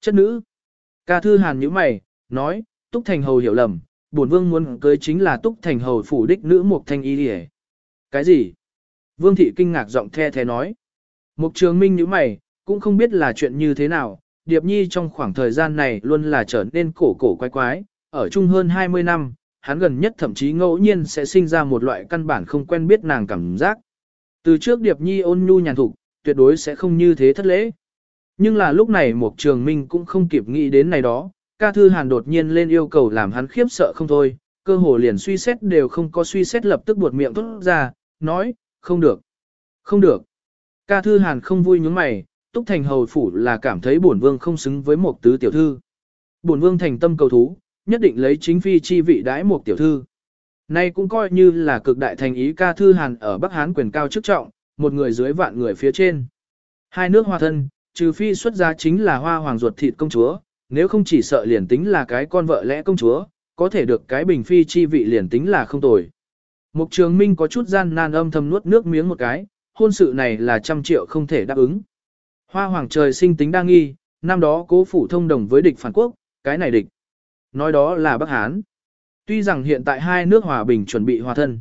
Chất nữ. Ca thư hàn như mày, nói, Túc Thành Hầu hiểu lầm, bổn vương muốn cưới chính là Túc Thành Hầu phủ đích nữ Mục Thanh Y Điề. Cái gì? Vương thị kinh ngạc giọng the thế nói. Mục trường minh như mày, cũng không biết là chuyện như thế nào, Điệp Nhi trong khoảng thời gian này luôn là trở nên cổ cổ quái quái, ở chung hơn 20 năm, hắn gần nhất thậm chí ngẫu nhiên sẽ sinh ra một loại căn bản không quen biết nàng cảm giác. Từ trước Điệp Nhi ôn nhu nhàn thục, tuyệt đối sẽ không như thế thất lễ. Nhưng là lúc này Mục Trường Minh cũng không kịp nghĩ đến này đó, ca thư hàn đột nhiên lên yêu cầu làm hắn khiếp sợ không thôi, cơ hồ liền suy xét đều không có suy xét lập tức buột miệng tốt ra, nói, không được, không được. Ca thư hàn không vui nhướng mày, túc thành hầu phủ là cảm thấy bổn vương không xứng với một tứ tiểu thư. Bổn vương thành tâm cầu thú, nhất định lấy chính phi chi vị đãi một tiểu thư. Nay cũng coi như là cực đại thành ý ca thư hàn ở Bắc Hán quyền cao chức trọng, một người dưới vạn người phía trên. Hai nước hòa thân, trừ phi xuất gia chính là hoa hoàng ruột thịt công chúa, nếu không chỉ sợ liền tính là cái con vợ lẽ công chúa, có thể được cái bình phi chi vị liền tính là không tồi. Mục trường minh có chút gian nan âm thầm nuốt nước miếng một cái, hôn sự này là trăm triệu không thể đáp ứng. Hoa hoàng trời sinh tính đa nghi, năm đó cố phủ thông đồng với địch phản quốc, cái này địch. Nói đó là Bắc Hán. Tuy rằng hiện tại hai nước hòa bình chuẩn bị hòa thân.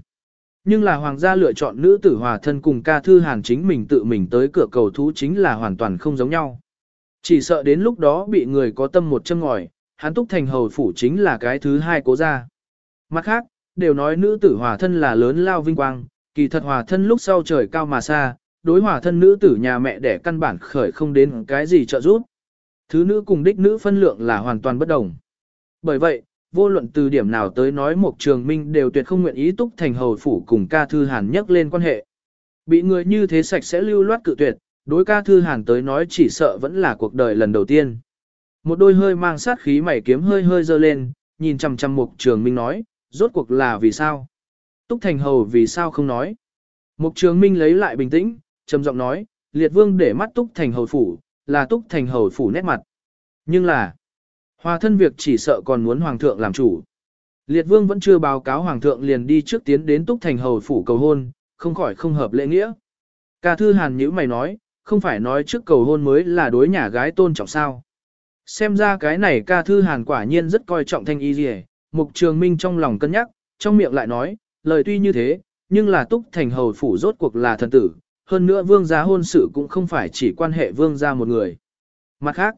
Nhưng là hoàng gia lựa chọn nữ tử hòa thân cùng ca thư hàn chính mình tự mình tới cửa cầu thú chính là hoàn toàn không giống nhau. Chỉ sợ đến lúc đó bị người có tâm một chân ngòi, hắn túc thành hầu phủ chính là cái thứ hai cố ra. Mặt khác, đều nói nữ tử hòa thân là lớn lao vinh quang, kỳ thật hòa thân lúc sau trời cao mà xa, đối hòa thân nữ tử nhà mẹ đẻ căn bản khởi không đến cái gì trợ giúp. Thứ nữ cùng đích nữ phân lượng là hoàn toàn bất đồng. Bởi vậy, vô luận từ điểm nào tới nói một trường minh đều tuyệt không nguyện ý túc thành hầu phủ cùng ca thư hàn nhắc lên quan hệ. Bị người như thế sạch sẽ lưu loát cự tuyệt, đối ca thư hàn tới nói chỉ sợ vẫn là cuộc đời lần đầu tiên. Một đôi hơi mang sát khí mảy kiếm hơi hơi dơ lên, nhìn chằm chằm mục trường minh nói, rốt cuộc là vì sao? Túc thành hầu vì sao không nói? Mục trường minh lấy lại bình tĩnh, trầm giọng nói, liệt vương để mắt túc thành hầu phủ, là túc thành hầu phủ nét mặt. Nhưng là, hòa thân việc chỉ sợ còn muốn hoàng thượng làm chủ. Liệt vương vẫn chưa báo cáo hoàng thượng liền đi trước tiến đến túc thành hầu phủ cầu hôn, không khỏi không hợp lễ nghĩa. Ca thư hàn nhữ mày nói, không phải nói trước cầu hôn mới là đối nhà gái tôn trọng sao. Xem ra cái này ca thư hàn quả nhiên rất coi trọng thanh y gì mục trường minh trong lòng cân nhắc, trong miệng lại nói, lời tuy như thế, nhưng là túc thành hầu phủ rốt cuộc là thần tử, hơn nữa vương gia hôn sự cũng không phải chỉ quan hệ vương gia một người. Mặt khác,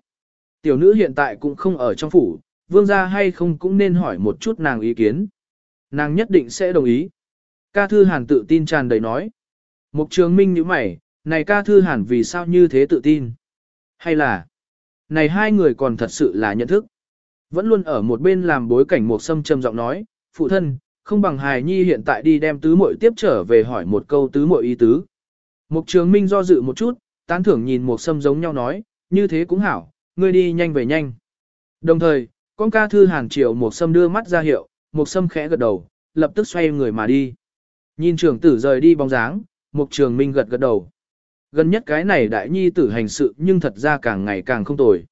tiểu nữ hiện tại cũng không ở trong phủ, vương gia hay không cũng nên hỏi một chút nàng ý kiến. Nàng nhất định sẽ đồng ý. Ca thư hàn tự tin tràn đầy nói. Mục trường minh như mày, này ca thư hàn vì sao như thế tự tin? Hay là, này hai người còn thật sự là nhận thức? Vẫn luôn ở một bên làm bối cảnh một sâm trầm giọng nói, phụ thân, không bằng hài nhi hiện tại đi đem tứ muội tiếp trở về hỏi một câu tứ muội ý tứ. Mục trường minh do dự một chút, tán thưởng nhìn một sâm giống nhau nói, như thế cũng hảo, ngươi đi nhanh về nhanh. Đồng thời, con ca thư hàn triệu một sâm đưa mắt ra hiệu, một sâm khẽ gật đầu, lập tức xoay người mà đi. Nhìn trưởng tử rời đi bóng dáng, một trường minh gật gật đầu. Gần nhất cái này đại nhi tử hành sự nhưng thật ra càng ngày càng không tồi.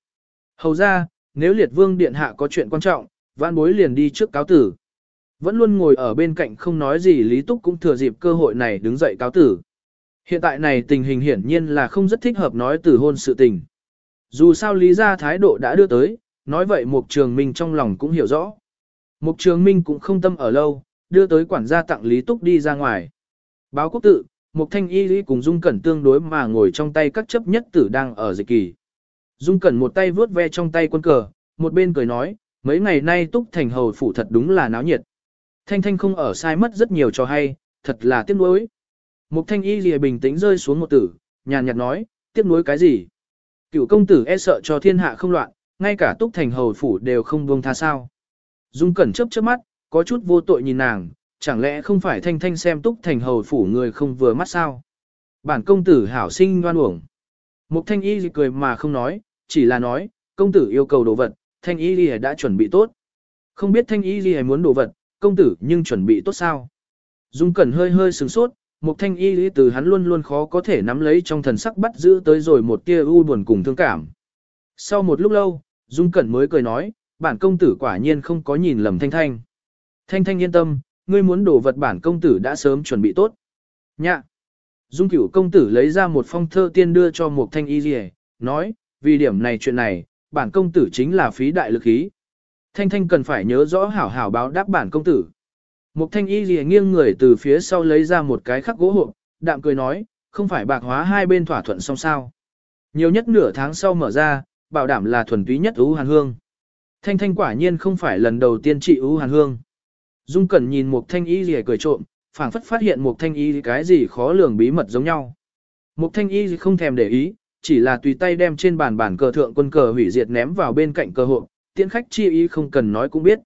Hầu ra, nếu liệt vương điện hạ có chuyện quan trọng, vãn bối liền đi trước cáo tử. Vẫn luôn ngồi ở bên cạnh không nói gì Lý Túc cũng thừa dịp cơ hội này đứng dậy cáo tử. Hiện tại này tình hình hiển nhiên là không rất thích hợp nói từ hôn sự tình. Dù sao Lý ra thái độ đã đưa tới, nói vậy Mục Trường Minh trong lòng cũng hiểu rõ. Mục Trường Minh cũng không tâm ở lâu, đưa tới quản gia tặng Lý Túc đi ra ngoài. Báo quốc tự, Mục Thanh Y Lý cùng Dung Cẩn tương đối mà ngồi trong tay các chấp nhất tử đang ở dịch kỳ. Dung Cẩn một tay vướt ve trong tay quân cờ, một bên cười nói, mấy ngày nay Túc Thành Hầu phủ thật đúng là náo nhiệt. Thanh Thanh không ở sai mất rất nhiều cho hay, thật là tiếc nuối. Mục Thanh Y Lý bình tĩnh rơi xuống một tử, nhàn nhạt nói, tiếc nuối cái gì? Cựu công tử e sợ cho thiên hạ không loạn, ngay cả Túc Thành Hầu phủ đều không buông tha sao. Dung Cẩn chớp chớp mắt, có chút vô tội nhìn nàng, chẳng lẽ không phải thanh thanh xem túc thành hầu phủ người không vừa mắt sao? Bản công tử hảo sinh ngoan uổng. Mục thanh y cười mà không nói, chỉ là nói, công tử yêu cầu đồ vật, thanh y đã chuẩn bị tốt. Không biết thanh y muốn đồ vật, công tử nhưng chuẩn bị tốt sao? Dung Cẩn hơi hơi sửng sốt, Mục thanh y lý từ hắn luôn luôn khó có thể nắm lấy trong thần sắc bắt giữ tới rồi một tia u buồn cùng thương cảm. Sau một lúc lâu, Dung Cẩn mới cười nói, bản công tử quả nhiên không có nhìn lầm Thanh Thanh. Thanh Thanh yên tâm, ngươi muốn đổ vật bản công tử đã sớm chuẩn bị tốt. Nhạ. Dung cửu công tử lấy ra một phong thơ tiên đưa cho một thanh y rìa, nói, vì điểm này chuyện này, bản công tử chính là phí đại lực ý. Thanh Thanh cần phải nhớ rõ hảo hảo báo đáp bản công tử. Mục Thanh Y lìa nghiêng người từ phía sau lấy ra một cái khắc gỗ hộp, đạm cười nói, không phải bạc hóa hai bên thỏa thuận xong sao. Nhiều nhất nửa tháng sau mở ra, bảo đảm là thuần túy nhất ưu hàn hương. Thanh Thanh quả nhiên không phải lần đầu tiên trị ưu hàn hương. Dung Cẩn nhìn Mục Thanh Y lìa cười trộm, phảng phất phát hiện Mục Thanh Y cái gì khó lường bí mật giống nhau. Mục Thanh Y không thèm để ý, chỉ là tùy tay đem trên bàn bản cờ thượng quân cờ hủy diệt ném vào bên cạnh cơ hộp, tiễn khách chi ý không cần nói cũng biết.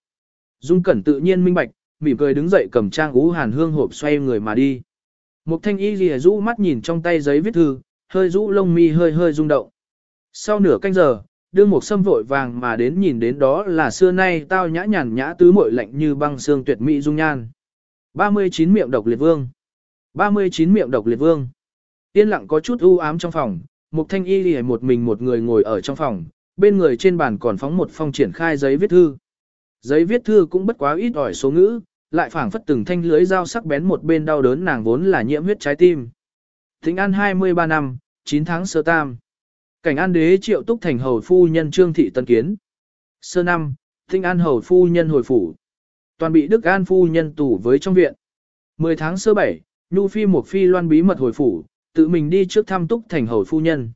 Dung Cẩn tự nhiên minh bạch, mỉm cười đứng dậy cầm trang ú hàn hương hộp xoay người mà đi. Mục thanh y lìa rũ mắt nhìn trong tay giấy viết thư, hơi rũ lông mi hơi hơi rung động. Sau nửa canh giờ, đương một sâm vội vàng mà đến nhìn đến đó là xưa nay tao nhã nhàn nhã tứ muội lạnh như băng xương tuyệt mỹ dung nhan. 39 miệng độc liệt vương. 39 miệng độc liệt vương. tiên lặng có chút u ám trong phòng, Mục Thanh Y lìa một mình một người ngồi ở trong phòng, bên người trên bàn còn phóng một phong triển khai giấy viết thư. Giấy viết thư cũng bất quá ít ỏi số ngữ, lại phảng phất từng thanh lưới dao sắc bén một bên đau đớn nàng vốn là nhiễm huyết trái tim. Thịnh an 23 năm, 9 tháng sơ tam. Cảnh an đế triệu túc thành hầu phu nhân trương thị tân kiến. Sơ năm, thịnh an hầu phu nhân hồi phủ. Toàn bị Đức An phu nhân tù với trong viện. 10 tháng sơ bảy, Nhu Phi một phi loan bí mật hồi phủ, tự mình đi trước thăm túc thành hầu phu nhân.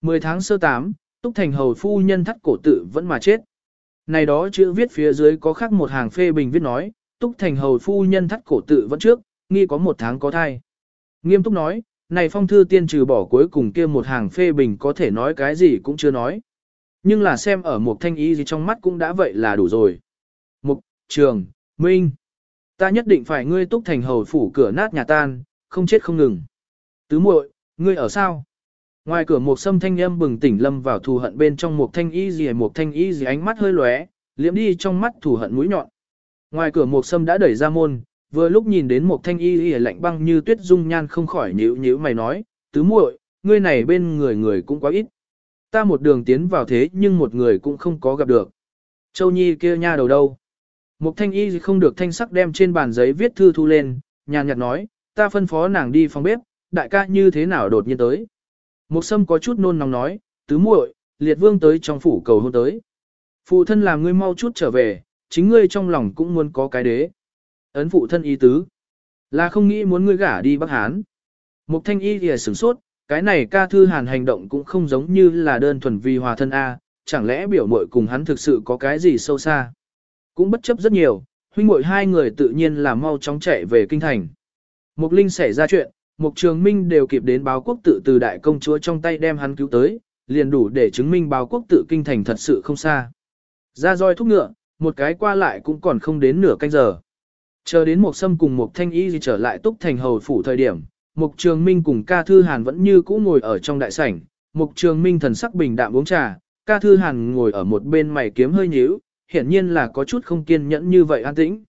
10 tháng sơ tám, túc thành hầu phu nhân thắt cổ tự vẫn mà chết. Này đó chữ viết phía dưới có khắc một hàng phê bình viết nói, Túc Thành Hầu Phu Nhân thắt cổ tự vẫn trước, nghi có một tháng có thai. Nghiêm túc nói, này phong thư tiên trừ bỏ cuối cùng kia một hàng phê bình có thể nói cái gì cũng chưa nói. Nhưng là xem ở một thanh ý gì trong mắt cũng đã vậy là đủ rồi. Mục, trường, minh. Ta nhất định phải ngươi túc thành hầu phủ cửa nát nhà tan, không chết không ngừng. Tứ muội, ngươi ở sao? Ngoài cửa một sâm thanh âm bừng tỉnh lâm vào thù hận bên trong một thanh y gì một thanh y gì ánh mắt hơi lóe, liễm đi trong mắt thù hận mũi nhọn. Ngoài cửa Mộc sâm đã đẩy ra môn, vừa lúc nhìn đến một thanh y y lạnh băng như tuyết dung nhan không khỏi nhíu nhíu mày nói, tứ muội, ngươi này bên người người cũng quá ít. Ta một đường tiến vào thế nhưng một người cũng không có gặp được. Châu Nhi kia nha đầu đâu? Một thanh y không được thanh sắc đem trên bàn giấy viết thư thu lên, nhàn nhạt nói, ta phân phó nàng đi phòng bếp, đại ca như thế nào đột nhiên tới. Một sâm có chút nôn nóng nói, tứ muội, liệt vương tới trong phủ cầu hôn tới. Phụ thân làm ngươi mau chút trở về, chính ngươi trong lòng cũng muốn có cái đế. Ấn phụ thân ý tứ, là không nghĩ muốn ngươi gả đi Bắc Hán. Mục thanh y thì sửng sốt, cái này ca thư hàn hành động cũng không giống như là đơn thuần vì hòa thân A, chẳng lẽ biểu muội cùng hắn thực sự có cái gì sâu xa. Cũng bất chấp rất nhiều, huynh muội hai người tự nhiên là mau chóng chạy về kinh thành. Mục Linh xảy ra chuyện, Mục Trường Minh đều kịp đến báo quốc tự từ đại công chúa trong tay đem hắn cứu tới, liền đủ để chứng minh báo quốc tự kinh thành thật sự không xa. Ra roi thúc ngựa, một cái qua lại cũng còn không đến nửa canh giờ. Chờ đến một sâm cùng một thanh y trở lại túc thành hầu phủ thời điểm, Mục Trường Minh cùng ca thư hàn vẫn như cũ ngồi ở trong đại sảnh, Mục Trường Minh thần sắc bình đạm uống trà, ca thư hàn ngồi ở một bên mày kiếm hơi nhíu, hiển nhiên là có chút không kiên nhẫn như vậy an tĩnh.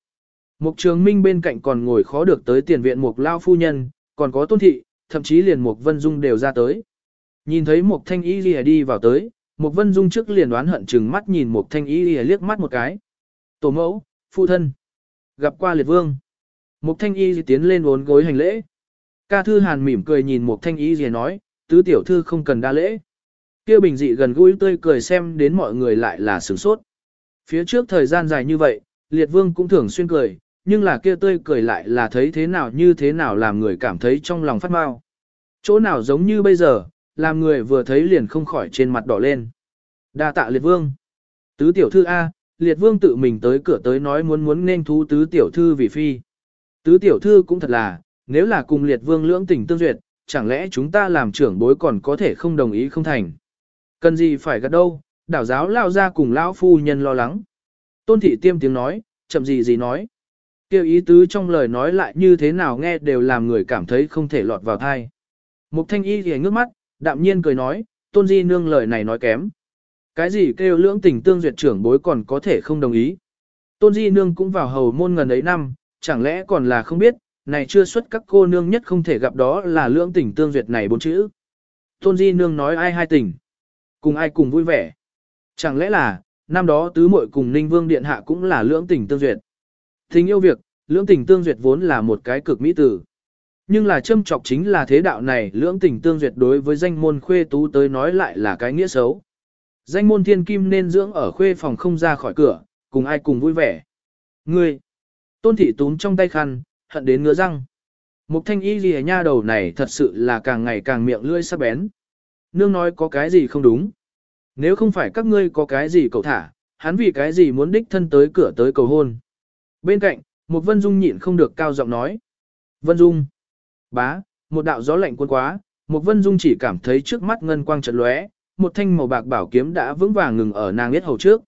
Mục Trường Minh bên cạnh còn ngồi khó được tới tiền viện Mộc Lao Phu Nhân, còn có tôn thị, thậm chí liền Mộc Vân Dung đều ra tới. Nhìn thấy Mộc Thanh Y Lìa đi vào tới, Mục Vân Dung trước liền đoán hận chừng mắt nhìn Mục Thanh Y Lìa liếc mắt một cái. Tổ mẫu, phụ thân, gặp qua liệt vương. Mục Thanh Y tiến lên uốn gối hành lễ. Ca Thư Hàn mỉm cười nhìn Mục Thanh Y Lìa nói, tứ tiểu thư không cần đa lễ. Kia bình dị gần gũi tươi cười xem đến mọi người lại là sửng sốt. Phía trước thời gian dài như vậy, liệt vương cũng thường xuyên cười, nhưng là kia tươi cười lại là thấy thế nào như thế nào làm người cảm thấy trong lòng phát mau. Chỗ nào giống như bây giờ, làm người vừa thấy liền không khỏi trên mặt đỏ lên. Đa tạ liệt vương. Tứ tiểu thư A, liệt vương tự mình tới cửa tới nói muốn muốn nên thú tứ tiểu thư vì phi. Tứ tiểu thư cũng thật là, nếu là cùng liệt vương lưỡng tình tương duyệt, chẳng lẽ chúng ta làm trưởng bối còn có thể không đồng ý không thành. Cần gì phải gắt đâu, đảo giáo lao ra cùng lão phu nhân lo lắng. Tôn thị tiêm tiếng nói, chậm gì gì nói. Kêu ý tứ trong lời nói lại như thế nào nghe đều làm người cảm thấy không thể lọt vào thai. Mục thanh y thì ngước mắt, đạm nhiên cười nói, tôn di nương lời này nói kém. Cái gì kêu lưỡng tình tương duyệt trưởng bối còn có thể không đồng ý. Tôn di nương cũng vào hầu môn ngần ấy năm, chẳng lẽ còn là không biết, này chưa xuất các cô nương nhất không thể gặp đó là lưỡng tình tương duyệt này bốn chữ. Tôn di nương nói ai hai tình, cùng ai cùng vui vẻ. Chẳng lẽ là, năm đó tứ muội cùng ninh vương điện hạ cũng là lưỡng tình tương duyệt. Tình yêu việc, lưỡng tình tương duyệt vốn là một cái cực mỹ tử. Nhưng là châm trọc chính là thế đạo này lưỡng tình tương duyệt đối với danh môn khuê tú tới nói lại là cái nghĩa xấu. danh môn thiên kim nên dưỡng ở khuê phòng không ra khỏi cửa, cùng ai cùng vui vẻ. Ngươi, tôn thị túm trong tay khăn, hận đến ngứa răng. Mục thanh y gì nha đầu này thật sự là càng ngày càng miệng lưỡi sắc bén. Nương nói có cái gì không đúng. Nếu không phải các ngươi có cái gì cầu thả, hắn vì cái gì muốn đích thân tới cửa tới cầu hôn. Bên cạnh, một Vân Dung nhịn không được cao giọng nói. Vân Dung. Bá, một đạo gió lạnh cuốn quá, một Vân Dung chỉ cảm thấy trước mắt ngân quang chợt lóe, một thanh màu bạc bảo kiếm đã vững vàng ngừng ở nàng biết hầu trước.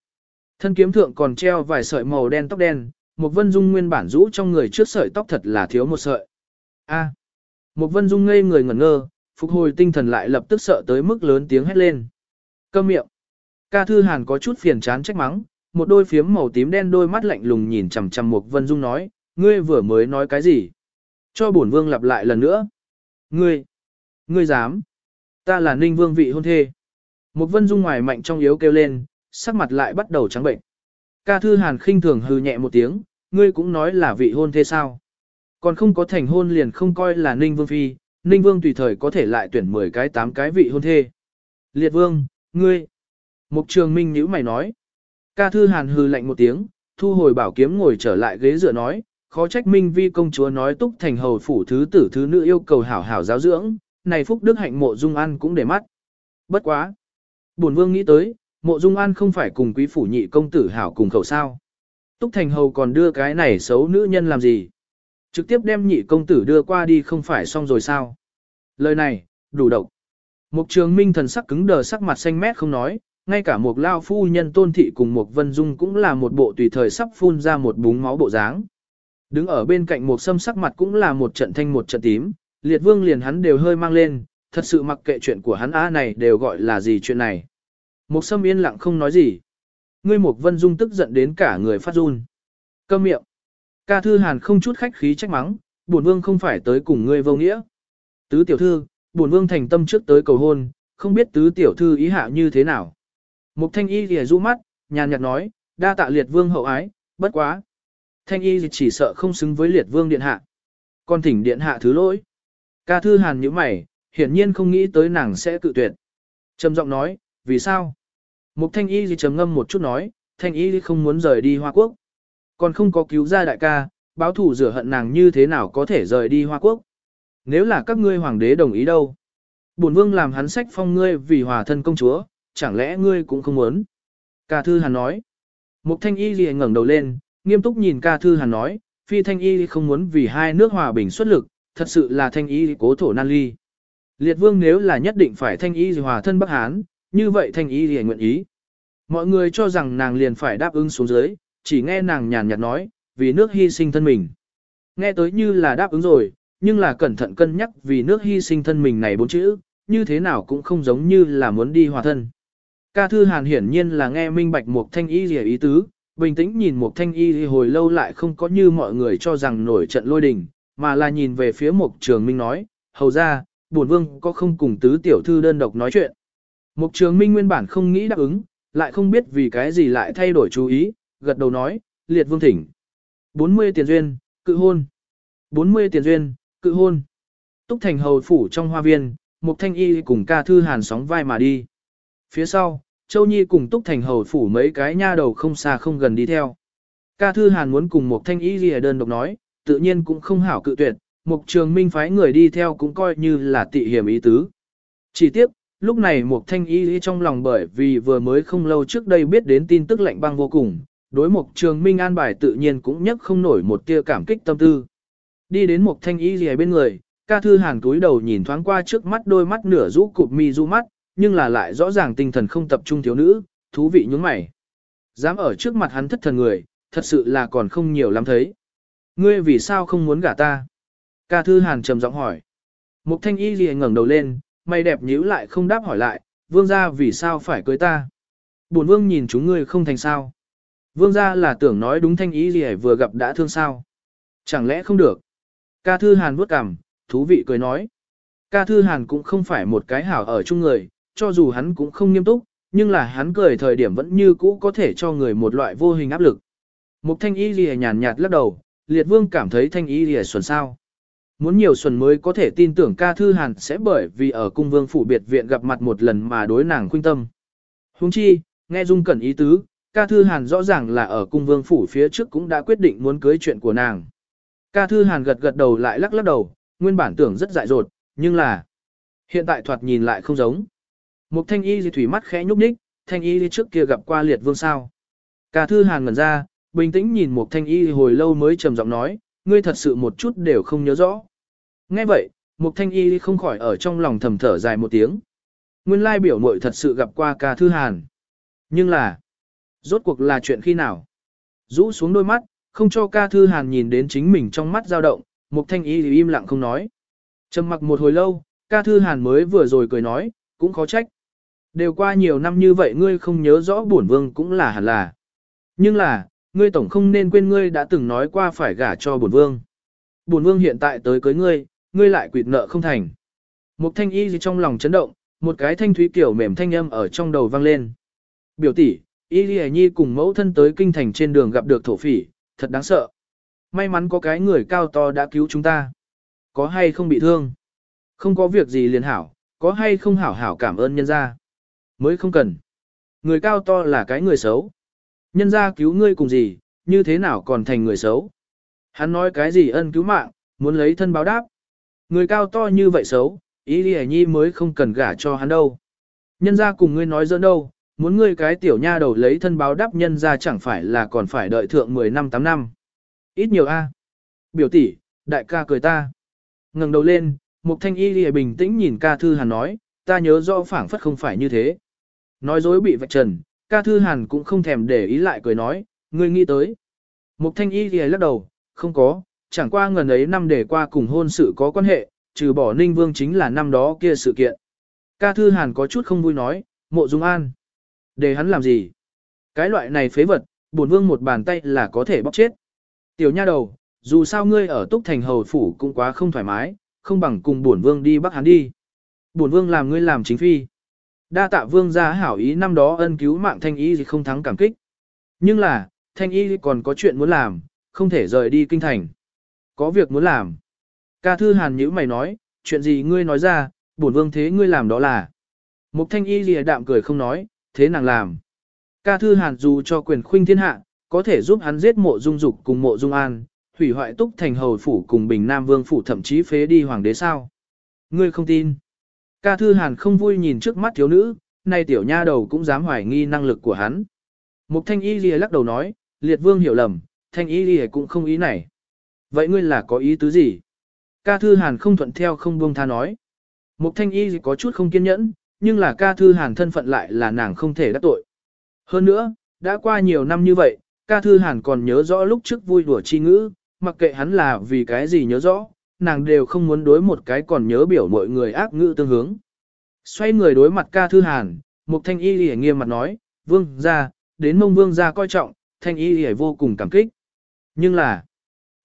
Thân kiếm thượng còn treo vài sợi màu đen tóc đen, một Vân Dung nguyên bản rũ trong người trước sợi tóc thật là thiếu một sợi. A. Một Vân Dung ngây người ngẩn ngơ, phục hồi tinh thần lại lập tức sợ tới mức lớn tiếng hét lên. Câm miệng. Ca Thư Hàn có chút phiền chán trách mắng, một đôi phiếm màu tím đen đôi mắt lạnh lùng nhìn chằm chằm Mục Vân Dung nói, ngươi vừa mới nói cái gì? Cho bổn vương lặp lại lần nữa. Ngươi, ngươi dám? Ta là Ninh Vương vị hôn thê. Mục Vân Dung ngoài mạnh trong yếu kêu lên, sắc mặt lại bắt đầu trắng bệnh. Ca Thư Hàn khinh thường hừ nhẹ một tiếng, ngươi cũng nói là vị hôn thê sao? Còn không có thành hôn liền không coi là Ninh Vương phi, Ninh Vương tùy thời có thể lại tuyển 10 cái 8 cái vị hôn thê. Liệt Vương, ngươi. Mục Trường Minh nhíu mày nói. Ca Thư Hàn hừ lạnh một tiếng, thu hồi bảo kiếm ngồi trở lại ghế dựa nói, khó trách Minh Vi công chúa nói túc thành hầu phủ thứ tử thứ nữ yêu cầu hảo hảo giáo dưỡng, này phúc đức hạnh mộ dung an cũng để mắt. Bất quá. Bổn vương nghĩ tới, mộ dung an không phải cùng quý phủ nhị công tử hảo cùng khẩu sao. Túc thành hầu còn đưa cái này xấu nữ nhân làm gì? Trực tiếp đem nhị công tử đưa qua đi không phải xong rồi sao? Lời này, đủ độc. Mục trường minh thần sắc cứng đờ sắc mặt xanh mét không nói, ngay cả một lao phu nhân tôn thị cùng một vân dung cũng là một bộ tùy thời sắp phun ra một búng máu bộ dáng. Đứng ở bên cạnh một sâm sắc mặt cũng là một trận thanh một trận tím, liệt vương liền hắn đều hơi mang lên, thật sự mặc kệ chuyện của hắn á này đều gọi là gì chuyện này. Một sâm yên lặng không nói gì. Ngươi một vân dung tức giận đến cả người phát run. Câm miệng. Ca thư hàn không chút khách khí trách mắng, bổn vương không phải tới cùng ngươi vô nghĩa. Tứ tiểu thư, bổn vương thành tâm trước tới cầu hôn, không biết tứ tiểu thư ý hạ như thế nào. Mục thanh y thì rũ mắt, nhàn nhạt nói, đa tạ liệt vương hậu ái, bất quá. Thanh y chỉ sợ không xứng với liệt vương điện hạ. Còn thỉnh điện hạ thứ lỗi. Ca thư hàn như mày, hiển nhiên không nghĩ tới nàng sẽ cự tuyệt. Trầm giọng nói, vì sao? Mục thanh y gì trầm ngâm một chút nói, thanh y không muốn rời đi Hoa Quốc. Còn không có cứu ra đại ca, báo thủ rửa hận nàng như thế nào có thể rời đi Hoa Quốc. Nếu là các ngươi hoàng đế đồng ý đâu? Bổn vương làm hắn sách phong ngươi vì hòa thân công chúa, chẳng lẽ ngươi cũng không muốn? Ca Thư Hàn nói. Mục Thanh Y gì ngẩng đầu lên, nghiêm túc nhìn Ca Thư Hàn nói, phi Thanh Y không muốn vì hai nước hòa bình xuất lực, thật sự là Thanh Y cố thổ nan ly. Liệt vương nếu là nhất định phải Thanh Y hòa thân Bắc Hán, như vậy Thanh Y liền nguyện ý. Mọi người cho rằng nàng liền phải đáp ứng xuống dưới, chỉ nghe nàng nhàn nhạt nói, vì nước hy sinh thân mình. Nghe tới như là đáp ứng rồi, nhưng là cẩn thận cân nhắc vì nước hy sinh thân mình này bốn chữ, như thế nào cũng không giống như là muốn đi hòa thân. Ca Thư Hàn hiển nhiên là nghe minh bạch một thanh y gì ý tứ, bình tĩnh nhìn một thanh y hồi lâu lại không có như mọi người cho rằng nổi trận lôi đình, mà là nhìn về phía một trường minh nói, hầu ra, bổn vương có không cùng tứ tiểu thư đơn độc nói chuyện. Mục trường minh nguyên bản không nghĩ đáp ứng, lại không biết vì cái gì lại thay đổi chú ý, gật đầu nói, liệt vương thỉnh. 40 tiền duyên, cự hôn. 40 tiền duyên, cự hôn. Túc thành hầu phủ trong hoa viên, mục thanh y cùng ca thư hàn sóng vai mà đi. Phía sau, Châu Nhi cùng Túc Thành hầu phủ mấy cái nha đầu không xa không gần đi theo. Ca Thư Hàn muốn cùng một thanh y gì đơn độc nói, tự nhiên cũng không hảo cự tuyệt, Mục Trường Minh phái người đi theo cũng coi như là tị hiểm ý tứ. Chỉ tiếc, lúc này Mục Thanh Y trong lòng bởi vì vừa mới không lâu trước đây biết đến tin tức lạnh băng vô cùng, đối Mục Trường Minh an bài tự nhiên cũng nhấc không nổi một tia cảm kích tâm tư. Đi đến Mục Thanh Y gì bên người, Ca Thư Hàn túi đầu nhìn thoáng qua trước mắt đôi mắt nửa rũ cụp mi du mắt, nhưng là lại rõ ràng tinh thần không tập trung thiếu nữ, thú vị nhướng mày. Dám ở trước mặt hắn thất thần người, thật sự là còn không nhiều lắm thấy. Ngươi vì sao không muốn gả ta? Ca Thư Hàn trầm giọng hỏi. Mục Thanh Y liền ngẩng đầu lên, mày đẹp nhíu lại không đáp hỏi lại, vương gia vì sao phải cưới ta? Bổn vương nhìn chúng ngươi không thành sao? Vương gia là tưởng nói đúng Thanh Y gì vừa gặp đã thương sao? Chẳng lẽ không được? Ca Thư Hàn vuốt cằm, thú vị cười nói. Ca Thư Hàn cũng không phải một cái hảo ở chung người, cho dù hắn cũng không nghiêm túc, nhưng là hắn cười thời điểm vẫn như cũ có thể cho người một loại vô hình áp lực. Mục thanh y lìa nhàn nhạt lắc đầu, liệt vương cảm thấy thanh y lìa xuẩn sao. Muốn nhiều xuẩn mới có thể tin tưởng ca thư hàn sẽ bởi vì ở cung vương phủ biệt viện gặp mặt một lần mà đối nàng khuyên tâm. Huống chi, nghe Dung Cẩn ý tứ, ca thư hàn rõ ràng là ở cung vương phủ phía trước cũng đã quyết định muốn cưới chuyện của nàng. Ca thư hàn gật gật đầu lại lắc lắc đầu, nguyên bản tưởng rất dại dột, nhưng là hiện tại thoạt nhìn lại không giống. Một thanh y gì thủy mắt khẽ nhúc nhích, thanh y đi trước kia gặp qua liệt vương sao. Ca thư hàn ngẩn ra, bình tĩnh nhìn một thanh y hồi lâu mới trầm giọng nói, ngươi thật sự một chút đều không nhớ rõ. Nghe vậy, một thanh y không khỏi ở trong lòng thầm thở dài một tiếng. Nguyên lai biểu mội thật sự gặp qua ca thư hàn. Nhưng là, rốt cuộc là chuyện khi nào? Rũ xuống đôi mắt, không cho ca thư hàn nhìn đến chính mình trong mắt dao động, một thanh y im lặng không nói. Trầm mặc một hồi lâu, ca thư hàn mới vừa rồi cười nói, cũng khó trách. Đều qua nhiều năm như vậy ngươi không nhớ rõ bổn vương cũng là hẳn là. Nhưng là, ngươi tổng không nên quên ngươi đã từng nói qua phải gả cho bổn vương. Bổn vương hiện tại tới cưới ngươi, ngươi lại quỵt nợ không thành. Một thanh y gì trong lòng chấn động, một cái thanh thúy kiểu mềm thanh âm ở trong đầu vang lên. Biểu tỷ, y gì Nhi cùng mẫu thân tới kinh thành trên đường gặp được thổ phỉ, thật đáng sợ. May mắn có cái người cao to đã cứu chúng ta. Có hay không bị thương? Không có việc gì liền hảo, có hay không hảo hảo cảm ơn nhân gia. Mới không cần. Người cao to là cái người xấu. Nhân gia cứu ngươi cùng gì, như thế nào còn thành người xấu. Hắn nói cái gì ân cứu mạng, muốn lấy thân báo đáp. Người cao to như vậy xấu, ý đi nhi mới không cần gả cho hắn đâu. Nhân gia cùng ngươi nói giỡn đâu, muốn ngươi cái tiểu nha đầu lấy thân báo đáp nhân gia chẳng phải là còn phải đợi thượng 10 năm 8 năm. Ít nhiều a. Biểu tỷ, đại ca cười ta. ngẩng đầu lên, Mục Thanh Y lìa bình tĩnh nhìn ca thư hàn nói, ta nhớ rõ phảng phất không phải như thế. Nói dối bị vạch trần, ca thư hàn cũng không thèm để ý lại cười nói, ngươi nghĩ tới. Mục thanh y thì lắc đầu, không có, chẳng qua ngần ấy năm để qua cùng hôn sự có quan hệ, trừ bỏ ninh vương chính là năm đó kia sự kiện. Ca thư hàn có chút không vui nói, mộ dung an. Để hắn làm gì? Cái loại này phế vật, bổn vương một bàn tay là có thể bóc chết. Tiểu nha đầu, dù sao ngươi ở túc thành hầu phủ cũng quá không thoải mái, không bằng cùng bổn vương đi bắt hắn đi. Bổn vương làm ngươi làm chính phi. Đa tạ vương gia hảo ý năm đó ân cứu mạng thanh y thì không thắng cảm kích. Nhưng là, thanh y còn có chuyện muốn làm, không thể rời đi kinh thành. Có việc muốn làm. Ca thư hàn nhữ mày nói, chuyện gì ngươi nói ra, bổn vương thế ngươi làm đó là. Mục thanh y lìa đạm cười không nói, thế nàng làm. Ca thư hàn dù cho quyền khuynh thiên hạ, có thể giúp hắn giết mộ dung dục cùng mộ dung an, hủy hoại túc thành hầu phủ cùng bình nam vương phủ thậm chí phế đi hoàng đế sao. Ngươi không tin. Ca Thư Hàn không vui nhìn trước mắt thiếu nữ, nay tiểu nha đầu cũng dám hoài nghi năng lực của hắn. Mục Thanh Y Lìa lắc đầu nói, liệt vương hiểu lầm, Thanh Y Lìa cũng không ý này. Vậy ngươi là có ý tứ gì? Ca Thư Hàn không thuận theo không buông tha nói. Mục Thanh Y có chút không kiên nhẫn, nhưng là Ca Thư Hàn thân phận lại là nàng không thể đắc tội. Hơn nữa, đã qua nhiều năm như vậy, Ca Thư Hàn còn nhớ rõ lúc trước vui đùa chi ngữ, mặc kệ hắn là vì cái gì nhớ rõ, nàng đều không muốn đối một cái còn nhớ biểu mọi người ác ngữ tương hướng. Xoay người đối mặt ca thư hàn, mục thanh y lìa nghiêm mặt nói, vương ra, đến mông vương ra coi trọng, thanh y lìa vô cùng cảm kích. Nhưng là,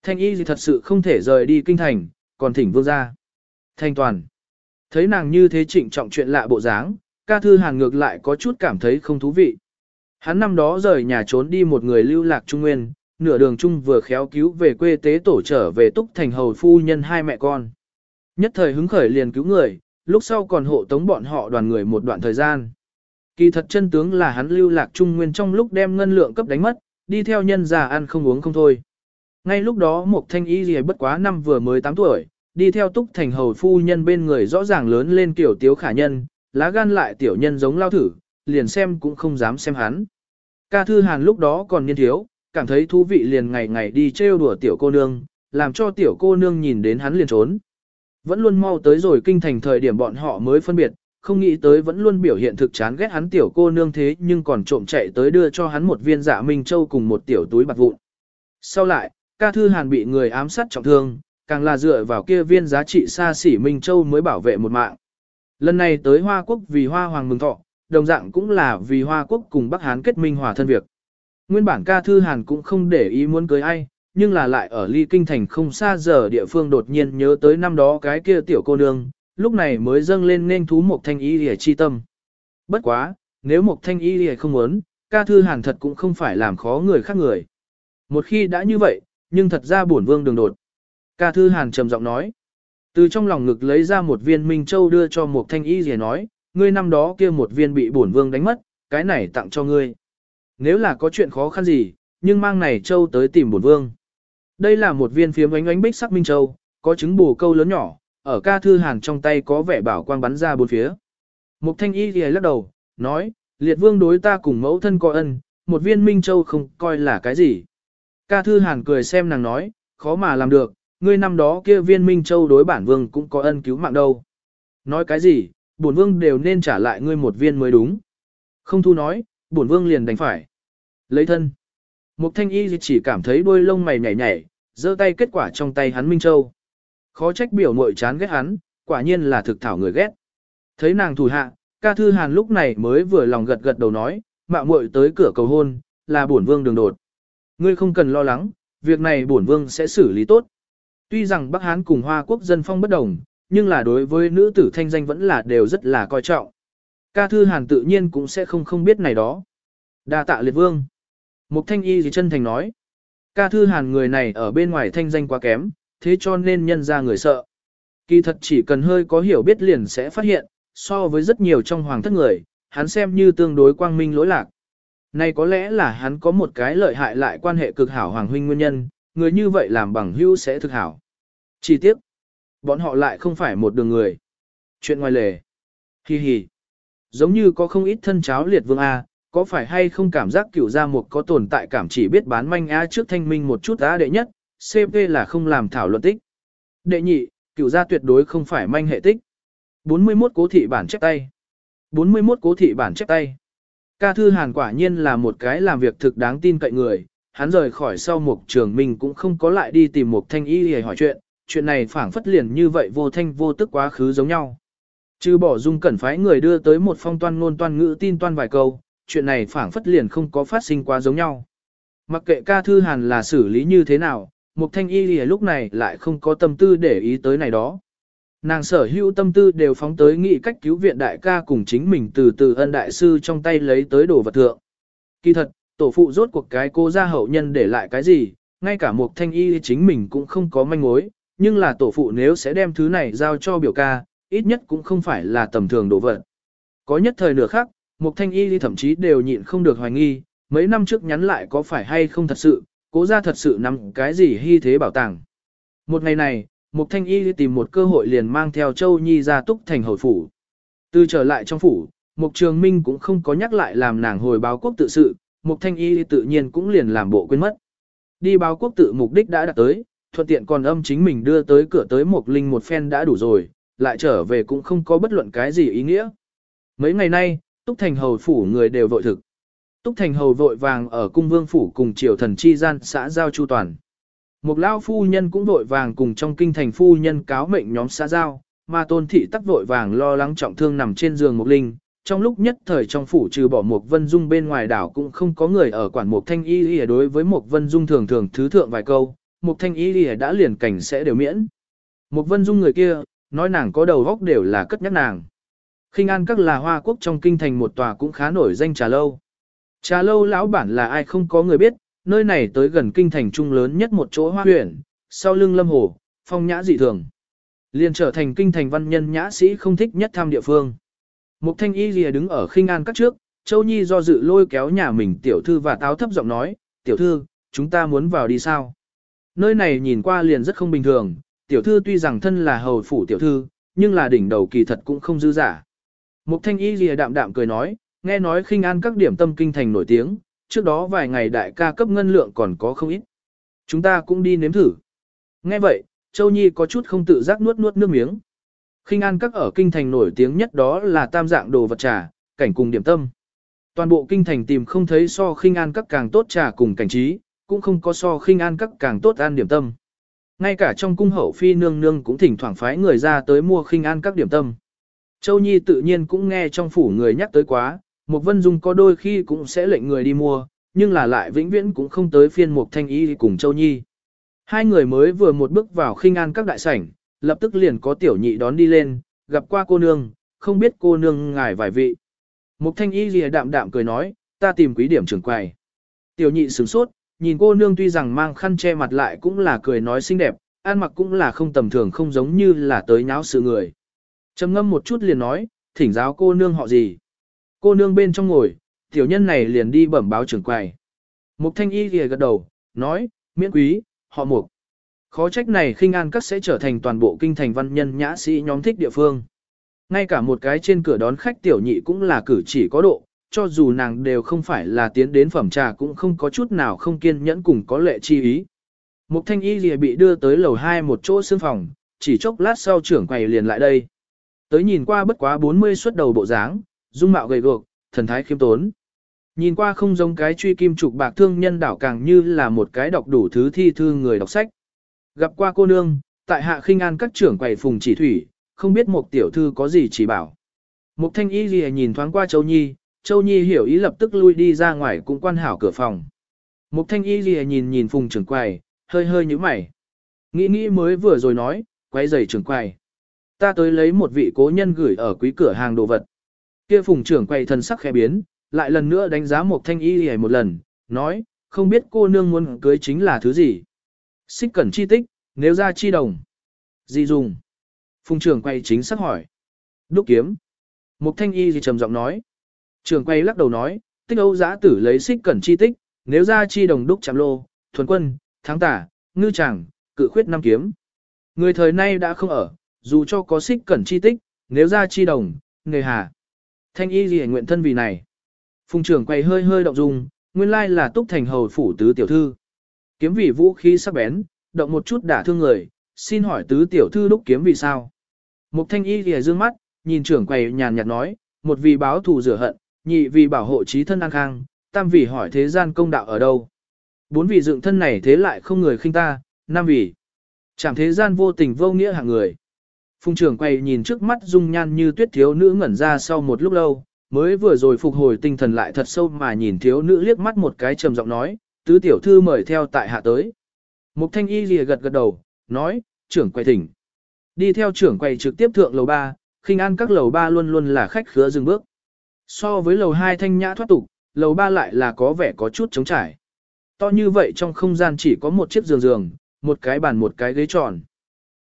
thanh y gì thật sự không thể rời đi kinh thành, còn thỉnh vương ra. Thanh toàn, thấy nàng như thế trịnh trọng chuyện lạ bộ dáng, ca thư hàn ngược lại có chút cảm thấy không thú vị. Hắn năm đó rời nhà trốn đi một người lưu lạc trung nguyên, nửa đường chung vừa khéo cứu về quê tế tổ trở về túc thành hầu phu nhân hai mẹ con. Nhất thời hứng khởi liền cứu người, lúc sau còn hộ tống bọn họ đoàn người một đoạn thời gian. Kỳ thật chân tướng là hắn lưu lạc trung nguyên trong lúc đem ngân lượng cấp đánh mất, đi theo nhân già ăn không uống không thôi. Ngay lúc đó một thanh y gì bất quá năm vừa mới 8 tuổi, đi theo túc thành hầu phu nhân bên người rõ ràng lớn lên kiểu tiếu khả nhân, lá gan lại tiểu nhân giống lao thử, liền xem cũng không dám xem hắn. Ca thư hàn lúc đó còn niên thiếu, cảm thấy thú vị liền ngày ngày đi trêu đùa tiểu cô nương, làm cho tiểu cô nương nhìn đến hắn liền trốn. Vẫn luôn mau tới rồi kinh thành thời điểm bọn họ mới phân biệt, không nghĩ tới vẫn luôn biểu hiện thực chán ghét hắn tiểu cô nương thế nhưng còn trộm chạy tới đưa cho hắn một viên dạ minh châu cùng một tiểu túi bạc vụn. Sau lại, ca thư hàn bị người ám sát trọng thương, càng là dựa vào kia viên giá trị xa xỉ minh châu mới bảo vệ một mạng. Lần này tới Hoa Quốc vì Hoa Hoàng mừng thọ, đồng dạng cũng là vì Hoa Quốc cùng Bắc Hán kết minh hòa thân việc. Nguyên bản ca thư hàn cũng không để ý muốn cưới ai, nhưng là lại ở ly kinh thành không xa giờ địa phương đột nhiên nhớ tới năm đó cái kia tiểu cô nương, lúc này mới dâng lên nên thú một thanh y lìa chi tâm. Bất quá, nếu một thanh y lìa không muốn, ca thư hàn thật cũng không phải làm khó người khác người. Một khi đã như vậy, nhưng thật ra bổn vương đường đột. Ca thư hàn trầm giọng nói. Từ trong lòng ngực lấy ra một viên minh châu đưa cho một thanh y lìa nói, ngươi năm đó kia một viên bị bổn vương đánh mất, cái này tặng cho ngươi. Nếu là có chuyện khó khăn gì, nhưng mang này châu tới tìm bổn vương. Đây là một viên phiếm ánh ánh bích sắc minh châu, có trứng bù câu lớn nhỏ, ở ca thư hàn trong tay có vẻ bảo quang bắn ra bốn phía. Mục thanh y thì lắc đầu, nói, liệt vương đối ta cùng mẫu thân coi ân, một viên minh châu không coi là cái gì. Ca thư hàn cười xem nàng nói, khó mà làm được, ngươi năm đó kia viên minh châu đối bản vương cũng có ân cứu mạng đâu. Nói cái gì, bổn vương đều nên trả lại ngươi một viên mới đúng. Không thu nói, bổn vương liền đánh phải. Lấy thân. Mục thanh y chỉ cảm thấy đôi lông mày nhảy nhảy, giơ tay kết quả trong tay hắn Minh Châu. Khó trách biểu muội chán ghét hắn, quả nhiên là thực thảo người ghét. Thấy nàng thủ hạ, ca thư hàn lúc này mới vừa lòng gật gật đầu nói, mạo muội tới cửa cầu hôn, là bổn vương đường đột. Ngươi không cần lo lắng, việc này bổn vương sẽ xử lý tốt. Tuy rằng Bắc Hán cùng Hoa quốc dân phong bất đồng, nhưng là đối với nữ tử thanh danh vẫn là đều rất là coi trọng. Ca thư hàn tự nhiên cũng sẽ không không biết này đó. đa tạ liệt vương. Mục thanh y gì chân thành nói. Ca thư hàn người này ở bên ngoài thanh danh quá kém, thế cho nên nhân ra người sợ. Kỳ thật chỉ cần hơi có hiểu biết liền sẽ phát hiện, so với rất nhiều trong hoàng thất người, hắn xem như tương đối quang minh lỗi lạc. Này có lẽ là hắn có một cái lợi hại lại quan hệ cực hảo hoàng huynh nguyên nhân, người như vậy làm bằng hữu sẽ thực hảo. Chi tiết, bọn họ lại không phải một đường người. Chuyện ngoài lề. Hi hi. Giống như có không ít thân cháo liệt vương A, có phải hay không cảm giác cửu gia mục có tồn tại cảm chỉ biết bán manh A trước thanh minh một chút á đệ nhất, CP là không làm thảo luận tích. Đệ nhị, cửu gia tuyệt đối không phải manh hệ tích. 41 cố thị bản chép tay. 41 cố thị bản chép tay. Ca thư hàn quả nhiên là một cái làm việc thực đáng tin cậy người, hắn rời khỏi sau một trường mình cũng không có lại đi tìm một thanh y để hỏi chuyện, chuyện này phảng phất liền như vậy vô thanh vô tức quá khứ giống nhau. Trừ bỏ dung cẩn phái người đưa tới một phong toan ngôn toan ngữ tin toan vài câu, chuyện này phảng phất liền không có phát sinh quá giống nhau. Mặc kệ ca thư hàn là xử lý như thế nào, một thanh y lìa lúc này lại không có tâm tư để ý tới này đó. Nàng sở hữu tâm tư đều phóng tới nghị cách cứu viện đại ca cùng chính mình từ từ ân đại sư trong tay lấy tới đồ vật thượng. Kỳ thật, tổ phụ rốt cuộc cái cô gia hậu nhân để lại cái gì, ngay cả một thanh y chính mình cũng không có manh mối, nhưng là tổ phụ nếu sẽ đem thứ này giao cho biểu ca, ít nhất cũng không phải là tầm thường đồ vật. Có nhất thời nửa khác, một thanh y thậm chí đều nhịn không được hoài nghi, mấy năm trước nhắn lại có phải hay không thật sự, cố ra thật sự nắm cái gì hy thế bảo tàng. Một ngày này, một thanh y tìm một cơ hội liền mang theo Châu Nhi ra túc thành hồi phủ. Từ trở lại trong phủ, Mục Trường Minh cũng không có nhắc lại làm nàng hồi báo quốc tự sự, Mục Thanh Y tự nhiên cũng liền làm bộ quên mất. Đi báo quốc tự mục đích đã đạt tới, thuận tiện còn âm chính mình đưa tới cửa tới Mục Linh một phen đã đủ rồi, lại trở về cũng không có bất luận cái gì ý nghĩa. Mấy ngày nay, Túc Thành Hầu phủ người đều vội thực. Túc Thành Hầu vội vàng ở cung vương phủ cùng triều thần chi gian xã giao chu toàn. Một lao phu nhân cũng vội vàng cùng trong kinh thành phu nhân cáo mệnh nhóm xã giao, mà tôn thị tắc vội vàng lo lắng trọng thương nằm trên giường một linh. Trong lúc nhất thời trong phủ trừ bỏ một vân dung bên ngoài đảo cũng không có người ở quản một thanh y y đối với một vân dung thường thường thứ thượng vài câu, một thanh y y đã liền cảnh sẽ đều miễn. Một vân dung người kia, nói nàng có đầu góc đều là cất nhắc nàng. khinh an các là hoa quốc trong kinh thành một tòa cũng khá nổi danh trà lâu. Trà lâu lão bản là ai không có người biết, nơi này tới gần kinh thành trung lớn nhất một chỗ hoa huyện, sau lưng lâm hồ, phong nhã dị thường. liền trở thành kinh thành văn nhân nhã sĩ không thích nhất tham địa phương. Mục thanh y lìa đứng ở khinh an các trước, Châu Nhi do dự lôi kéo nhà mình tiểu thư và táo thấp giọng nói, tiểu thư, chúng ta muốn vào đi sao? Nơi này nhìn qua liền rất không bình thường, tiểu thư tuy rằng thân là hầu phủ tiểu thư, nhưng là đỉnh đầu kỳ thật cũng không dư giả. Mục thanh y lìa đạm đạm cười nói, nghe nói khinh an các điểm tâm kinh thành nổi tiếng, trước đó vài ngày đại ca cấp ngân lượng còn có không ít. Chúng ta cũng đi nếm thử. Nghe vậy, Châu Nhi có chút không tự giác nuốt nuốt nước miếng. Khinh an các ở kinh thành nổi tiếng nhất đó là tam dạng đồ vật trà, cảnh cùng điểm tâm. Toàn bộ kinh thành tìm không thấy so khinh an các càng tốt trà cùng cảnh trí, cũng không có so khinh an các càng tốt ăn điểm tâm. Ngay cả trong cung hậu phi nương nương cũng thỉnh thoảng phái người ra tới mua khinh an các điểm tâm. Châu Nhi tự nhiên cũng nghe trong phủ người nhắc tới quá, một vân dung có đôi khi cũng sẽ lệnh người đi mua, nhưng là lại vĩnh viễn cũng không tới phiên một thanh y cùng Châu Nhi. Hai người mới vừa một bước vào khinh an các đại sảnh, lập tức liền có tiểu nhị đón đi lên, gặp qua cô nương, không biết cô nương ngài vài vị. Mục thanh y lìa đạm đạm cười nói, ta tìm quý điểm trưởng quầy. Tiểu nhị sửng sốt, nhìn cô nương tuy rằng mang khăn che mặt lại cũng là cười nói xinh đẹp, ăn mặc cũng là không tầm thường không giống như là tới nháo sự người. trầm ngâm một chút liền nói, thỉnh giáo cô nương họ gì. Cô nương bên trong ngồi, Tiểu nhân này liền đi bẩm báo trưởng quầy. Mục thanh y thì gật đầu, nói, miễn quý, họ mục. Khó trách này khinh an các sẽ trở thành toàn bộ kinh thành văn nhân nhã sĩ nhóm thích địa phương. Ngay cả một cái trên cửa đón khách tiểu nhị cũng là cử chỉ có độ, cho dù nàng đều không phải là tiến đến phẩm trà cũng không có chút nào không kiên nhẫn cùng có lệ chi ý. Mục thanh y lìa bị đưa tới lầu 2 một chỗ xương phòng, chỉ chốc lát sau trưởng quầy liền lại đây. Tới nhìn qua bất quá 40 xuất đầu bộ dáng, dung mạo gầy guộc, thần thái khiêm tốn. Nhìn qua không giống cái truy kim trục bạc thương nhân đảo càng như là một cái đọc đủ thứ thi thư người đọc sách. Gặp qua cô nương, tại hạ khinh an các trưởng quầy phùng chỉ thủy, không biết một tiểu thư có gì chỉ bảo. Mục thanh y lìa nhìn thoáng qua Châu Nhi, Châu Nhi hiểu ý lập tức lui đi ra ngoài cũng quan hảo cửa phòng. Mục thanh y gì nhìn nhìn phùng trưởng quầy, hơi hơi như mày. Nghĩ nghĩ mới vừa rồi nói, quay giày trưởng quầy. Ta tới lấy một vị cố nhân gửi ở quý cửa hàng đồ vật. Kia phùng trưởng quầy thần sắc khẽ biến, lại lần nữa đánh giá mục thanh y gì một lần, nói, không biết cô nương muốn cưới chính là thứ gì. Xích cẩn chi tích, nếu ra chi đồng. Gì dùng? Phùng trưởng quay chính xác hỏi. Đúc kiếm. Mục thanh y gì trầm giọng nói. Trường quay lắc đầu nói, tích âu giã tử lấy xích cẩn chi tích, nếu ra chi đồng đúc chạm lô, thuần quân, tháng tả, ngư tràng, cự khuyết năm kiếm. Người thời nay đã không ở, dù cho có xích cẩn chi tích, nếu ra chi đồng, nghề hà. Thanh y gì nguyện thân vì này. Phùng trưởng quay hơi hơi động dung, nguyên lai là túc thành hầu phủ tứ tiểu thư. Kiếm vì vũ khí sắc bén, động một chút đả thương người, xin hỏi tứ tiểu thư đúc kiếm vì sao? Mục thanh y gì dương mắt, nhìn trưởng quầy nhàn nhạt nói, một vì báo thù rửa hận, nhị vì bảo hộ trí thân an khang, tam vì hỏi thế gian công đạo ở đâu. Bốn vì dựng thân này thế lại không người khinh ta, năm vì chẳng thế gian vô tình vô nghĩa hạng người. Phùng trưởng quầy nhìn trước mắt dung nhan như tuyết thiếu nữ ngẩn ra sau một lúc lâu, mới vừa rồi phục hồi tinh thần lại thật sâu mà nhìn thiếu nữ liếc mắt một cái trầm giọng nói, tứ tiểu thư mời theo tại hạ tới. Mục thanh y lìa gật gật đầu, nói, trưởng quầy thỉnh. Đi theo trưởng quầy trực tiếp thượng lầu ba khinh an các lầu ba luôn luôn là khách khứa dừng bước. So với lầu 2 thanh nhã thoát tục, lầu 3 lại là có vẻ có chút trống trải. To như vậy trong không gian chỉ có một chiếc giường giường, một cái bàn một cái ghế tròn.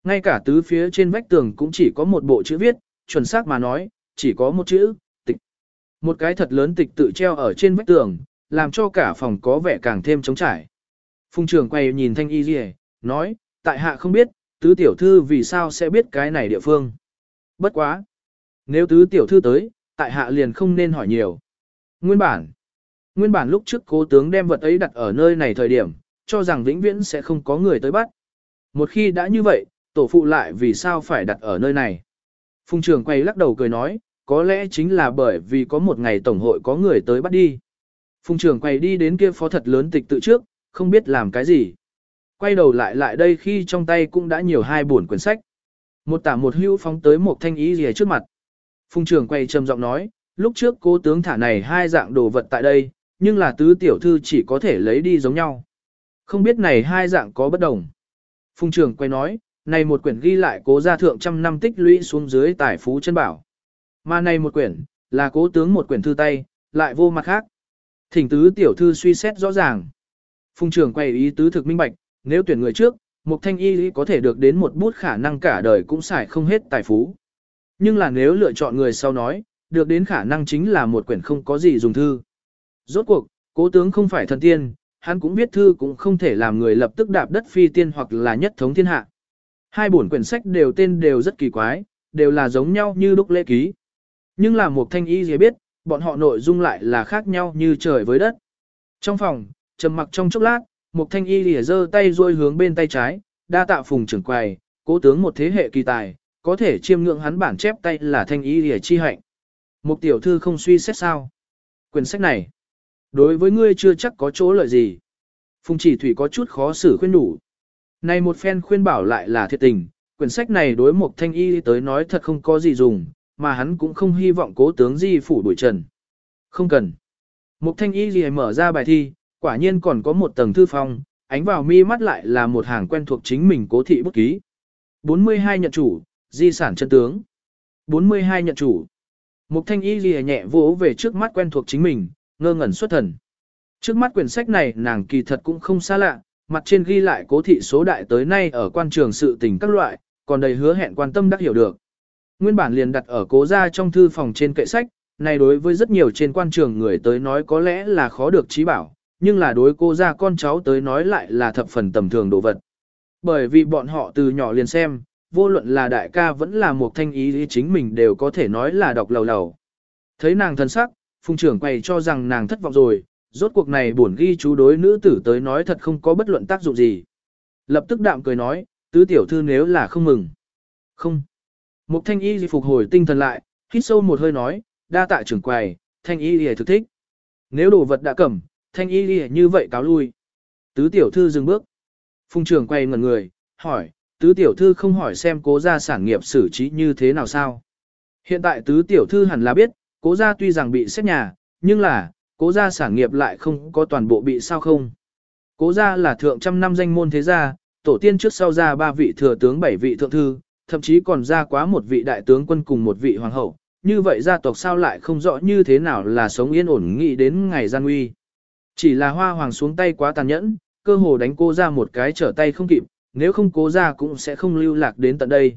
Ngay cả tứ phía trên vách tường cũng chỉ có một bộ chữ viết, chuẩn xác mà nói, chỉ có một chữ, tịch. Một cái thật lớn tịch tự treo ở trên vách tường, làm cho cả phòng có vẻ càng thêm trống trải. Phùng trưởng quay nhìn thanh y gì nói, tại hạ không biết, tứ tiểu thư vì sao sẽ biết cái này địa phương. Bất quá. Nếu tứ tiểu thư tới, tại hạ liền không nên hỏi nhiều. Nguyên bản. Nguyên bản lúc trước cố tướng đem vật ấy đặt ở nơi này thời điểm, cho rằng vĩnh viễn sẽ không có người tới bắt. Một khi đã như vậy, tổ phụ lại vì sao phải đặt ở nơi này. Phùng trưởng quay lắc đầu cười nói, có lẽ chính là bởi vì có một ngày tổng hội có người tới bắt đi. Phùng trưởng quay đi đến kia phó thật lớn tịch tự trước, không biết làm cái gì. Quay đầu lại lại đây khi trong tay cũng đã nhiều hai buồn quyển sách. Một tả một hưu phóng tới một thanh ý gì trước mặt. Phùng trưởng quay trầm giọng nói, lúc trước cố tướng thả này hai dạng đồ vật tại đây, nhưng là tứ tiểu thư chỉ có thể lấy đi giống nhau. Không biết này hai dạng có bất đồng. Phùng trưởng quay nói, này một quyển ghi lại cố gia thượng trăm năm tích lũy xuống dưới tài phú chân bảo. Mà này một quyển, là cố tướng một quyển thư tay, lại vô mặt khác. Thỉnh tứ tiểu thư suy xét rõ ràng. Phùng trưởng quay ý tứ thực minh bạch, nếu tuyển người trước, một thanh y có thể được đến một bút khả năng cả đời cũng xài không hết tài phú. Nhưng là nếu lựa chọn người sau nói, được đến khả năng chính là một quyển không có gì dùng thư. Rốt cuộc, cố tướng không phải thần tiên, hắn cũng viết thư cũng không thể làm người lập tức đạp đất phi tiên hoặc là nhất thống thiên hạ. Hai bổn quyển sách đều tên đều rất kỳ quái, đều là giống nhau như đúc lễ ký. Nhưng là một thanh y dễ biết, bọn họ nội dung lại là khác nhau như trời với đất. Trong phòng, trầm mặc trong chốc lát, một thanh y lìa giơ tay ruôi hướng bên tay trái, đa tạ phùng trưởng quầy, cố tướng một thế hệ kỳ tài, có thể chiêm ngưỡng hắn bản chép tay là thanh ý lìa chi hạnh. Một tiểu thư không suy xét sao. Quyển sách này, đối với ngươi chưa chắc có chỗ lợi gì. Phùng chỉ thủy có chút khó xử khuyên đủ. Này một phen khuyên bảo lại là thiệt tình, quyển sách này đối một thanh y tới nói thật không có gì dùng, mà hắn cũng không hy vọng cố tướng di phủ đuổi trần. Không cần. Một thanh y gì mở ra bài thi, quả nhiên còn có một tầng thư phong, ánh vào mi mắt lại là một hàng quen thuộc chính mình cố thị bút ký. 42 nhận chủ, di sản chân tướng. 42 nhận chủ. Mục thanh y lìa nhẹ vỗ về trước mắt quen thuộc chính mình, ngơ ngẩn xuất thần. Trước mắt quyển sách này nàng kỳ thật cũng không xa lạ, mặt trên ghi lại cố thị số đại tới nay ở quan trường sự tình các loại, còn đầy hứa hẹn quan tâm đắc hiểu được. Nguyên bản liền đặt ở cố gia trong thư phòng trên kệ sách, này đối với rất nhiều trên quan trường người tới nói có lẽ là khó được trí bảo, nhưng là đối cô gia con cháu tới nói lại là thập phần tầm thường đồ vật. Bởi vì bọn họ từ nhỏ liền xem, vô luận là đại ca vẫn là một thanh ý chính mình đều có thể nói là đọc lầu lầu. Thấy nàng thân sắc, phùng trưởng quầy cho rằng nàng thất vọng rồi, rốt cuộc này buồn ghi chú đối nữ tử tới nói thật không có bất luận tác dụng gì. Lập tức đạm cười nói, tứ tiểu thư nếu là không mừng. Không. Một thanh y phục hồi tinh thần lại, hít sâu một hơi nói, đa tạ trưởng quầy, thanh y lìa thực thích. Nếu đồ vật đã cầm, thanh y lìa như vậy cáo lui. Tứ tiểu thư dừng bước. Phùng trưởng quay ngẩn người, hỏi, tứ tiểu thư không hỏi xem cố gia sản nghiệp xử trí như thế nào sao. Hiện tại tứ tiểu thư hẳn là biết, cố gia tuy rằng bị xét nhà, nhưng là, cố gia sản nghiệp lại không có toàn bộ bị sao không. Cố gia là thượng trăm năm danh môn thế gia, tổ tiên trước sau ra ba vị thừa tướng bảy vị thượng thư, thậm chí còn ra quá một vị đại tướng quân cùng một vị hoàng hậu, như vậy gia tộc sao lại không rõ như thế nào là sống yên ổn nghĩ đến ngày gian nguy. Chỉ là hoa hoàng xuống tay quá tàn nhẫn, cơ hồ đánh cô ra một cái trở tay không kịp, nếu không cố ra cũng sẽ không lưu lạc đến tận đây.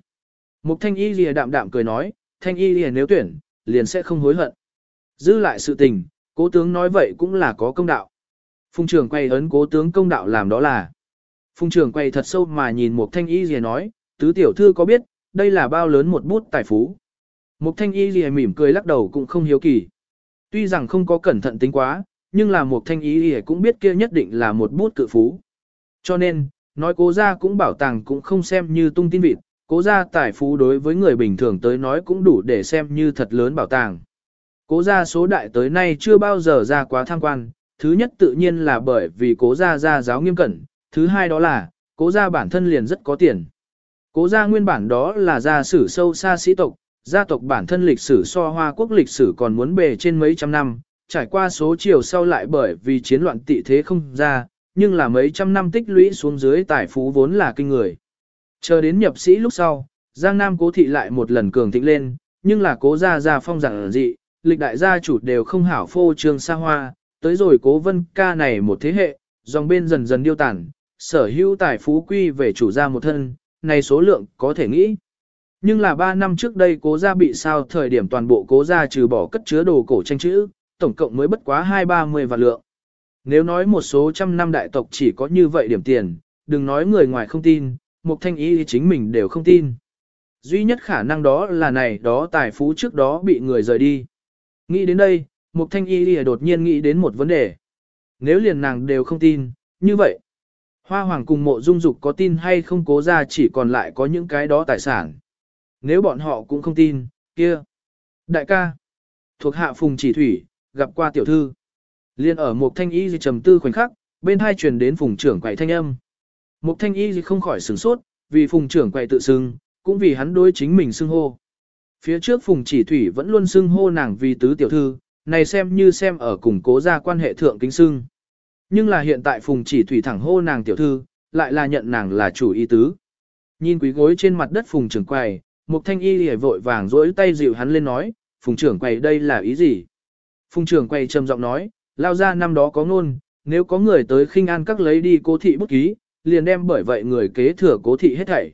Mục thanh y lìa đạm đạm cười nói, thanh y lìa nếu tuyển, liền sẽ không hối hận. Giữ lại sự tình, cố tướng nói vậy cũng là có công đạo. Phùng trưởng quay ấn cố tướng công đạo làm đó là. Phùng trưởng quay thật sâu mà nhìn Mục thanh y lìa nói, tứ tiểu thư có biết, đây là bao lớn một bút tài phú. Mục thanh y lìa mỉm cười lắc đầu cũng không hiếu kỳ. Tuy rằng không có cẩn thận tính quá, nhưng là một thanh y lìa cũng biết kia nhất định là một bút cự phú. Cho nên, nói cố gia cũng bảo tàng cũng không xem như tung tin vịt, cố gia tài phú đối với người bình thường tới nói cũng đủ để xem như thật lớn bảo tàng. Cố gia số đại tới nay chưa bao giờ ra quá tham quan, thứ nhất tự nhiên là bởi vì cố gia gia giáo nghiêm cẩn, thứ hai đó là, cố gia bản thân liền rất có tiền. Cố gia nguyên bản đó là gia sử sâu xa sĩ tộc, gia tộc bản thân lịch sử so hoa quốc lịch sử còn muốn bề trên mấy trăm năm, trải qua số chiều sau lại bởi vì chiến loạn tị thế không ra, nhưng là mấy trăm năm tích lũy xuống dưới tài phú vốn là kinh người. Chờ đến nhập sĩ lúc sau, Giang Nam cố thị lại một lần cường thịnh lên, nhưng là cố gia gia phong giản dị, lịch đại gia chủ đều không hảo phô trương xa hoa, tới rồi cố vân ca này một thế hệ, dòng bên dần dần điêu tản, sở hữu tài phú quy về chủ gia một thân, này số lượng có thể nghĩ. Nhưng là 3 năm trước đây cố gia bị sao thời điểm toàn bộ cố gia trừ bỏ cất chứa đồ cổ tranh chữ, tổng cộng mới bất quá 2-30 vạn lượng. Nếu nói một số trăm năm đại tộc chỉ có như vậy điểm tiền, đừng nói người ngoài không tin, một thanh ý chính mình đều không tin. Duy nhất khả năng đó là này đó tài phú trước đó bị người rời đi. Nghĩ đến đây, một thanh y đột nhiên nghĩ đến một vấn đề. Nếu liền nàng đều không tin, như vậy, Hoa Hoàng cùng mộ dung dục có tin hay không cố ra chỉ còn lại có những cái đó tài sản. Nếu bọn họ cũng không tin, kia. Đại ca, thuộc hạ phùng chỉ thủy, gặp qua tiểu thư. Liên ở một thanh y gì trầm tư khoảnh khắc, bên hai truyền đến phùng trưởng quậy thanh âm. Một thanh y gì không khỏi sửng sốt, vì phùng trưởng quậy tự xưng, cũng vì hắn đối chính mình xưng hô. Phía trước phùng chỉ thủy vẫn luôn xưng hô nàng vì tứ tiểu thư, này xem như xem ở cùng cố gia quan hệ thượng kính xưng. Nhưng là hiện tại phùng chỉ thủy thẳng hô nàng tiểu thư, lại là nhận nàng là chủ y tứ. Nhìn quý gối trên mặt đất phùng trưởng quầy, một thanh y hề vội vàng rỗi tay dịu hắn lên nói, phùng trưởng quầy đây là ý gì? Phùng trưởng quầy trầm giọng nói, lao ra năm đó có ngôn, nếu có người tới khinh an các lấy đi cố thị bút ký, liền đem bởi vậy người kế thừa cố thị hết thảy.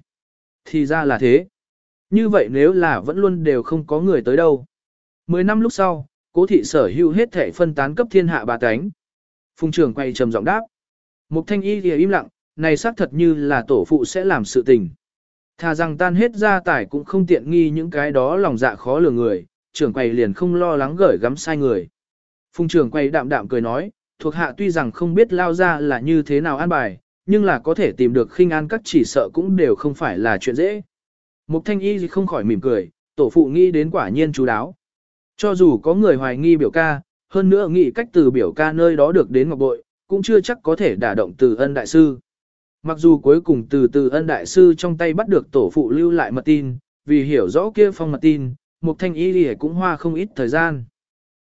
Thì ra là thế. Như vậy nếu là vẫn luôn đều không có người tới đâu. Mười năm lúc sau, cố thị sở hữu hết thảy phân tán cấp thiên hạ bà tánh. Phùng trưởng quay trầm giọng đáp. Mục thanh y thì im lặng, này xác thật như là tổ phụ sẽ làm sự tình. Thà rằng tan hết gia tài cũng không tiện nghi những cái đó lòng dạ khó lường người, trưởng quầy liền không lo lắng gởi gắm sai người. Phùng trưởng quay đạm đạm cười nói, thuộc hạ tuy rằng không biết lao ra là như thế nào an bài, nhưng là có thể tìm được khinh an các chỉ sợ cũng đều không phải là chuyện dễ. Mục thanh y không khỏi mỉm cười, tổ phụ nghĩ đến quả nhiên chú đáo. Cho dù có người hoài nghi biểu ca, hơn nữa nghĩ cách từ biểu ca nơi đó được đến ngọc bội, cũng chưa chắc có thể đả động từ ân đại sư. Mặc dù cuối cùng từ từ ân đại sư trong tay bắt được tổ phụ lưu lại mật tin, vì hiểu rõ kia phong mật tin, Mục Thanh Y thì cũng hoa không ít thời gian.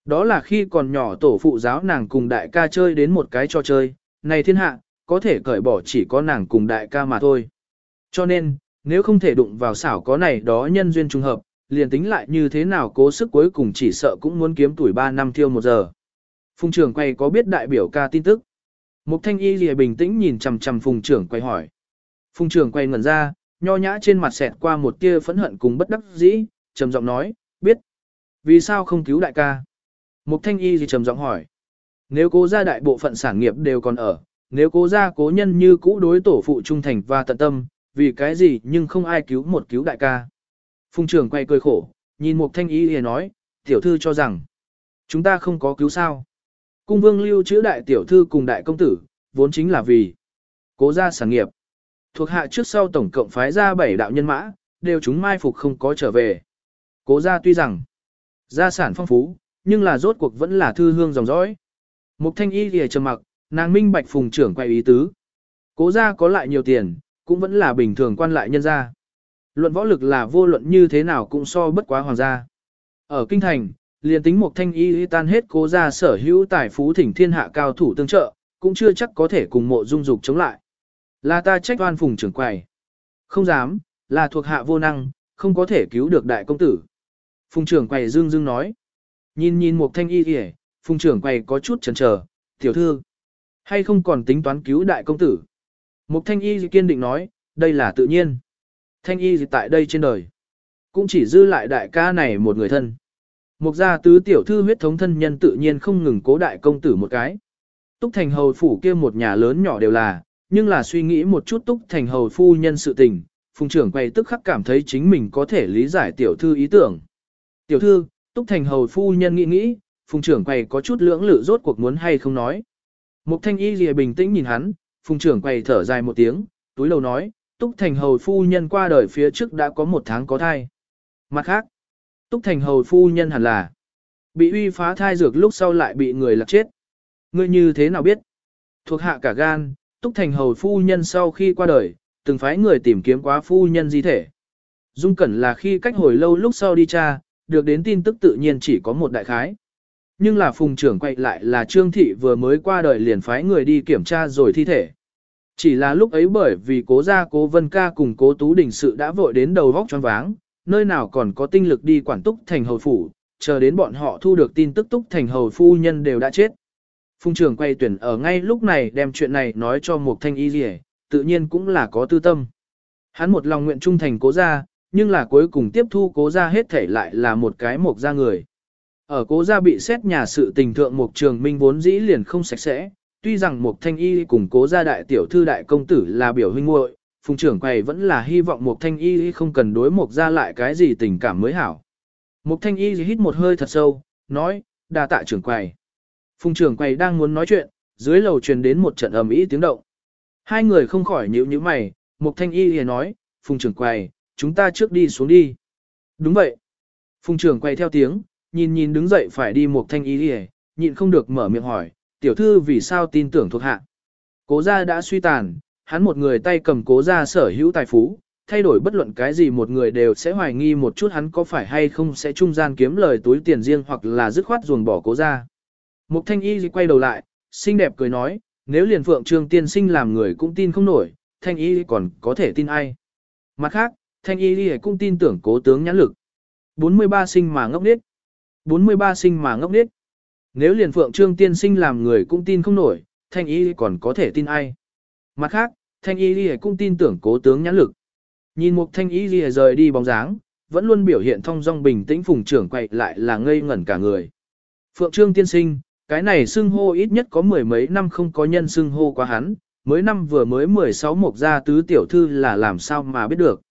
Đó là khi còn nhỏ tổ phụ giáo nàng cùng đại ca chơi đến một cái trò chơi, này thiên hạ, có thể cởi bỏ chỉ có nàng cùng đại ca mà thôi. Cho nên, nếu không thể đụng vào xảo có này đó nhân duyên trùng hợp, liền tính lại như thế nào cố sức cuối cùng chỉ sợ cũng muốn kiếm tuổi 3 năm thiêu một giờ. Phùng trưởng quay có biết đại biểu ca tin tức. Mục thanh y lìa bình tĩnh nhìn chằm chằm phùng trưởng quay hỏi. Phùng trưởng quay ngẩn ra, nho nhã trên mặt xẹt qua một tia phẫn hận cùng bất đắc dĩ, trầm giọng nói, biết. Vì sao không cứu đại ca? Mục thanh y gì trầm giọng hỏi. Nếu cố gia đại bộ phận sản nghiệp đều còn ở, nếu cố gia cố nhân như cũ đối tổ phụ trung thành và tận tâm, vì cái gì nhưng không ai cứu một cứu đại ca. Phùng trưởng quay cười khổ, nhìn mục thanh y thì nói, tiểu thư cho rằng, chúng ta không có cứu sao. Cung vương lưu chữ đại tiểu thư cùng đại công tử, vốn chính là vì cố gia sản nghiệp. Thuộc hạ trước sau tổng cộng phái ra bảy đạo nhân mã, đều chúng mai phục không có trở về. Cố gia tuy rằng gia sản phong phú, nhưng là rốt cuộc vẫn là thư hương dòng dõi. Mục thanh y thì trầm mặc, nàng minh bạch phùng trưởng quay ý tứ. Cố gia có lại nhiều tiền, cũng vẫn là bình thường quan lại nhân gia. Luận võ lực là vô luận như thế nào cũng so bất quá hoàng gia. Ở kinh thành, liền tính một thanh y tan hết cố gia sở hữu tài phú thỉnh thiên hạ cao thủ tương trợ, cũng chưa chắc có thể cùng mộ dung dục chống lại. Là ta trách oan phùng trưởng quầy. Không dám, là thuộc hạ vô năng, không có thể cứu được đại công tử. Phùng trưởng quầy dương dương nói. Nhìn nhìn một thanh y kìa, phùng trưởng quầy có chút chần chờ, tiểu thư. Hay không còn tính toán cứu đại công tử. Một thanh y kiên định nói, đây là tự nhiên. Thanh y tại đây trên đời. Cũng chỉ dư lại đại ca này một người thân. Mục gia tứ tiểu thư huyết thống thân nhân tự nhiên không ngừng cố đại công tử một cái. Túc thành hầu phủ kia một nhà lớn nhỏ đều là, nhưng là suy nghĩ một chút túc thành hầu phu nhân sự tình, phùng trưởng quay tức khắc cảm thấy chính mình có thể lý giải tiểu thư ý tưởng. Tiểu thư, túc thành hầu phu nhân nghĩ nghĩ, phùng trưởng quầy có chút lưỡng lự rốt cuộc muốn hay không nói. Mục thanh y lìa bình tĩnh nhìn hắn, phùng trưởng quầy thở dài một tiếng, túi lầu nói, túc thành hầu phu nhân qua đời phía trước đã có một tháng có thai. Mặt khác, túc thành hầu phu nhân hẳn là bị uy phá thai dược lúc sau lại bị người lạc chết. Ngươi như thế nào biết? Thuộc hạ cả gan, Túc Thành hầu phu nhân sau khi qua đời, từng phái người tìm kiếm quá phu nhân di thể. Dung Cẩn là khi cách hồi lâu lúc sau đi tra, được đến tin tức tự nhiên chỉ có một đại khái. Nhưng là phùng trưởng quay lại là Trương Thị vừa mới qua đời liền phái người đi kiểm tra rồi thi thể. Chỉ là lúc ấy bởi vì cố gia cố vân ca cùng cố tú đình sự đã vội đến đầu vóc choáng váng, nơi nào còn có tinh lực đi quản túc thành hầu phủ, chờ đến bọn họ thu được tin tức túc thành hầu phu nhân đều đã chết. Phùng trưởng quay tuyển ở ngay lúc này đem chuyện này nói cho một thanh y gì tự nhiên cũng là có tư tâm. Hắn một lòng nguyện trung thành cố gia, nhưng là cuối cùng tiếp thu cố gia hết thể lại là một cái mộc gia người. Ở cố gia bị xét nhà sự tình thượng mục trường minh vốn dĩ liền không sạch sẽ, tuy rằng mục thanh y cùng cố gia đại tiểu thư đại công tử là biểu huynh muội, phùng trưởng quầy vẫn là hy vọng mục thanh y không cần đối mục gia lại cái gì tình cảm mới hảo. Mục thanh y hít một hơi thật sâu, nói, đa tạ trưởng quầy. Phùng trưởng quầy đang muốn nói chuyện, dưới lầu truyền đến một trận ầm ĩ tiếng động. Hai người không khỏi nhíu nhíu mày, Mục Thanh Y liền nói, Phùng trưởng quầy, chúng ta trước đi xuống đi. Đúng vậy. Phùng trưởng quay theo tiếng, nhìn nhìn đứng dậy phải đi một Thanh Y đi nhịn không được mở miệng hỏi, tiểu thư vì sao tin tưởng thuộc hạ. Cố gia đã suy tàn, hắn một người tay cầm cố gia sở hữu tài phú, thay đổi bất luận cái gì một người đều sẽ hoài nghi một chút hắn có phải hay không sẽ trung gian kiếm lời túi tiền riêng hoặc là dứt khoát ruồng bỏ cố gia. Mục thanh y quay đầu lại, xinh đẹp cười nói, nếu liền phượng trương tiên sinh làm người cũng tin không nổi, thanh y còn có thể tin ai. Mặt khác, thanh y cũng tin tưởng cố tướng nhãn lực. 43 sinh mà ngốc nết. 43 sinh mà ngốc nết. Nếu liền phượng trương tiên sinh làm người cũng tin không nổi, thanh y còn có thể tin ai. Mặt khác, thanh y cũng tin tưởng cố tướng nhãn lực. Nhìn một thanh y rời đi bóng dáng, vẫn luôn biểu hiện thong dong bình tĩnh phùng trưởng quậy lại là ngây ngẩn cả người. Phượng trương tiên sinh, cái này xưng hô ít nhất có mười mấy năm không có nhân xưng hô qua hắn, mới năm vừa mới 16 mục gia tứ tiểu thư là làm sao mà biết được.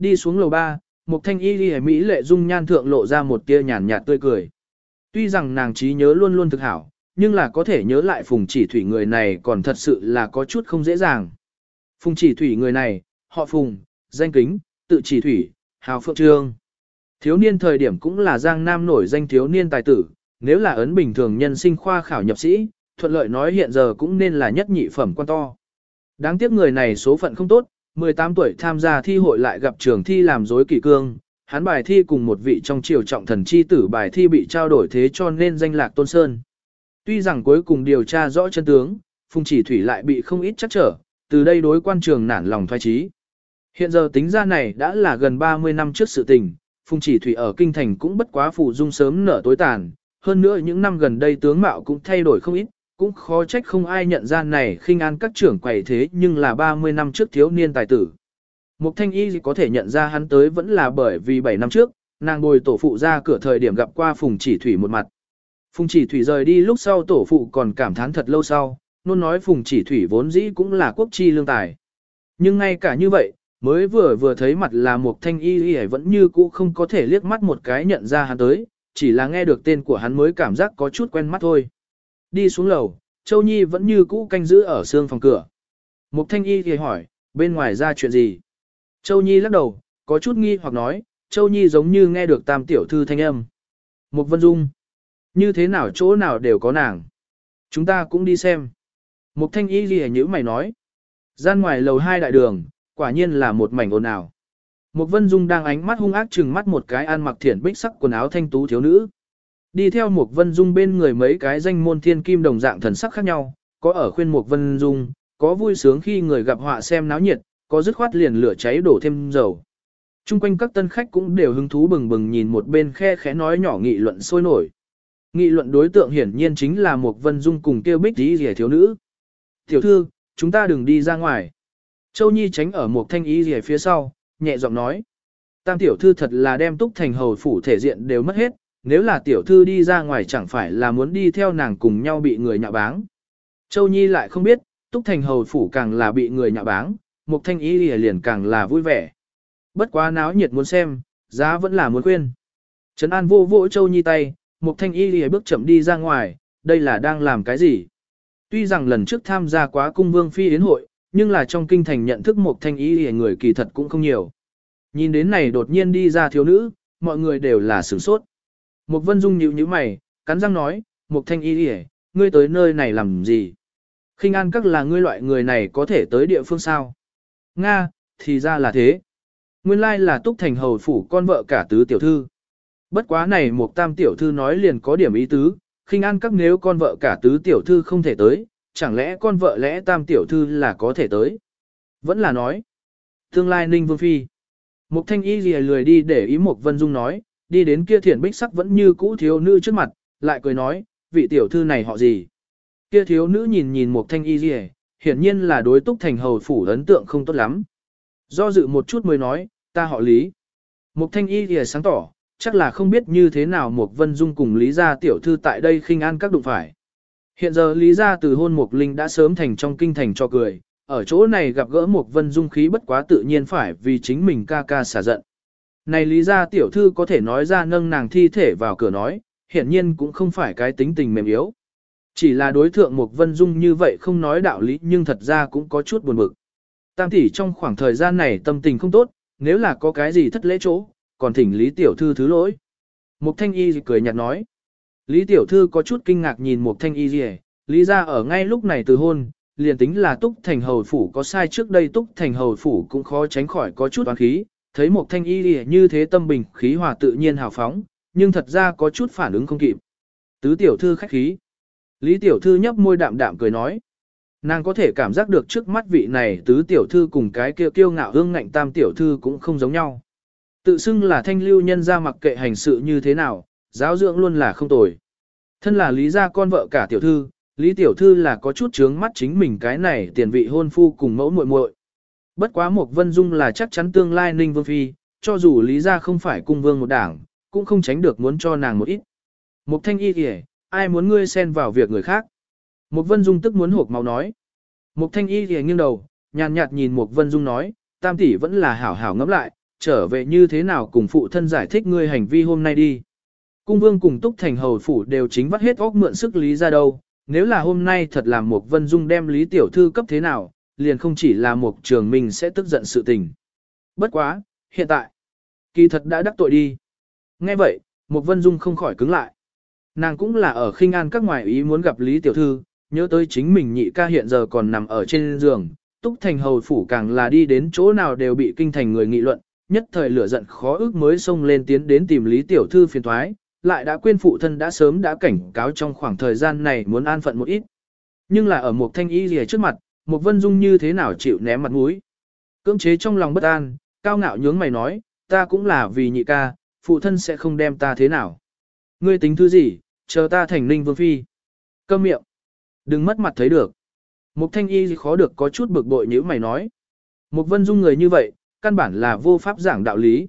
Đi xuống lầu ba, một thanh y đi Mỹ lệ dung nhan thượng lộ ra một tia nhàn nhạt tươi cười. Tuy rằng nàng trí nhớ luôn luôn thực hảo, nhưng là có thể nhớ lại phùng chỉ thủy người này còn thật sự là có chút không dễ dàng. Phùng chỉ thủy người này, họ phùng, danh kính, tự chỉ thủy, hào phượng trương. Thiếu niên thời điểm cũng là giang nam nổi danh thiếu niên tài tử, nếu là ấn bình thường nhân sinh khoa khảo nhập sĩ, thuận lợi nói hiện giờ cũng nên là nhất nhị phẩm quan to. Đáng tiếc người này số phận không tốt, 18 tuổi tham gia thi hội lại gặp trường thi làm dối kỳ cương, hắn bài thi cùng một vị trong triều trọng thần chi tử bài thi bị trao đổi thế cho nên danh lạc tôn sơn. Tuy rằng cuối cùng điều tra rõ chân tướng, Phùng Chỉ Thủy lại bị không ít chắc trở, từ đây đối quan trường nản lòng thoái trí. Hiện giờ tính ra này đã là gần 30 năm trước sự tình, Phùng Chỉ Thủy ở kinh thành cũng bất quá phụ dung sớm nở tối tàn, hơn nữa những năm gần đây tướng mạo cũng thay đổi không ít, cũng khó trách không ai nhận ra này khinh an các trưởng quầy thế nhưng là 30 năm trước thiếu niên tài tử. Mục thanh y có thể nhận ra hắn tới vẫn là bởi vì 7 năm trước, Nàng bồi tổ phụ ra cửa thời điểm gặp qua Phùng Chỉ Thủy một mặt. Phùng Chỉ Thủy rời đi lúc sau tổ phụ còn cảm thán thật lâu sau, luôn nói Phùng Chỉ Thủy vốn dĩ cũng là quốc chi lương tài. Nhưng ngay cả như vậy, mới vừa vừa thấy mặt là một thanh y y vẫn như cũ không có thể liếc mắt một cái nhận ra hắn tới, chỉ là nghe được tên của hắn mới cảm giác có chút quen mắt thôi. Đi xuống lầu, Châu Nhi vẫn như cũ canh giữ ở xương phòng cửa. Mục thanh y thì hỏi, bên ngoài ra chuyện gì? Châu Nhi lắc đầu, có chút nghi hoặc nói, Châu Nhi giống như nghe được tam tiểu thư thanh âm. Mục Vân Dung, như thế nào chỗ nào đều có nàng. Chúng ta cũng đi xem. Mục thanh y gì nhữ mày nói. Gian ngoài lầu hai đại đường, quả nhiên là một mảnh ồn ào. Mục Vân Dung đang ánh mắt hung ác chừng mắt một cái ăn mặc thiển bích sắc quần áo thanh tú thiếu nữ. Đi theo Mục Vân Dung bên người mấy cái danh môn thiên kim đồng dạng thần sắc khác nhau, có ở khuyên Mục Vân Dung, có vui sướng khi người gặp họa xem náo nhiệt, có dứt khoát liền lửa cháy đổ thêm dầu. Trung quanh các tân khách cũng đều hứng thú bừng bừng nhìn một bên khe khẽ nói nhỏ nghị luận sôi nổi. Nghị luận đối tượng hiển nhiên chính là Mục Vân Dung cùng kêu bích tí rẻ thiếu nữ. Tiểu thư, chúng ta đừng đi ra ngoài. Châu Nhi tránh ở một thanh y rẻ phía sau, nhẹ giọng nói. Tam tiểu thư thật là đem túc thành hầu phủ thể diện đều mất hết, nếu là tiểu thư đi ra ngoài chẳng phải là muốn đi theo nàng cùng nhau bị người nhạ báng. Châu Nhi lại không biết, túc thành hầu phủ càng là bị người nhạ báng, Mục thanh y liền càng là vui vẻ. Bất quá náo nhiệt muốn xem, giá vẫn là muốn khuyên Trấn An vô vỗ Châu Nhi tay, Mục thanh y lìa bước chậm đi ra ngoài, đây là đang làm cái gì? Tuy rằng lần trước tham gia quá cung vương phi yến hội, nhưng là trong kinh thành nhận thức Mục thanh y lìa người kỳ thật cũng không nhiều. Nhìn đến này đột nhiên đi ra thiếu nữ, mọi người đều là sửng sốt. Mục vân dung nhíu nhíu mày, cắn răng nói, Mục thanh y lìa, ngươi tới nơi này làm gì? khinh an các là ngươi loại người này có thể tới địa phương sao? Nga, thì ra là thế. Nguyên lai là túc thành hầu phủ con vợ cả tứ tiểu thư. Bất quá này Mục tam tiểu thư nói liền có điểm ý tứ, khinh an các nếu con vợ cả tứ tiểu thư không thể tới, chẳng lẽ con vợ lẽ tam tiểu thư là có thể tới. Vẫn là nói. Tương lai ninh vương phi. Mục thanh y lìa lười đi để ý Mục Vân Dung nói, đi đến kia thiển bích sắc vẫn như cũ thiếu nữ trước mặt, lại cười nói, vị tiểu thư này họ gì. Kia thiếu nữ nhìn nhìn một thanh y lìa, hiển nhiên là đối túc thành hầu phủ ấn tượng không tốt lắm. Do dự một chút mới nói, ta họ lý. Mục thanh y lìa sáng tỏ, chắc là không biết như thế nào Mục Vân Dung cùng Lý gia tiểu thư tại đây khinh an các đụng phải. Hiện giờ Lý gia từ hôn Mục Linh đã sớm thành trong kinh thành cho cười, ở chỗ này gặp gỡ Mục Vân Dung khí bất quá tự nhiên phải vì chính mình ca ca xả giận. Này Lý gia tiểu thư có thể nói ra nâng nàng thi thể vào cửa nói, hiển nhiên cũng không phải cái tính tình mềm yếu. Chỉ là đối thượng Mục Vân Dung như vậy không nói đạo lý nhưng thật ra cũng có chút buồn bực. Tam tỷ trong khoảng thời gian này tâm tình không tốt, nếu là có cái gì thất lễ chỗ, còn thỉnh Lý Tiểu Thư thứ lỗi. Mục Thanh Y cười nhạt nói. Lý Tiểu Thư có chút kinh ngạc nhìn Mục Thanh Y gì Lý ra ở ngay lúc này từ hôn, liền tính là Túc Thành Hầu Phủ có sai trước đây Túc Thành Hầu Phủ cũng khó tránh khỏi có chút oán khí, thấy một Thanh Y gì như thế tâm bình khí hòa tự nhiên hào phóng, nhưng thật ra có chút phản ứng không kịp. Tứ Tiểu Thư khách khí. Lý Tiểu Thư nhấp môi đạm đạm cười nói. Nàng có thể cảm giác được trước mắt vị này tứ tiểu thư cùng cái kia kiêu ngạo hương ngạnh tam tiểu thư cũng không giống nhau. Tự xưng là thanh lưu nhân ra mặc kệ hành sự như thế nào, giáo dưỡng luôn là không tồi. Thân là lý gia con vợ cả tiểu thư, lý tiểu thư là có chút chướng mắt chính mình cái này tiền vị hôn phu cùng mẫu muội muội. Bất quá một vân dung là chắc chắn tương lai ninh vương phi, cho dù lý gia không phải cung vương một đảng, cũng không tránh được muốn cho nàng một ít. Một thanh y kìa, ai muốn ngươi xen vào việc người khác. Một vân dung tức muốn hộp máu nói. Một thanh y kìa nghiêng đầu, nhàn nhạt nhìn một vân dung nói, tam tỷ vẫn là hảo hảo ngẫm lại, trở về như thế nào cùng phụ thân giải thích ngươi hành vi hôm nay đi. Cung vương cùng túc thành hầu phủ đều chính vắt hết óc mượn sức lý ra đâu, nếu là hôm nay thật là một vân dung đem lý tiểu thư cấp thế nào, liền không chỉ là một trường mình sẽ tức giận sự tình. Bất quá, hiện tại, kỳ thật đã đắc tội đi. Nghe vậy, một vân dung không khỏi cứng lại. Nàng cũng là ở khinh an các ngoại ý muốn gặp lý tiểu thư, nhớ tới chính mình nhị ca hiện giờ còn nằm ở trên giường, túc thành hầu phủ càng là đi đến chỗ nào đều bị kinh thành người nghị luận, nhất thời lửa giận khó ước mới xông lên tiến đến tìm Lý Tiểu Thư phiền thoái, lại đã quên phụ thân đã sớm đã cảnh cáo trong khoảng thời gian này muốn an phận một ít. Nhưng là ở một thanh y rìa trước mặt, một vân dung như thế nào chịu ném mặt mũi. Cưỡng chế trong lòng bất an, cao ngạo nhướng mày nói, ta cũng là vì nhị ca, phụ thân sẽ không đem ta thế nào. Ngươi tính thứ gì, chờ ta thành ninh vương phi. Câm miệng. Đừng mất mặt thấy được. Mục thanh y khó được có chút bực bội như mày nói. Mục vân dung người như vậy, căn bản là vô pháp giảng đạo lý.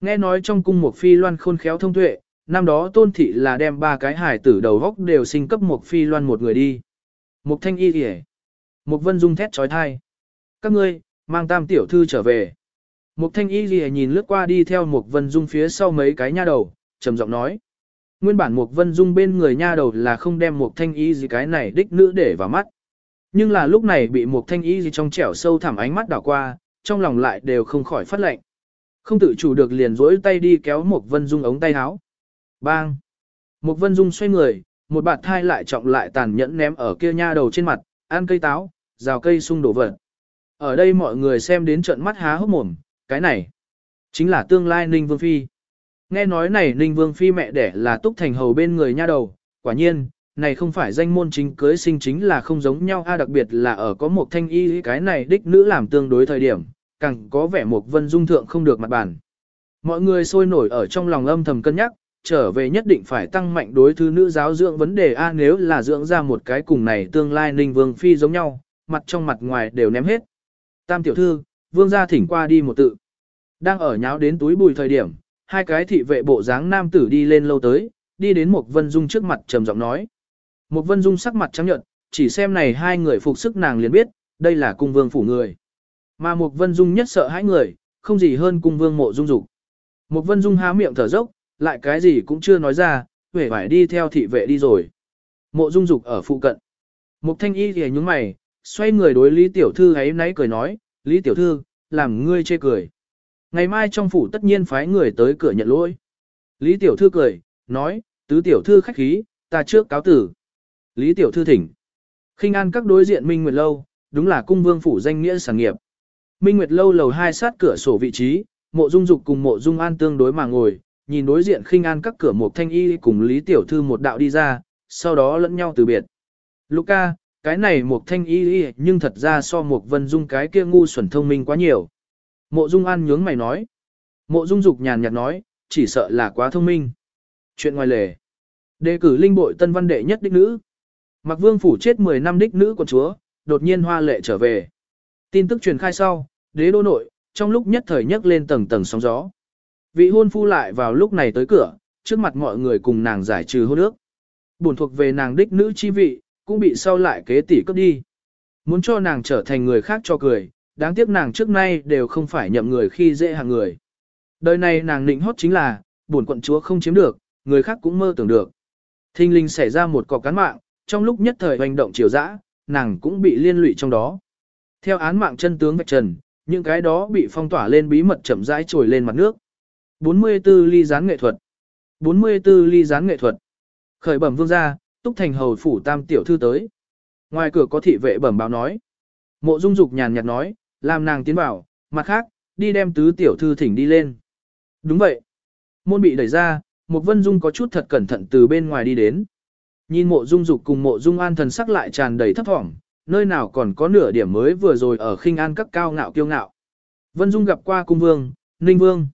Nghe nói trong cung Mục phi loan khôn khéo thông tuệ, năm đó tôn thị là đem ba cái hải tử đầu góc đều sinh cấp Mục phi loan một người đi. Mục thanh y kìa. Một vân dung thét trói thai. Các ngươi, mang tam tiểu thư trở về. Một thanh y gì nhìn lướt qua đi theo một vân dung phía sau mấy cái nha đầu, trầm giọng nói. Nguyên bản một vân dung bên người nha đầu là không đem một thanh y gì cái này đích nữ để vào mắt. Nhưng là lúc này bị một thanh y gì trong trẻo sâu thẳm ánh mắt đảo qua, trong lòng lại đều không khỏi phát lệnh. Không tự chủ được liền rỗi tay đi kéo một vân dung ống tay áo. Bang! Một vân dung xoay người, một bạt thai lại trọng lại tàn nhẫn ném ở kia nha đầu trên mặt, ăn cây táo, rào cây sung đổ vật. Ở đây mọi người xem đến trận mắt há hốc mồm, cái này chính là tương lai Ninh Vương Phi. Nghe nói này Ninh Vương Phi mẹ đẻ là túc thành hầu bên người nha đầu, quả nhiên, này không phải danh môn chính cưới sinh chính là không giống nhau a đặc biệt là ở có một thanh y cái này đích nữ làm tương đối thời điểm, càng có vẻ một vân dung thượng không được mặt bản. Mọi người sôi nổi ở trong lòng âm thầm cân nhắc, trở về nhất định phải tăng mạnh đối thứ nữ giáo dưỡng vấn đề A nếu là dưỡng ra một cái cùng này tương lai ninh vương phi giống nhau, mặt trong mặt ngoài đều ném hết. Tam tiểu thư, vương gia thỉnh qua đi một tự. Đang ở nháo đến túi bùi thời điểm, hai cái thị vệ bộ dáng nam tử đi lên lâu tới, đi đến một vân dung trước mặt trầm giọng nói. Một vân dung sắc mặt trắng nhợt, chỉ xem này hai người phục sức nàng liền biết, đây là cung vương phủ người. Mà một vân dung nhất sợ hãi người, không gì hơn cung vương mộ dung dục. Một vân dung há miệng thở dốc, lại cái gì cũng chưa nói ra, vẻ phải đi theo thị vệ đi rồi. Mộ dung dục ở phụ cận. Mục thanh y thì nhúng mày, xoay người đối Lý Tiểu Thư ấy nấy cười nói, Lý Tiểu Thư, làm ngươi chê cười. Ngày mai trong phủ tất nhiên phái người tới cửa nhận lỗi. Lý Tiểu Thư cười, nói, tứ Tiểu Thư khách khí, ta trước cáo tử. Lý Tiểu Thư thỉnh. khinh an các đối diện Minh Nguyệt Lâu, đúng là cung vương phủ danh nghĩa sản nghiệp. Minh Nguyệt Lâu lầu hai sát cửa sổ vị trí, mộ dung dục cùng mộ dung an tương đối mà ngồi, nhìn đối diện khinh an các cửa một thanh y cùng Lý Tiểu Thư một đạo đi ra, sau đó lẫn nhau từ biệt. Luca, cái này một thanh y nhưng thật ra so một vân dung cái kia ngu xuẩn thông minh quá nhiều. Mộ dung an nhướng mày nói. Mộ dung dục nhàn nhạt nói, chỉ sợ là quá thông minh. Chuyện ngoài lề. Đề cử linh bội tân văn đệ nhất đích nữ. Mặc vương phủ chết 10 năm đích nữ của chúa, đột nhiên hoa lệ trở về. Tin tức truyền khai sau, đế đô nội, trong lúc nhất thời nhấc lên tầng tầng sóng gió. Vị hôn phu lại vào lúc này tới cửa, trước mặt mọi người cùng nàng giải trừ hôn ước. Buồn thuộc về nàng đích nữ chi vị, cũng bị sau lại kế tỷ cấp đi. Muốn cho nàng trở thành người khác cho cười, đáng tiếc nàng trước nay đều không phải nhậm người khi dễ hàng người. Đời này nàng định hót chính là, buồn quận chúa không chiếm được, người khác cũng mơ tưởng được. Thinh linh xảy ra một cọc cán mạng, trong lúc nhất thời hành động chiều dã, nàng cũng bị liên lụy trong đó. Theo án mạng chân tướng vạch trần, những cái đó bị phong tỏa lên bí mật chậm rãi trồi lên mặt nước. 44 ly gián nghệ thuật. 44 ly gián nghệ thuật. Khởi bẩm vương gia, túc thành hầu phủ tam tiểu thư tới. Ngoài cửa có thị vệ bẩm báo nói. Mộ dung dục nhàn nhạt nói, làm nàng tiến vào, mặt khác, đi đem tứ tiểu thư thỉnh đi lên. Đúng vậy. Môn bị đẩy ra, một vân dung có chút thật cẩn thận từ bên ngoài đi đến. Nhìn mộ dung dục cùng mộ dung an thần sắc lại tràn đầy thấp thỏm, nơi nào còn có nửa điểm mới vừa rồi ở khinh an các cao ngạo kiêu ngạo. Vân dung gặp qua cung vương, ninh vương.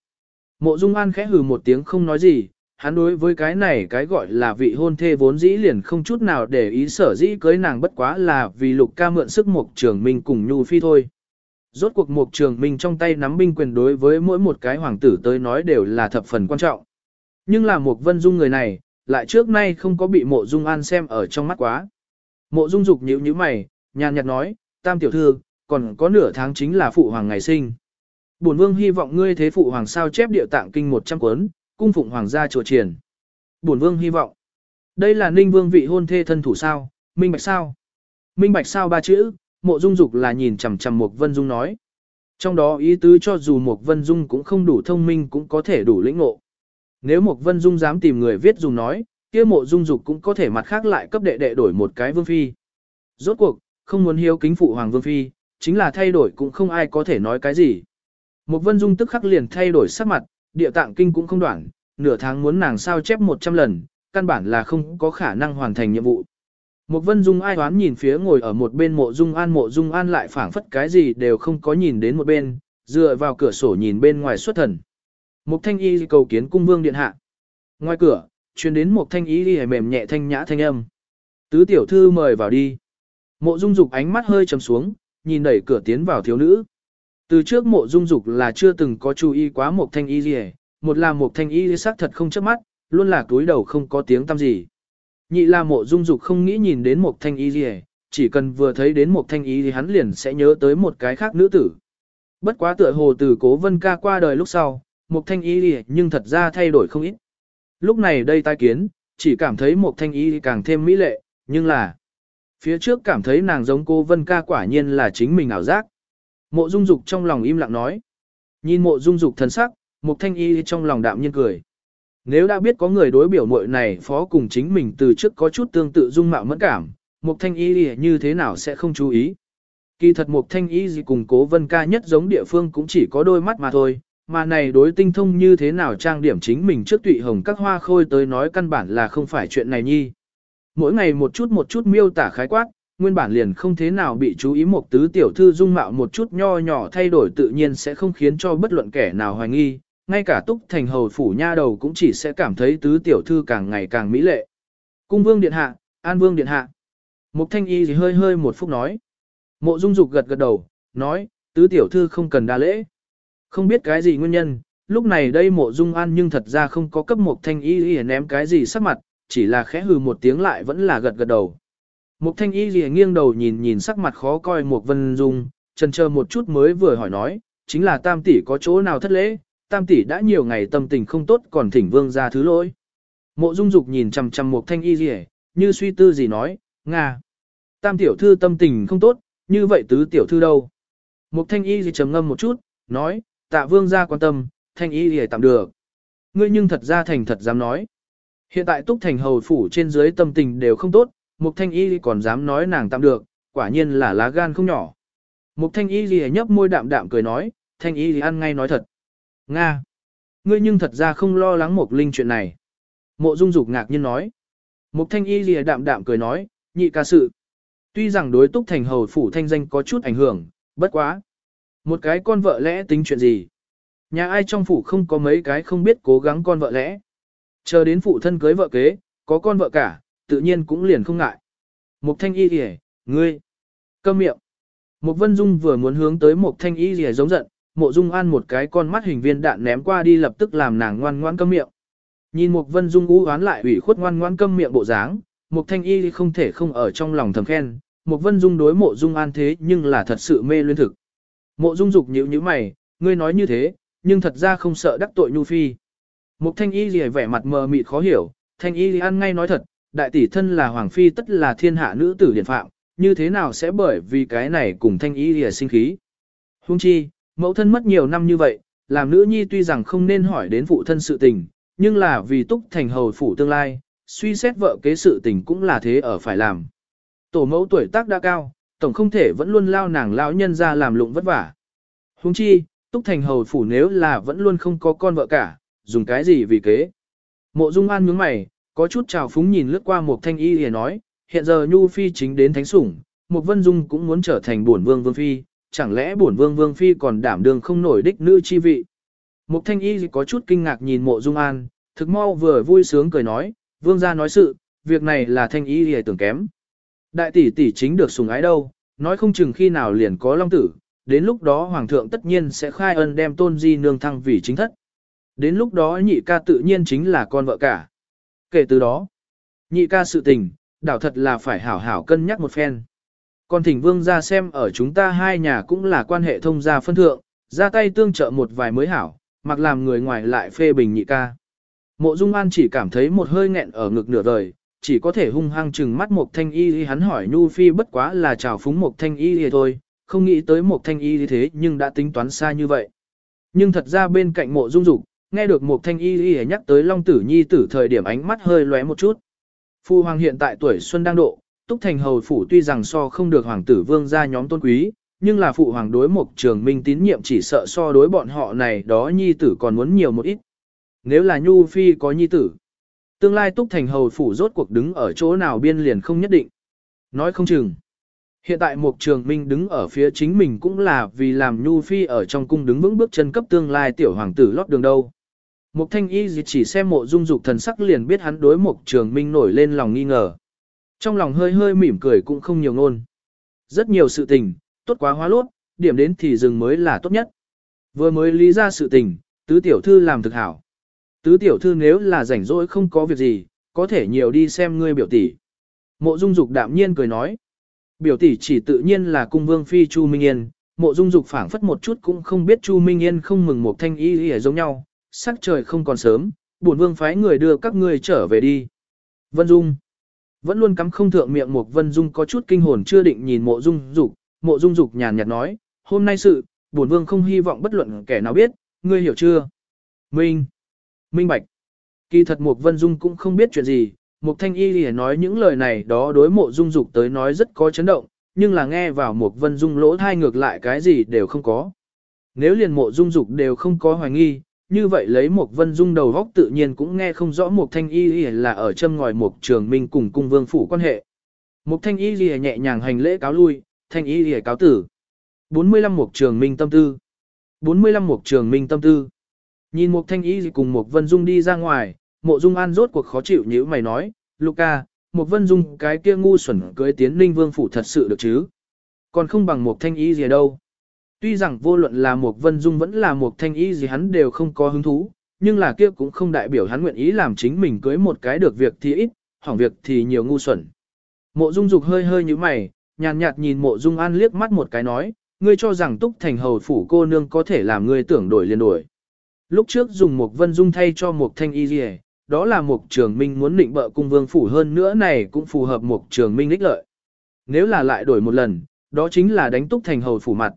Mộ dung an khẽ hừ một tiếng không nói gì, hắn đối với cái này cái gọi là vị hôn thê vốn dĩ liền không chút nào để ý sở dĩ cưới nàng bất quá là vì lục ca mượn sức mục trường minh cùng nhu phi thôi. Rốt cuộc mục trường minh trong tay nắm binh quyền đối với mỗi một cái hoàng tử tới nói đều là thập phần quan trọng. Nhưng là mục vân dung người này, lại trước nay không có bị mộ dung an xem ở trong mắt quá. Mộ dung dục nhíu nhíu mày, nhàn nhạt nói, tam tiểu thư, còn có nửa tháng chính là phụ hoàng ngày sinh. Bổn vương hy vọng ngươi thế phụ hoàng sao chép địa tạng kinh 100 cuốn, cung phụng hoàng gia chùa triển. Bổn vương hy vọng. Đây là ninh vương vị hôn thê thân thủ sao, minh bạch sao? Minh bạch sao ba chữ, mộ dung dục là nhìn chằm chằm Mục vân dung nói. Trong đó ý tứ cho dù Mục vân dung cũng không đủ thông minh cũng có thể đủ lĩnh ngộ. Nếu Mục vân dung dám tìm người viết dùng nói, kia mộ dung dục cũng có thể mặt khác lại cấp đệ đệ đổi một cái vương phi. Rốt cuộc, không muốn hiếu kính phụ hoàng vương phi, chính là thay đổi cũng không ai có thể nói cái gì. Một vân dung tức khắc liền thay đổi sắc mặt, địa tạng kinh cũng không đoạn, nửa tháng muốn nàng sao chép 100 lần, căn bản là không có khả năng hoàn thành nhiệm vụ. Một vân dung ai toán nhìn phía ngồi ở một bên mộ dung an mộ dung an lại phảng phất cái gì đều không có nhìn đến một bên, dựa vào cửa sổ nhìn bên ngoài xuất thần. Một thanh y cầu kiến cung vương điện hạ. Ngoài cửa, truyền đến một thanh y đi mềm nhẹ thanh nhã thanh âm. Tứ tiểu thư mời vào đi. Mộ dung dục ánh mắt hơi trầm xuống, nhìn đẩy cửa tiến vào thiếu nữ. Từ trước mộ dung dục là chưa từng có chú ý quá một thanh y gì một là một thanh y sắc thật không chớp mắt, luôn là túi đầu không có tiếng tăm gì. Nhị là mộ dung dục không nghĩ nhìn đến một thanh y gì, chỉ cần vừa thấy đến một thanh y thì hắn liền sẽ nhớ tới một cái khác nữ tử. Bất quá tựa hồ từ cố vân ca qua đời lúc sau, một thanh y gì nhưng thật ra thay đổi không ít. Lúc này đây tai kiến, chỉ cảm thấy một thanh y càng thêm mỹ lệ, nhưng là phía trước cảm thấy nàng giống cô vân ca quả nhiên là chính mình ảo giác. Mộ dung dục trong lòng im lặng nói. Nhìn mộ dung dục thần sắc, Mục thanh y trong lòng đạm nhiên cười. Nếu đã biết có người đối biểu muội này phó cùng chính mình từ trước có chút tương tự dung mạo mẫn cảm, Mục thanh y như thế nào sẽ không chú ý. Kỳ thật Mục thanh y gì cùng cố vân ca nhất giống địa phương cũng chỉ có đôi mắt mà thôi, mà này đối tinh thông như thế nào trang điểm chính mình trước tụy hồng các hoa khôi tới nói căn bản là không phải chuyện này nhi. Mỗi ngày một chút một chút miêu tả khái quát, nguyên bản liền không thế nào bị chú ý một tứ tiểu thư dung mạo một chút nho nhỏ thay đổi tự nhiên sẽ không khiến cho bất luận kẻ nào hoài nghi, ngay cả túc thành hầu phủ nha đầu cũng chỉ sẽ cảm thấy tứ tiểu thư càng ngày càng mỹ lệ. Cung vương điện hạ, an vương điện hạ. Mục thanh y thì hơi hơi một phút nói. Mộ dung dục gật gật đầu, nói, tứ tiểu thư không cần đa lễ. Không biết cái gì nguyên nhân, lúc này đây mộ dung an nhưng thật ra không có cấp mục thanh y thì ném cái gì sắc mặt, chỉ là khẽ hừ một tiếng lại vẫn là gật gật đầu. Mục thanh y thì nghiêng đầu nhìn nhìn sắc mặt khó coi mục vân dung, chần chờ một chút mới vừa hỏi nói, chính là tam tỷ có chỗ nào thất lễ, tam tỷ đã nhiều ngày tâm tình không tốt còn thỉnh vương ra thứ lỗi. Mộ dung dục nhìn chằm chằm mục thanh y gì như suy tư gì nói, Nga. Tam tiểu thư tâm tình không tốt, như vậy tứ tiểu thư đâu? Mục thanh y gì trầm ngâm một chút, nói, tạ vương ra quan tâm, thanh y gì tạm được. Ngươi nhưng thật ra thành thật dám nói. Hiện tại túc thành hầu phủ trên dưới tâm tình đều không tốt, mục thanh y còn dám nói nàng tạm được, quả nhiên là lá gan không nhỏ. Mục thanh y gì nhấp môi đạm đạm cười nói, thanh y gì ăn ngay nói thật. Nga! Ngươi nhưng thật ra không lo lắng Mộc Linh chuyện này. Mộ Dung Dục ngạc nhiên nói. Mục Thanh Y lìa đạm đạm cười nói, nhị ca sự. Tuy rằng đối túc thành hầu phủ thanh danh có chút ảnh hưởng, bất quá. Một cái con vợ lẽ tính chuyện gì? Nhà ai trong phủ không có mấy cái không biết cố gắng con vợ lẽ. Chờ đến phụ thân cưới vợ kế, có con vợ cả, tự nhiên cũng liền không ngại. Mục Thanh Y lìa, ngươi. Câm miệng. Mục Vân Dung vừa muốn hướng tới Mục Thanh Y lìa giống giận, mộ dung an một cái con mắt hình viên đạn ném qua đi lập tức làm nàng ngoan ngoan câm miệng. Nhìn mục vân dung u oán lại ủy khuất ngoan ngoan câm miệng bộ dáng, mục thanh y không thể không ở trong lòng thầm khen, mục vân dung đối mộ dung an thế nhưng là thật sự mê luyến thực. Mộ dung dục nhíu nhíu mày, ngươi nói như thế, nhưng thật ra không sợ đắc tội nhu phi. Mục thanh y gì vẻ mặt mờ mịt khó hiểu, thanh y ăn ngay nói thật, đại tỷ thân là hoàng phi tất là thiên hạ nữ tử điện phạm, như thế nào sẽ bởi vì cái này cùng thanh ý lìa sinh khí. Hung chi, Mẫu thân mất nhiều năm như vậy, làm nữ nhi tuy rằng không nên hỏi đến phụ thân sự tình, nhưng là vì túc thành hầu phủ tương lai, suy xét vợ kế sự tình cũng là thế ở phải làm. Tổ mẫu tuổi tác đã cao, tổng không thể vẫn luôn lao nàng lão nhân ra làm lụng vất vả. Hung chi, túc thành hầu phủ nếu là vẫn luôn không có con vợ cả, dùng cái gì vì kế. Mộ Dung An nhướng mày, có chút trào phúng nhìn lướt qua một thanh y hề nói, hiện giờ Nhu Phi chính đến thánh sủng, một Vân Dung cũng muốn trở thành bổn vương vương phi, chẳng lẽ bổn vương vương phi còn đảm đương không nổi đích nữ chi vị. Mục thanh y có chút kinh ngạc nhìn mộ dung an, thực mau vừa vui sướng cười nói, vương gia nói sự, việc này là thanh y hề tưởng kém. Đại tỷ tỷ chính được sùng ái đâu, nói không chừng khi nào liền có long tử, đến lúc đó hoàng thượng tất nhiên sẽ khai ân đem tôn di nương thăng vì chính thất. Đến lúc đó nhị ca tự nhiên chính là con vợ cả. Kể từ đó, nhị ca sự tình, đảo thật là phải hảo hảo cân nhắc một phen. Còn thỉnh vương ra xem ở chúng ta hai nhà cũng là quan hệ thông gia phân thượng, ra tay tương trợ một vài mới hảo, mặc làm người ngoài lại phê bình nhị ca. Mộ Dung An chỉ cảm thấy một hơi nghẹn ở ngực nửa đời, chỉ có thể hung hăng chừng mắt một thanh y hắn hỏi Nhu Phi bất quá là chào phúng một thanh y thôi, không nghĩ tới một thanh y thế nhưng đã tính toán xa như vậy. Nhưng thật ra bên cạnh mộ dung dục, nghe được một thanh y nhắc tới Long Tử Nhi tử thời điểm ánh mắt hơi lóe một chút. Phu Hoàng hiện tại tuổi xuân đang độ, Túc Thành Hầu Phủ tuy rằng so không được Hoàng tử Vương ra nhóm tôn quý, nhưng là phụ hoàng đối mục trường minh tín nhiệm chỉ sợ so đối bọn họ này đó nhi tử còn muốn nhiều một ít. Nếu là Nhu Phi có nhi tử, tương lai Túc Thành Hầu Phủ rốt cuộc đứng ở chỗ nào biên liền không nhất định. Nói không chừng. Hiện tại Mục Trường Minh đứng ở phía chính mình cũng là vì làm Nhu Phi ở trong cung đứng vững bước chân cấp tương lai tiểu hoàng tử lót đường đâu. Mục Thanh Y chỉ xem mộ dung dục thần sắc liền biết hắn đối Mục Trường Minh nổi lên lòng nghi ngờ. Trong lòng hơi hơi mỉm cười cũng không nhiều ngôn. Rất nhiều sự tình, tốt quá hóa lốt, điểm đến thì dừng mới là tốt nhất. Vừa mới lý ra sự tình, tứ tiểu thư làm thực hảo, Tứ tiểu thư nếu là rảnh rỗi không có việc gì, có thể nhiều đi xem ngươi biểu tỷ. Mộ Dung Dục đạm nhiên cười nói. Biểu tỷ chỉ tự nhiên là cung vương phi Chu Minh Yên, mộ Dung Dục phảng phất một chút cũng không biết Chu Minh Yên không mừng một thanh y y giống nhau, sắc trời không còn sớm, bổn vương phái người đưa các ngươi trở về đi. Vân Dung vẫn luôn cắm không thượng miệng một Vân Dung có chút kinh hồn chưa định nhìn mộ Dung Dục, mộ Dung Dục nhàn nhạt nói, hôm nay sự, bổn vương không hy vọng bất luận kẻ nào biết, ngươi hiểu chưa? Minh, Minh Bạch. Kỳ thật một Vân Dung cũng không biết chuyện gì, một Thanh Y lìa nói những lời này đó đối mộ Dung Dục tới nói rất có chấn động, nhưng là nghe vào một Vân Dung lỗ thai ngược lại cái gì đều không có. Nếu liền mộ Dung Dục đều không có hoài nghi, như vậy lấy một vân dung đầu góc tự nhiên cũng nghe không rõ một thanh y là ở châm ngòi một trường minh cùng cung vương phủ quan hệ. Một thanh y lìa nhẹ nhàng hành lễ cáo lui, thanh y lìa cáo tử. 45 một trường minh tâm tư. 45 một trường minh tâm tư. Nhìn một thanh y cùng một vân dung đi ra ngoài, mộ dung an rốt cuộc khó chịu như mày nói, Luca, một vân dung cái kia ngu xuẩn cưới tiến ninh vương phủ thật sự được chứ. Còn không bằng một thanh y gì đâu. Tuy rằng vô luận là một vân dung vẫn là một thanh y gì hắn đều không có hứng thú, nhưng là kia cũng không đại biểu hắn nguyện ý làm chính mình cưới một cái được việc thì ít, hỏng việc thì nhiều ngu xuẩn. Mộ dung dục hơi hơi như mày, nhàn nhạt nhìn mộ dung an liếc mắt một cái nói, ngươi cho rằng túc thành hầu phủ cô nương có thể làm ngươi tưởng đổi liền đổi. Lúc trước dùng một vân dung thay cho một thanh y gì đó là một trường minh muốn định bợ cung vương phủ hơn nữa này cũng phù hợp một trường minh ích lợi. Nếu là lại đổi một lần, đó chính là đánh túc thành hầu phủ mặt.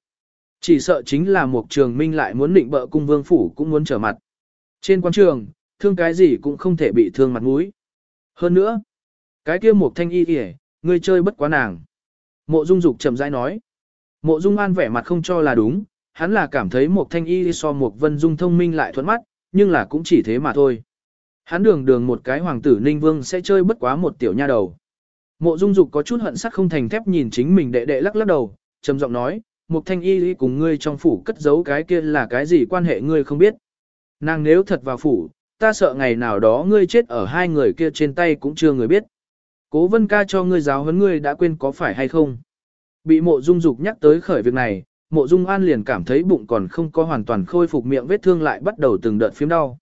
Chỉ sợ chính là một trường minh lại muốn định bợ cung vương phủ cũng muốn trở mặt. Trên quan trường, thương cái gì cũng không thể bị thương mặt mũi. Hơn nữa, cái kia một thanh y kìa, ngươi chơi bất quá nàng. Mộ dung dục chậm rãi nói. Mộ dung an vẻ mặt không cho là đúng, hắn là cảm thấy một thanh y so một vân dung thông minh lại thuận mắt, nhưng là cũng chỉ thế mà thôi. Hắn đường đường một cái hoàng tử ninh vương sẽ chơi bất quá một tiểu nha đầu. Mộ dung dục có chút hận sắc không thành thép nhìn chính mình đệ đệ lắc lắc đầu, trầm giọng nói, một thanh y cùng ngươi trong phủ cất giấu cái kia là cái gì quan hệ ngươi không biết. Nàng nếu thật vào phủ, ta sợ ngày nào đó ngươi chết ở hai người kia trên tay cũng chưa người biết. Cố vân ca cho ngươi giáo huấn ngươi đã quên có phải hay không. Bị mộ dung dục nhắc tới khởi việc này, mộ dung an liền cảm thấy bụng còn không có hoàn toàn khôi phục miệng vết thương lại bắt đầu từng đợt phím đau.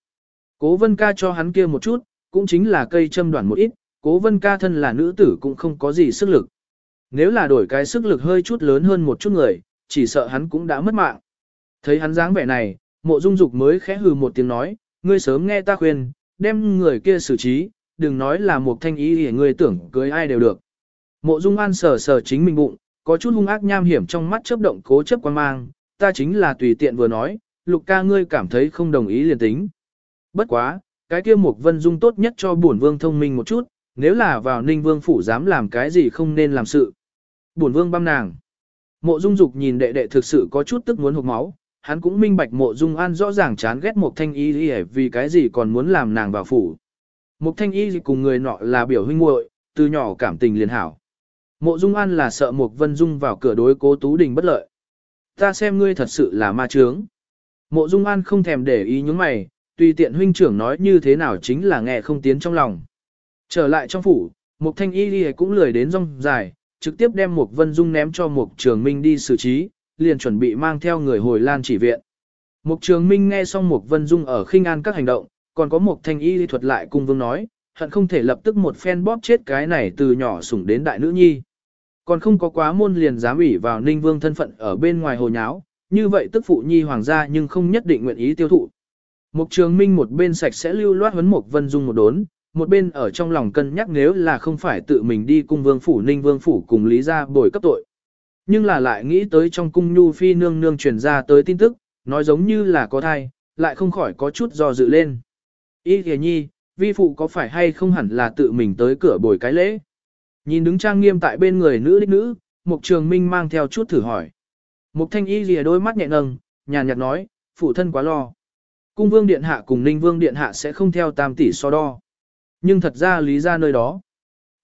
Cố vân ca cho hắn kia một chút, cũng chính là cây châm đoạn một ít, cố vân ca thân là nữ tử cũng không có gì sức lực. Nếu là đổi cái sức lực hơi chút lớn hơn một chút người, chỉ sợ hắn cũng đã mất mạng. Thấy hắn dáng vẻ này, mộ dung dục mới khẽ hừ một tiếng nói, ngươi sớm nghe ta khuyên, đem người kia xử trí, đừng nói là một thanh ý để ngươi tưởng cưới ai đều được. Mộ dung an sờ sờ chính mình bụng, có chút hung ác nham hiểm trong mắt chớp động cố chấp quan mang, ta chính là tùy tiện vừa nói, lục ca ngươi cảm thấy không đồng ý liền tính. Bất quá, cái kia mục vân dung tốt nhất cho bổn vương thông minh một chút, nếu là vào ninh vương phủ dám làm cái gì không nên làm sự. Bổn vương băm nàng. Mộ Dung Dục nhìn đệ đệ thực sự có chút tức muốn hộc máu, hắn cũng minh bạch Mộ Dung An rõ ràng chán ghét Mộc Thanh Y vì cái gì còn muốn làm nàng vào phủ. Mộc Thanh Y cùng người nọ là biểu huynh muội, từ nhỏ cảm tình liền hảo. Mộ Dung An là sợ Mộc Vân Dung vào cửa đối Cố Tú Đình bất lợi. Ta xem ngươi thật sự là ma chướng. Mộ Dung An không thèm để ý những mày, tùy tiện huynh trưởng nói như thế nào chính là nghe không tiến trong lòng. Trở lại trong phủ, Mộc Thanh Y cũng lười đến rong dài, trực tiếp đem Mục vân dung ném cho Mục trường minh đi xử trí, liền chuẩn bị mang theo người hồi lan chỉ viện. Mục trường minh nghe xong Mục vân dung ở khinh an các hành động, còn có Mục thanh y thuật lại cung vương nói, hận không thể lập tức một phen bóp chết cái này từ nhỏ sủng đến đại nữ nhi. Còn không có quá môn liền dám ủy vào ninh vương thân phận ở bên ngoài hồ nháo, như vậy tức phụ nhi hoàng gia nhưng không nhất định nguyện ý tiêu thụ. Mục trường minh một bên sạch sẽ lưu loát huấn Mục vân dung một đốn, một bên ở trong lòng cân nhắc nếu là không phải tự mình đi cung vương phủ ninh vương phủ cùng lý ra bồi cấp tội. Nhưng là lại nghĩ tới trong cung nhu phi nương nương truyền ra tới tin tức, nói giống như là có thai, lại không khỏi có chút do dự lên. Ý kìa nhi, vi phụ có phải hay không hẳn là tự mình tới cửa bồi cái lễ. Nhìn đứng trang nghiêm tại bên người nữ đích nữ, Mục Trường Minh mang theo chút thử hỏi. Mục Thanh Y lìa đôi mắt nhẹ nâng, nhàn nhạt nói, phụ thân quá lo. Cung Vương Điện Hạ cùng Ninh Vương Điện Hạ sẽ không theo tam tỷ so đo. Nhưng thật ra lý ra nơi đó.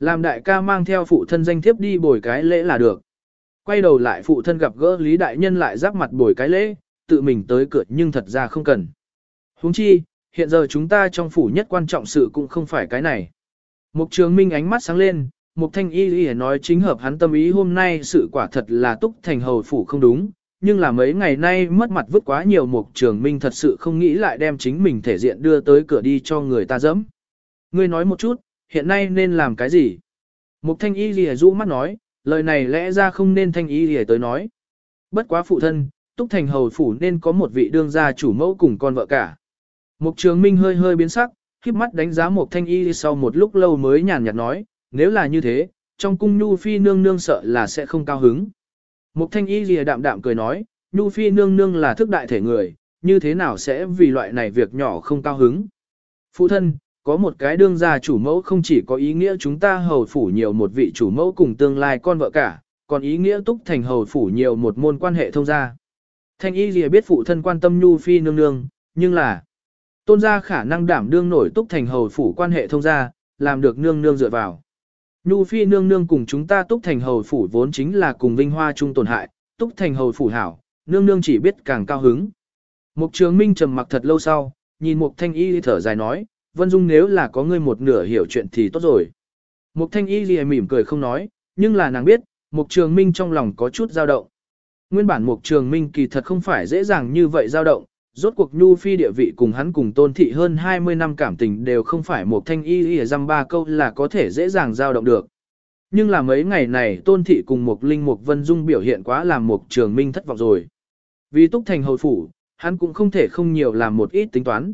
Làm đại ca mang theo phụ thân danh thiếp đi bồi cái lễ là được. Quay đầu lại phụ thân gặp gỡ lý đại nhân lại giáp mặt bồi cái lễ, tự mình tới cửa nhưng thật ra không cần. huống chi, hiện giờ chúng ta trong phủ nhất quan trọng sự cũng không phải cái này. Mục trường minh ánh mắt sáng lên, mục thanh y y nói chính hợp hắn tâm ý hôm nay sự quả thật là túc thành hầu phủ không đúng, nhưng là mấy ngày nay mất mặt vứt quá nhiều mục trường minh thật sự không nghĩ lại đem chính mình thể diện đưa tới cửa đi cho người ta dẫm. Ngươi nói một chút, hiện nay nên làm cái gì? Mục thanh y lìa rũ mắt nói, lời này lẽ ra không nên thanh y lìa tới nói. Bất quá phụ thân, túc thành hầu phủ nên có một vị đương gia chủ mẫu cùng con vợ cả. Mục trường minh hơi hơi biến sắc, khiếp mắt đánh giá Mục thanh y sau một lúc lâu mới nhàn nhạt nói, nếu là như thế, trong cung nhu phi nương nương sợ là sẽ không cao hứng. Mục thanh y lìa đạm đạm cười nói, nhu phi nương nương là thức đại thể người, như thế nào sẽ vì loại này việc nhỏ không cao hứng. Phụ thân, có một cái đương gia chủ mẫu không chỉ có ý nghĩa chúng ta hầu phủ nhiều một vị chủ mẫu cùng tương lai con vợ cả, còn ý nghĩa túc thành hầu phủ nhiều một môn quan hệ thông gia. Thanh y lìa biết phụ thân quan tâm nhu phi nương nương, nhưng là tôn gia khả năng đảm đương nổi túc thành hầu phủ quan hệ thông gia, làm được nương nương dựa vào. Nhu phi nương nương cùng chúng ta túc thành hầu phủ vốn chính là cùng vinh hoa chung tổn hại, túc thành hầu phủ hảo, nương nương chỉ biết càng cao hứng. Mục trường minh trầm mặc thật lâu sau, nhìn mục thanh y thở dài nói, Vân Dung nếu là có ngươi một nửa hiểu chuyện thì tốt rồi. Mục thanh y gì mỉm cười không nói, nhưng là nàng biết, mục trường minh trong lòng có chút dao động. Nguyên bản mục trường minh kỳ thật không phải dễ dàng như vậy dao động, rốt cuộc nhu phi địa vị cùng hắn cùng tôn thị hơn 20 năm cảm tình đều không phải một thanh y y dăm ba câu là có thể dễ dàng dao động được. Nhưng là mấy ngày này tôn thị cùng một linh Mục vân dung biểu hiện quá làm một trường minh thất vọng rồi. Vì túc thành hầu phủ, hắn cũng không thể không nhiều làm một ít tính toán.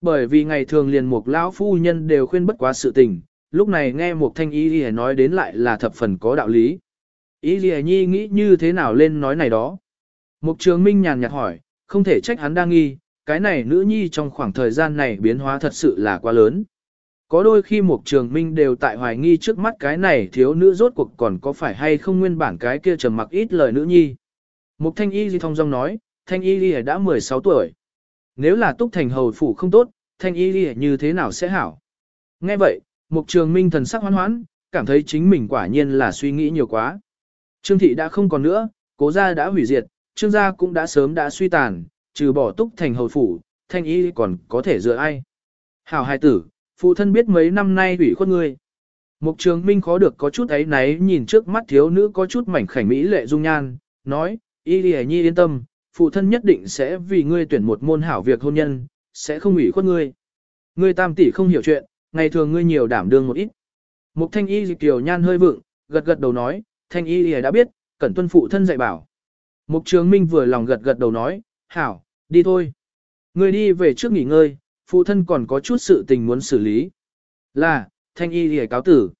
Bởi vì ngày thường liền một lão phu nhân đều khuyên bất quá sự tình, lúc này nghe một thanh y lìa nói đến lại là thập phần có đạo lý. Y lìa nhi nghĩ như thế nào lên nói này đó. Mục trường minh nhàn nhạt hỏi, không thể trách hắn đang nghi, cái này nữ nhi trong khoảng thời gian này biến hóa thật sự là quá lớn. Có đôi khi một trường minh đều tại hoài nghi trước mắt cái này thiếu nữ rốt cuộc còn có phải hay không nguyên bản cái kia trầm mặc ít lời nữ nhi. Mục thanh y di thông dong nói, thanh y di đã 16 tuổi. Nếu là túc thành hầu phủ không tốt, thanh y di như thế nào sẽ hảo? Nghe vậy, mục trường minh thần sắc hoan hoãn, cảm thấy chính mình quả nhiên là suy nghĩ nhiều quá. Trương thị đã không còn nữa, cố gia đã hủy diệt, trương gia cũng đã sớm đã suy tàn, trừ bỏ túc thành hầu phủ, thanh y còn có thể dựa ai. Hảo hài tử, phụ thân biết mấy năm nay ủy khuất ngươi. Mục trường minh khó được có chút ấy náy nhìn trước mắt thiếu nữ có chút mảnh khảnh mỹ lệ dung nhan, nói, y lìa nhi yên tâm, phụ thân nhất định sẽ vì ngươi tuyển một môn hảo việc hôn nhân, sẽ không ủy khuất ngươi. Ngươi tam tỷ không hiểu chuyện, ngày thường ngươi nhiều đảm đương một ít. Mục thanh y kiều nhan hơi vượng, gật gật đầu nói, thanh y lì đã biết, cẩn tuân phụ thân dạy bảo. Mục trường minh vừa lòng gật gật đầu nói, hảo, đi thôi. ngươi đi về trước nghỉ ngơi, phụ thân còn có chút sự tình muốn xử lý. Là, thanh y lìa cáo tử.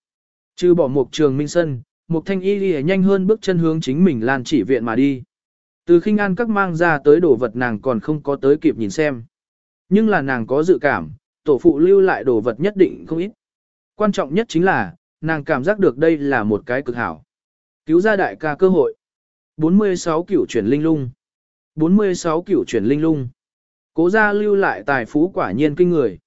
Trừ bỏ mục trường minh sân, mục thanh y lìa nhanh hơn bước chân hướng chính mình lan chỉ viện mà đi. Từ khinh an các mang ra tới đồ vật nàng còn không có tới kịp nhìn xem. Nhưng là nàng có dự cảm, tổ phụ lưu lại đồ vật nhất định không ít. Quan trọng nhất chính là, nàng cảm giác được đây là một cái cực hảo. Cứu ra đại ca cơ hội. 46 cửu chuyển linh lung. 46 cửu chuyển linh lung. Cố gia lưu lại tài phú quả nhiên kinh người.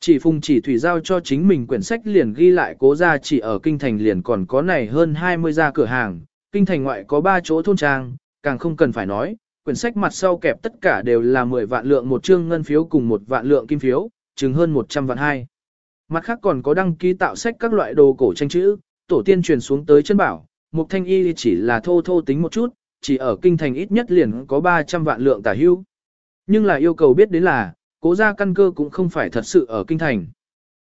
Chỉ phùng chỉ thủy giao cho chính mình quyển sách liền ghi lại cố gia chỉ ở kinh thành liền còn có này hơn 20 gia cửa hàng, kinh thành ngoại có 3 chỗ thôn trang, càng không cần phải nói, quyển sách mặt sau kẹp tất cả đều là 10 vạn lượng một chương ngân phiếu cùng một vạn lượng kim phiếu, chừng hơn 100 vạn hai. Mặt khác còn có đăng ký tạo sách các loại đồ cổ tranh chữ, tổ tiên truyền xuống tới chân bảo, Mục thanh y chỉ là thô thô tính một chút, chỉ ở kinh thành ít nhất liền có 300 vạn lượng tả hưu. Nhưng là yêu cầu biết đến là, cố gia căn cơ cũng không phải thật sự ở kinh thành.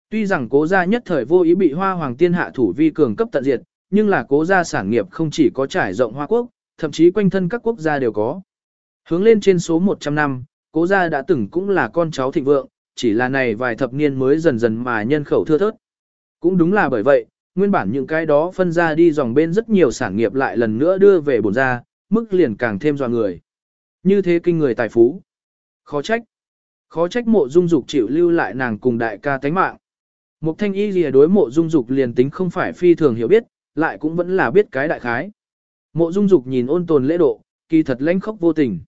Tuy rằng cố gia nhất thời vô ý bị hoa hoàng tiên hạ thủ vi cường cấp tận diệt, nhưng là cố gia sản nghiệp không chỉ có trải rộng hoa quốc, thậm chí quanh thân các quốc gia đều có. Hướng lên trên số 100 năm, cố gia đã từng cũng là con cháu thịnh vượng, chỉ là này vài thập niên mới dần dần mà nhân khẩu thưa thớt. Cũng đúng là bởi vậy, nguyên bản những cái đó phân ra đi dòng bên rất nhiều sản nghiệp lại lần nữa đưa về bổn gia, mức liền càng thêm dọa người. Như thế kinh người tài phú. Khó trách. Khó trách mộ dung dục chịu lưu lại nàng cùng đại ca tánh mạng. Mục thanh y lìa đối mộ dung dục liền tính không phải phi thường hiểu biết, lại cũng vẫn là biết cái đại khái. Mộ dung dục nhìn ôn tồn lễ độ, kỳ thật lãnh khốc vô tình.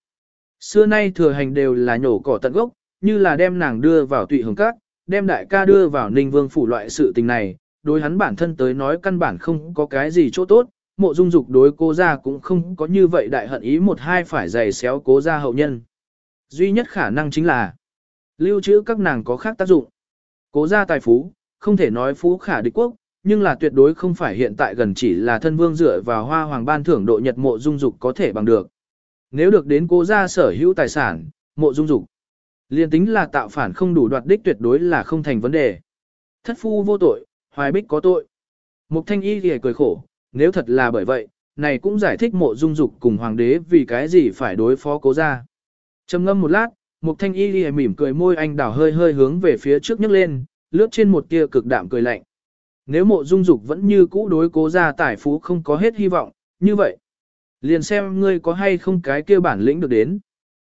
Xưa nay thừa hành đều là nhổ cỏ tận gốc, như là đem nàng đưa vào tụy hồng cát, đem đại ca đưa vào ninh vương phủ loại sự tình này, đối hắn bản thân tới nói căn bản không có cái gì chỗ tốt, mộ dung dục đối cố gia cũng không có như vậy đại hận ý một hai phải giày xéo cố gia hậu nhân. Duy nhất khả năng chính là lưu trữ các nàng có khác tác dụng. Cố gia tài phú, không thể nói phú khả địch quốc, nhưng là tuyệt đối không phải hiện tại gần chỉ là thân vương dựa vào hoa hoàng ban thưởng độ nhật mộ dung dục có thể bằng được. Nếu được đến cố gia sở hữu tài sản, mộ dung dục. Liên tính là tạo phản không đủ đoạt đích tuyệt đối là không thành vấn đề. Thất phu vô tội, hoài bích có tội. Mục thanh y thì cười khổ, nếu thật là bởi vậy, này cũng giải thích mộ dung dục cùng hoàng đế vì cái gì phải đối phó cố gia. Trầm ngâm một lát, mục thanh y thì mỉm cười môi anh đảo hơi hơi hướng về phía trước nhấc lên, lướt trên một tia cực đạm cười lạnh. Nếu mộ dung dục vẫn như cũ đối cố gia tài phú không có hết hy vọng, như vậy, liền xem ngươi có hay không cái kia bản lĩnh được đến.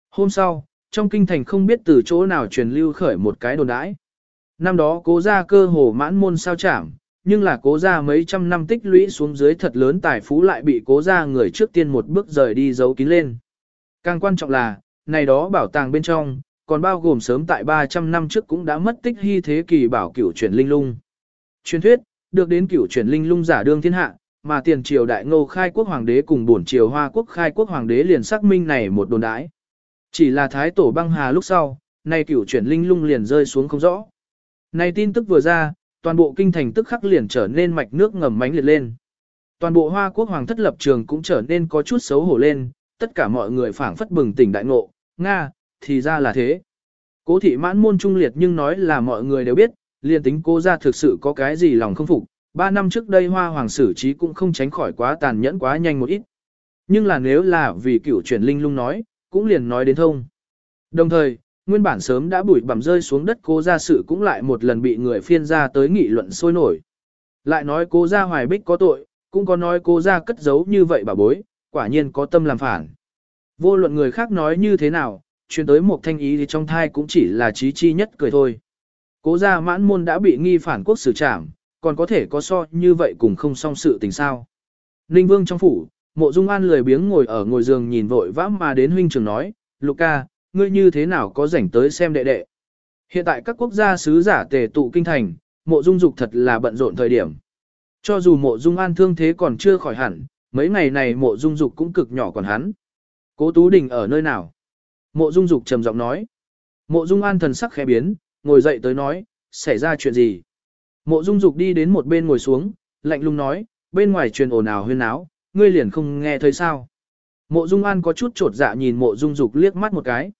Hôm sau, trong kinh thành không biết từ chỗ nào truyền lưu khởi một cái đồn đãi. Năm đó cố gia cơ hồ mãn môn sao chảm, nhưng là cố gia mấy trăm năm tích lũy xuống dưới thật lớn tài phú lại bị cố gia người trước tiên một bước rời đi giấu kín lên. Càng quan trọng là, này đó bảo tàng bên trong, còn bao gồm sớm tại 300 năm trước cũng đã mất tích hy thế kỳ bảo cửu chuyển linh lung. Truyền thuyết, được đến cửu chuyển linh lung giả đương thiên hạ, mà tiền triều đại ngô khai quốc hoàng đế cùng bổn triều hoa quốc khai quốc hoàng đế liền xác minh này một đồn đãi. Chỉ là thái tổ băng hà lúc sau, nay cửu chuyển linh lung liền rơi xuống không rõ. Này tin tức vừa ra, toàn bộ kinh thành tức khắc liền trở nên mạch nước ngầm mánh liệt lên. Toàn bộ hoa quốc hoàng thất lập trường cũng trở nên có chút xấu hổ lên, tất cả mọi người phảng phất bừng tỉnh đại ngộ, Nga, thì ra là thế. Cố thị mãn môn trung liệt nhưng nói là mọi người đều biết, liền tính cô ra thực sự có cái gì lòng không phục, ba năm trước đây hoa hoàng sử trí cũng không tránh khỏi quá tàn nhẫn quá nhanh một ít. Nhưng là nếu là vì cựu chuyển linh lung nói, cũng liền nói đến thông. Đồng thời, nguyên bản sớm đã bụi bằm rơi xuống đất cố gia sự cũng lại một lần bị người phiên ra tới nghị luận sôi nổi. Lại nói cố gia hoài bích có tội, cũng có nói cố gia cất giấu như vậy bà bối, quả nhiên có tâm làm phản. Vô luận người khác nói như thế nào, truyền tới một thanh ý thì trong thai cũng chỉ là trí chi nhất cười thôi. Cố gia mãn môn đã bị nghi phản quốc xử trảm, còn có thể có so như vậy cùng không song sự tình sao. Ninh Vương trong phủ, mộ dung an lười biếng ngồi ở ngồi giường nhìn vội vã mà đến huynh trường nói, Luca, ngươi như thế nào có rảnh tới xem đệ đệ. Hiện tại các quốc gia sứ giả tề tụ kinh thành, mộ dung dục thật là bận rộn thời điểm. Cho dù mộ dung an thương thế còn chưa khỏi hẳn, mấy ngày này mộ dung dục cũng cực nhỏ còn hắn. Cố Tú Đình ở nơi nào? Mộ dung dục trầm giọng nói. Mộ dung an thần sắc khẽ biến, ngồi dậy tới nói, xảy ra chuyện gì? Mộ dung dục đi đến một bên ngồi xuống, lạnh lùng nói, bên ngoài truyền ồn ào huyên náo ngươi liền không nghe thấy sao? Mộ dung an có chút trột dạ nhìn mộ dung dục liếc mắt một cái.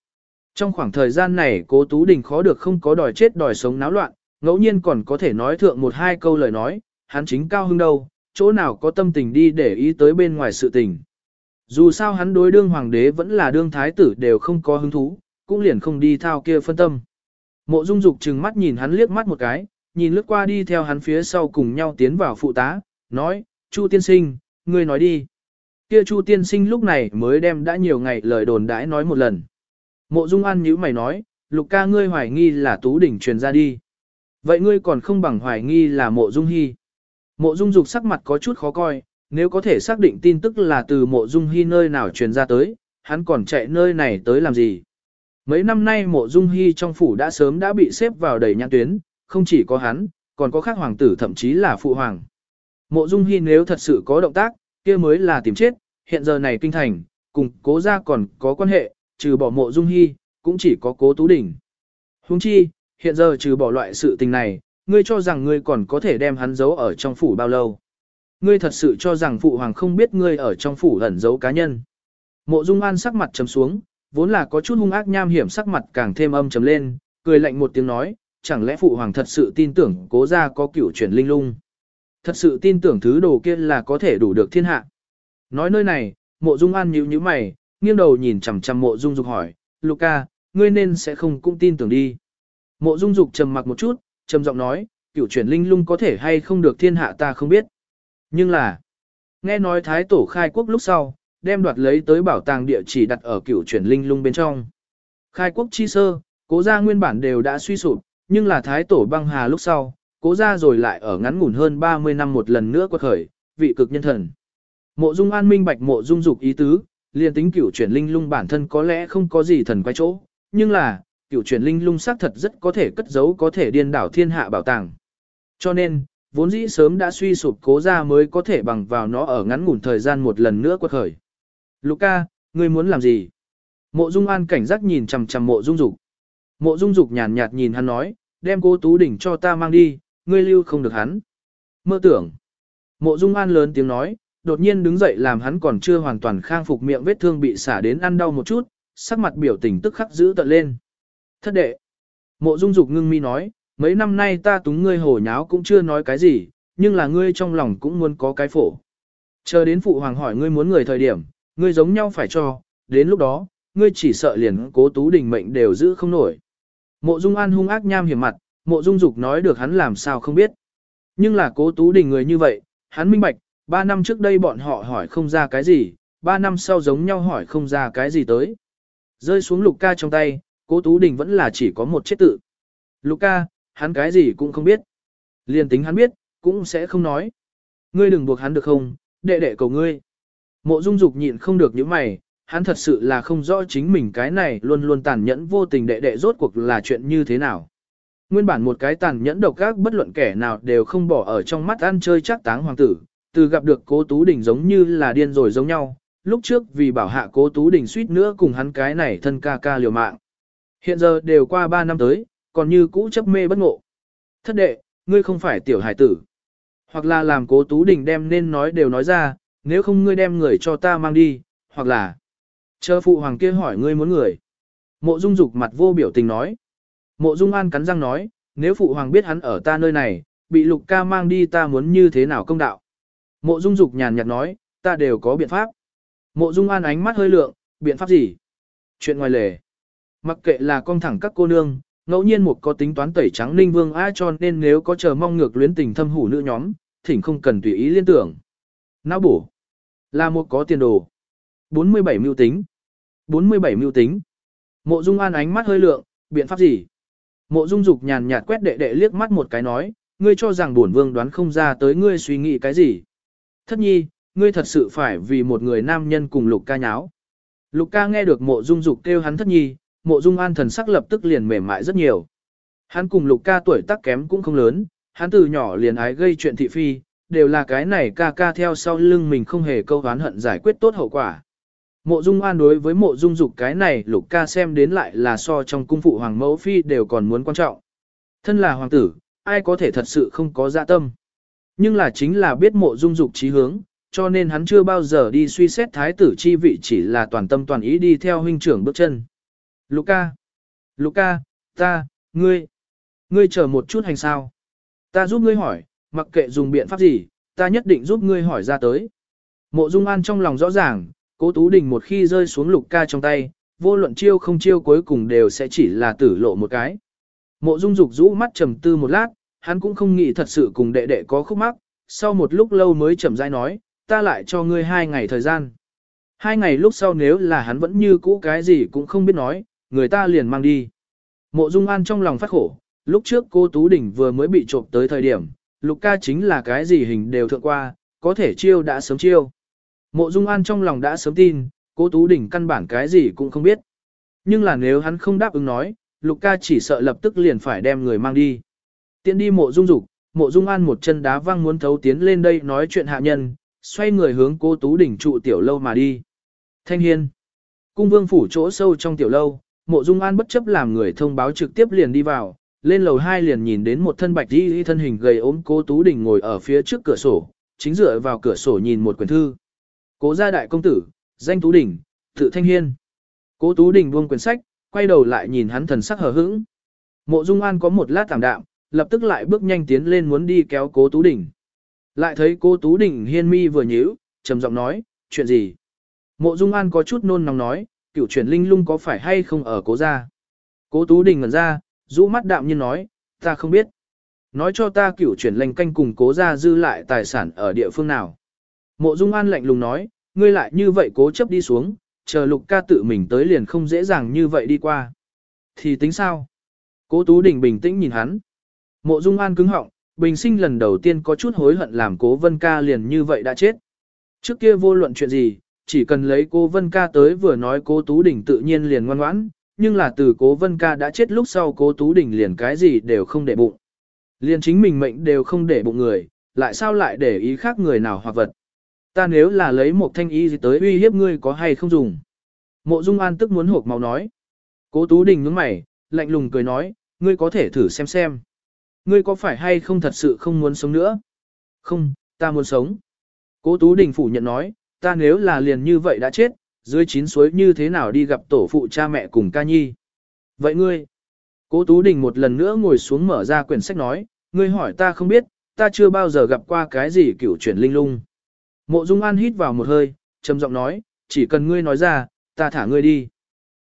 Trong khoảng thời gian này cố Tú Đình khó được không có đòi chết đòi sống náo loạn, ngẫu nhiên còn có thể nói thượng một hai câu lời nói, hắn chính cao hưng đâu, chỗ nào có tâm tình đi để ý tới bên ngoài sự tình. Dù sao hắn đối đương hoàng đế vẫn là đương thái tử đều không có hứng thú, cũng liền không đi thao kia phân tâm. Mộ Dung Dục trừng mắt nhìn hắn liếc mắt một cái, nhìn lướt qua đi theo hắn phía sau cùng nhau tiến vào phụ tá, nói, Chu tiên sinh, ngươi nói đi. Kia Chu tiên sinh lúc này mới đem đã nhiều ngày lời đồn đãi nói một lần. Mộ Dung An nhíu mày nói, Lục ca ngươi hoài nghi là Tú Đỉnh truyền ra đi. Vậy ngươi còn không bằng hoài nghi là Mộ Dung Hi. Mộ Dung Dục sắc mặt có chút khó coi, nếu có thể xác định tin tức là từ Mộ Dung Hi nơi nào truyền ra tới, hắn còn chạy nơi này tới làm gì? Mấy năm nay Mộ Dung Hi trong phủ đã sớm đã bị xếp vào đầy nhãn tuyến, không chỉ có hắn, còn có khác hoàng tử thậm chí là phụ hoàng. Mộ Dung Hi nếu thật sự có động tác, kia mới là tìm chết, hiện giờ này kinh thành, cùng cố gia còn có quan hệ, trừ bỏ mộ dung hy, cũng chỉ có cố tú đỉnh. Huống chi, hiện giờ trừ bỏ loại sự tình này, ngươi cho rằng ngươi còn có thể đem hắn giấu ở trong phủ bao lâu. Ngươi thật sự cho rằng phụ hoàng không biết ngươi ở trong phủ ẩn giấu cá nhân. Mộ dung an sắc mặt trầm xuống, vốn là có chút hung ác nham hiểm sắc mặt càng thêm âm trầm lên, cười lạnh một tiếng nói, chẳng lẽ phụ hoàng thật sự tin tưởng cố gia có cửu chuyển linh lung. Thật sự tin tưởng thứ đồ kia là có thể đủ được thiên hạ. Nói nơi này, mộ dung an nhíu nhíu mày, nghiêng đầu nhìn chằm chằm mộ dung dục hỏi, Luca, ngươi nên sẽ không cũng tin tưởng đi. Mộ dung dục trầm mặc một chút, trầm giọng nói, cửu chuyển linh lung có thể hay không được thiên hạ ta không biết. Nhưng là, nghe nói thái tổ khai quốc lúc sau, đem đoạt lấy tới bảo tàng địa chỉ đặt ở cửu chuyển linh lung bên trong. Khai quốc chi sơ, cố gia nguyên bản đều đã suy sụp, nhưng là thái tổ băng hà lúc sau, cố gia rồi lại ở ngắn ngủn hơn 30 năm một lần nữa quật khởi, vị cực nhân thần. Mộ dung an minh bạch mộ dung dục ý tứ, liền tính cửu chuyển linh lung bản thân có lẽ không có gì thần quay chỗ, nhưng là, cửu chuyển linh lung xác thật rất có thể cất giấu có thể điên đảo thiên hạ bảo tàng. Cho nên, vốn dĩ sớm đã suy sụp cố gia mới có thể bằng vào nó ở ngắn ngủn thời gian một lần nữa quật khởi. Luca, ngươi muốn làm gì? Mộ Dung An cảnh giác nhìn chằm chằm Mộ Dung Dục. Mộ Dung Dục nhàn nhạt nhìn hắn nói, đem cô Tú Đỉnh cho ta mang đi, ngươi lưu không được hắn. Mơ tưởng. Mộ Dung An lớn tiếng nói, đột nhiên đứng dậy làm hắn còn chưa hoàn toàn khang phục miệng vết thương bị xả đến ăn đau một chút, sắc mặt biểu tình tức khắc giữ tận lên. Thất đệ. Mộ dung dục ngưng mi nói, mấy năm nay ta túng ngươi hồ nháo cũng chưa nói cái gì, nhưng là ngươi trong lòng cũng muốn có cái phổ. Chờ đến phụ hoàng hỏi ngươi muốn người thời điểm, ngươi giống nhau phải cho, đến lúc đó, ngươi chỉ sợ liền cố tú đình mệnh đều giữ không nổi. Mộ dung an hung ác nham hiểm mặt, mộ dung dục nói được hắn làm sao không biết. Nhưng là cố tú đình người như vậy, hắn minh bạch, ba năm trước đây bọn họ hỏi không ra cái gì, ba năm sau giống nhau hỏi không ra cái gì tới. Rơi xuống lục ca trong tay, cố tú đình vẫn là chỉ có một chết tự. Lục ca, hắn cái gì cũng không biết. Liên tính hắn biết, cũng sẽ không nói. Ngươi đừng buộc hắn được không, đệ đệ cầu ngươi. Mộ dung dục nhịn không được những mày, hắn thật sự là không rõ chính mình cái này luôn luôn tàn nhẫn vô tình đệ đệ rốt cuộc là chuyện như thế nào. Nguyên bản một cái tàn nhẫn độc ác bất luận kẻ nào đều không bỏ ở trong mắt ăn chơi chắc táng hoàng tử, từ gặp được cố Tú Đình giống như là điên rồi giống nhau, lúc trước vì bảo hạ cố Tú Đình suýt nữa cùng hắn cái này thân ca ca liều mạng. Hiện giờ đều qua 3 năm tới, còn như cũ chấp mê bất ngộ. Thất đệ, ngươi không phải tiểu hải tử. Hoặc là làm cố Tú Đình đem nên nói đều nói ra, nếu không ngươi đem người cho ta mang đi, hoặc là chờ phụ hoàng kia hỏi ngươi muốn người. Mộ Dung Dục mặt vô biểu tình nói. Mộ Dung An cắn răng nói, nếu phụ hoàng biết hắn ở ta nơi này, bị Lục ca mang đi ta muốn như thế nào công đạo. Mộ Dung Dục nhàn nhạt nói, ta đều có biện pháp. Mộ Dung An ánh mắt hơi lượng, biện pháp gì? Chuyện ngoài lề. Mặc kệ là con thẳng các cô nương, ngẫu nhiên một có tính toán tẩy trắng ninh vương ai cho nên nếu có chờ mong ngược luyến tình thâm hủ nữ nhóm, thỉnh không cần tùy ý liên tưởng. Não bổ. Là một có tiền đồ. 47 mưu tính. 47 mưu tính. Mộ Dung An ánh mắt hơi lượng, biện pháp gì? Mộ Dung Dục nhàn nhạt quét đệ đệ liếc mắt một cái nói, ngươi cho rằng bổn vương đoán không ra tới ngươi suy nghĩ cái gì? Thất nhi, ngươi thật sự phải vì một người nam nhân cùng Lục ca nháo. Lục ca nghe được Mộ Dung Dục kêu hắn thất nhi, Mộ Dung An thần sắc lập tức liền mềm mại rất nhiều. Hắn cùng Lục ca tuổi tác kém cũng không lớn, hắn từ nhỏ liền ái gây chuyện thị phi, đều là cái này ca ca theo sau lưng mình không hề câu oán hận giải quyết tốt hậu quả. Mộ Dung An đối với mộ Dung Dục cái này lục ca xem đến lại là so trong cung phụ hoàng mẫu phi đều còn muốn quan trọng. Thân là hoàng tử, ai có thể thật sự không có dạ tâm. Nhưng là chính là biết mộ Dung Dục trí hướng, cho nên hắn chưa bao giờ đi suy xét thái tử chi vị chỉ là toàn tâm toàn ý đi theo huynh trưởng bước chân. Lục ca, Lục ca, ta, ngươi, ngươi chờ một chút hành sao. Ta giúp ngươi hỏi, mặc kệ dùng biện pháp gì, ta nhất định giúp ngươi hỏi ra tới. Mộ Dung An trong lòng rõ ràng, Cố Tú Đình một khi rơi xuống lục ca trong tay, vô luận chiêu không chiêu cuối cùng đều sẽ chỉ là tử lộ một cái. Mộ Dung Dục rũ mắt trầm tư một lát, hắn cũng không nghĩ thật sự cùng đệ đệ có khúc mắc, sau một lúc lâu mới chậm rãi nói, ta lại cho ngươi hai ngày thời gian. Hai ngày lúc sau nếu là hắn vẫn như cũ cái gì cũng không biết nói, người ta liền mang đi. Mộ Dung An trong lòng phát khổ, lúc trước cô Tú Đình vừa mới bị trộm tới thời điểm, lục ca chính là cái gì hình đều thượng qua, có thể chiêu đã sớm chiêu. Mộ Dung An trong lòng đã sớm tin, cố Tú Đình căn bản cái gì cũng không biết. Nhưng là nếu hắn không đáp ứng nói, Lục ca chỉ sợ lập tức liền phải đem người mang đi. Tiến đi mộ Dung Dục, mộ Dung An một chân đá văng muốn thấu tiến lên đây nói chuyện hạ nhân, xoay người hướng cố Tú Đình trụ tiểu lâu mà đi. Thanh Hiên. Cung vương phủ chỗ sâu trong tiểu lâu, mộ Dung An bất chấp làm người thông báo trực tiếp liền đi vào, lên lầu 2 liền nhìn đến một thân bạch đi thân hình gầy ốm cố Tú Đình ngồi ở phía trước cửa sổ, chính dựa vào cửa sổ nhìn một quyển thư. Cố gia đại công tử, danh Tú Đình, tự thanh hiên. Cố Tú Đình buông quyển sách, quay đầu lại nhìn hắn thần sắc hờ hững. Mộ Dung An có một lát tạm đạm, lập tức lại bước nhanh tiến lên muốn đi kéo Cố Tú Đình. Lại thấy Cố Tú Đình hiên mi vừa nhíu, trầm giọng nói, chuyện gì? Mộ Dung An có chút nôn nóng nói, cửu chuyển linh lung có phải hay không ở cố gia? Cố Tú Đình ngẩn ra, rũ mắt đạm nhiên nói, ta không biết. Nói cho ta cửu chuyển lệnh canh cùng cố gia dư lại tài sản ở địa phương nào. Mộ Dung An lạnh lùng nói, ngươi lại như vậy cố chấp đi xuống, chờ lục ca tự mình tới liền không dễ dàng như vậy đi qua. Thì tính sao? Cố Tú Đình bình tĩnh nhìn hắn. Mộ Dung An cứng họng, bình sinh lần đầu tiên có chút hối hận làm cố vân ca liền như vậy đã chết. Trước kia vô luận chuyện gì, chỉ cần lấy cố vân ca tới vừa nói cố Tú Đình tự nhiên liền ngoan ngoãn, nhưng là từ cố vân ca đã chết lúc sau cố Tú Đình liền cái gì đều không để bụng. Liền chính mình mệnh đều không để bụng người, lại sao lại để ý khác người nào hoặc vật. Ta nếu là lấy một thanh y gì tới uy hiếp ngươi có hay không dùng. Mộ Dung An tức muốn hộp máu nói. Cố Tú Đình nhướng mày, lạnh lùng cười nói, ngươi có thể thử xem xem. Ngươi có phải hay không thật sự không muốn sống nữa? Không, ta muốn sống. Cố Tú Đình phủ nhận nói, ta nếu là liền như vậy đã chết, dưới chín suối như thế nào đi gặp tổ phụ cha mẹ cùng ca nhi. Vậy ngươi, Cố Tú Đình một lần nữa ngồi xuống mở ra quyển sách nói, ngươi hỏi ta không biết, ta chưa bao giờ gặp qua cái gì kiểu chuyển linh lung. Mộ Dung An hít vào một hơi, trầm giọng nói, chỉ cần ngươi nói ra, ta thả ngươi đi.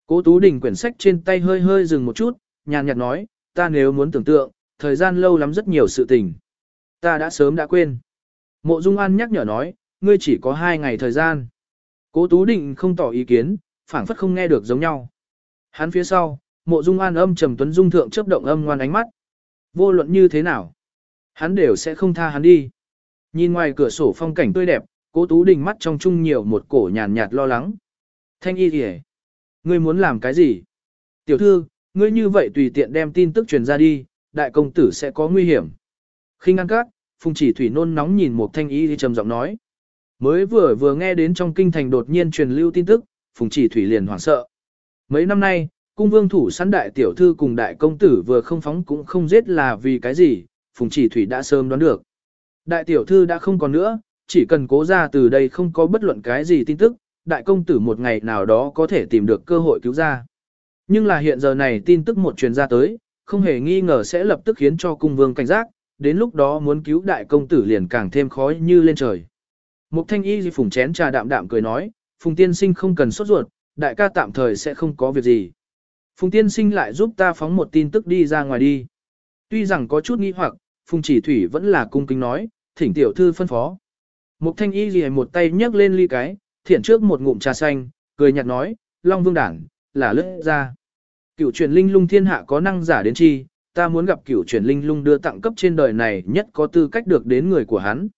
Cố Tú Đình quyển sách trên tay hơi hơi dừng một chút, nhàn nhạt nói, ta nếu muốn tưởng tượng, thời gian lâu lắm rất nhiều sự tình. Ta đã sớm đã quên. Mộ Dung An nhắc nhở nói, ngươi chỉ có hai ngày thời gian. Cố Tú Đình không tỏ ý kiến, phảng phất không nghe được giống nhau. Hắn phía sau, Mộ Dung An âm trầm tuấn dung thượng chớp động âm ngoan ánh mắt. Vô luận như thế nào, hắn đều sẽ không tha hắn đi. Nhìn ngoài cửa sổ phong cảnh tươi đẹp, Cố Tú Đình mắt trong chung nhiều một cổ nhàn nhạt lo lắng. Thanh y kìa. Ngươi muốn làm cái gì? Tiểu thư, ngươi như vậy tùy tiện đem tin tức truyền ra đi, đại công tử sẽ có nguy hiểm. Khi ngăn cát, Phùng chỉ thủy nôn nóng nhìn một thanh y thì trầm giọng nói. Mới vừa vừa nghe đến trong kinh thành đột nhiên truyền lưu tin tức, Phùng chỉ thủy liền hoảng sợ. Mấy năm nay, cung vương thủ sẵn đại tiểu thư cùng đại công tử vừa không phóng cũng không giết là vì cái gì, Phùng chỉ thủy đã sớm đoán được. Đại tiểu thư đã không còn nữa, chỉ cần cố ra từ đây không có bất luận cái gì tin tức, đại công tử một ngày nào đó có thể tìm được cơ hội cứu ra. Nhưng là hiện giờ này tin tức một truyền ra tới, không hề nghi ngờ sẽ lập tức khiến cho cung vương cảnh giác, đến lúc đó muốn cứu đại công tử liền càng thêm khó như lên trời. Mục thanh y phùng chén trà đạm đạm cười nói, phùng tiên sinh không cần sốt ruột, đại ca tạm thời sẽ không có việc gì. Phùng tiên sinh lại giúp ta phóng một tin tức đi ra ngoài đi. Tuy rằng có chút nghi hoặc, phùng chỉ thủy vẫn là cung kính nói, thỉnh tiểu thư phân phó. Mục thanh y gì một tay nhấc lên ly cái, thiện trước một ngụm trà xanh, cười nhạt nói, Long Vương Đảng, là lướt ra. Cựu truyền linh lung thiên hạ có năng giả đến chi, ta muốn gặp Cựu truyền linh lung đưa tặng cấp trên đời này nhất có tư cách được đến người của hắn.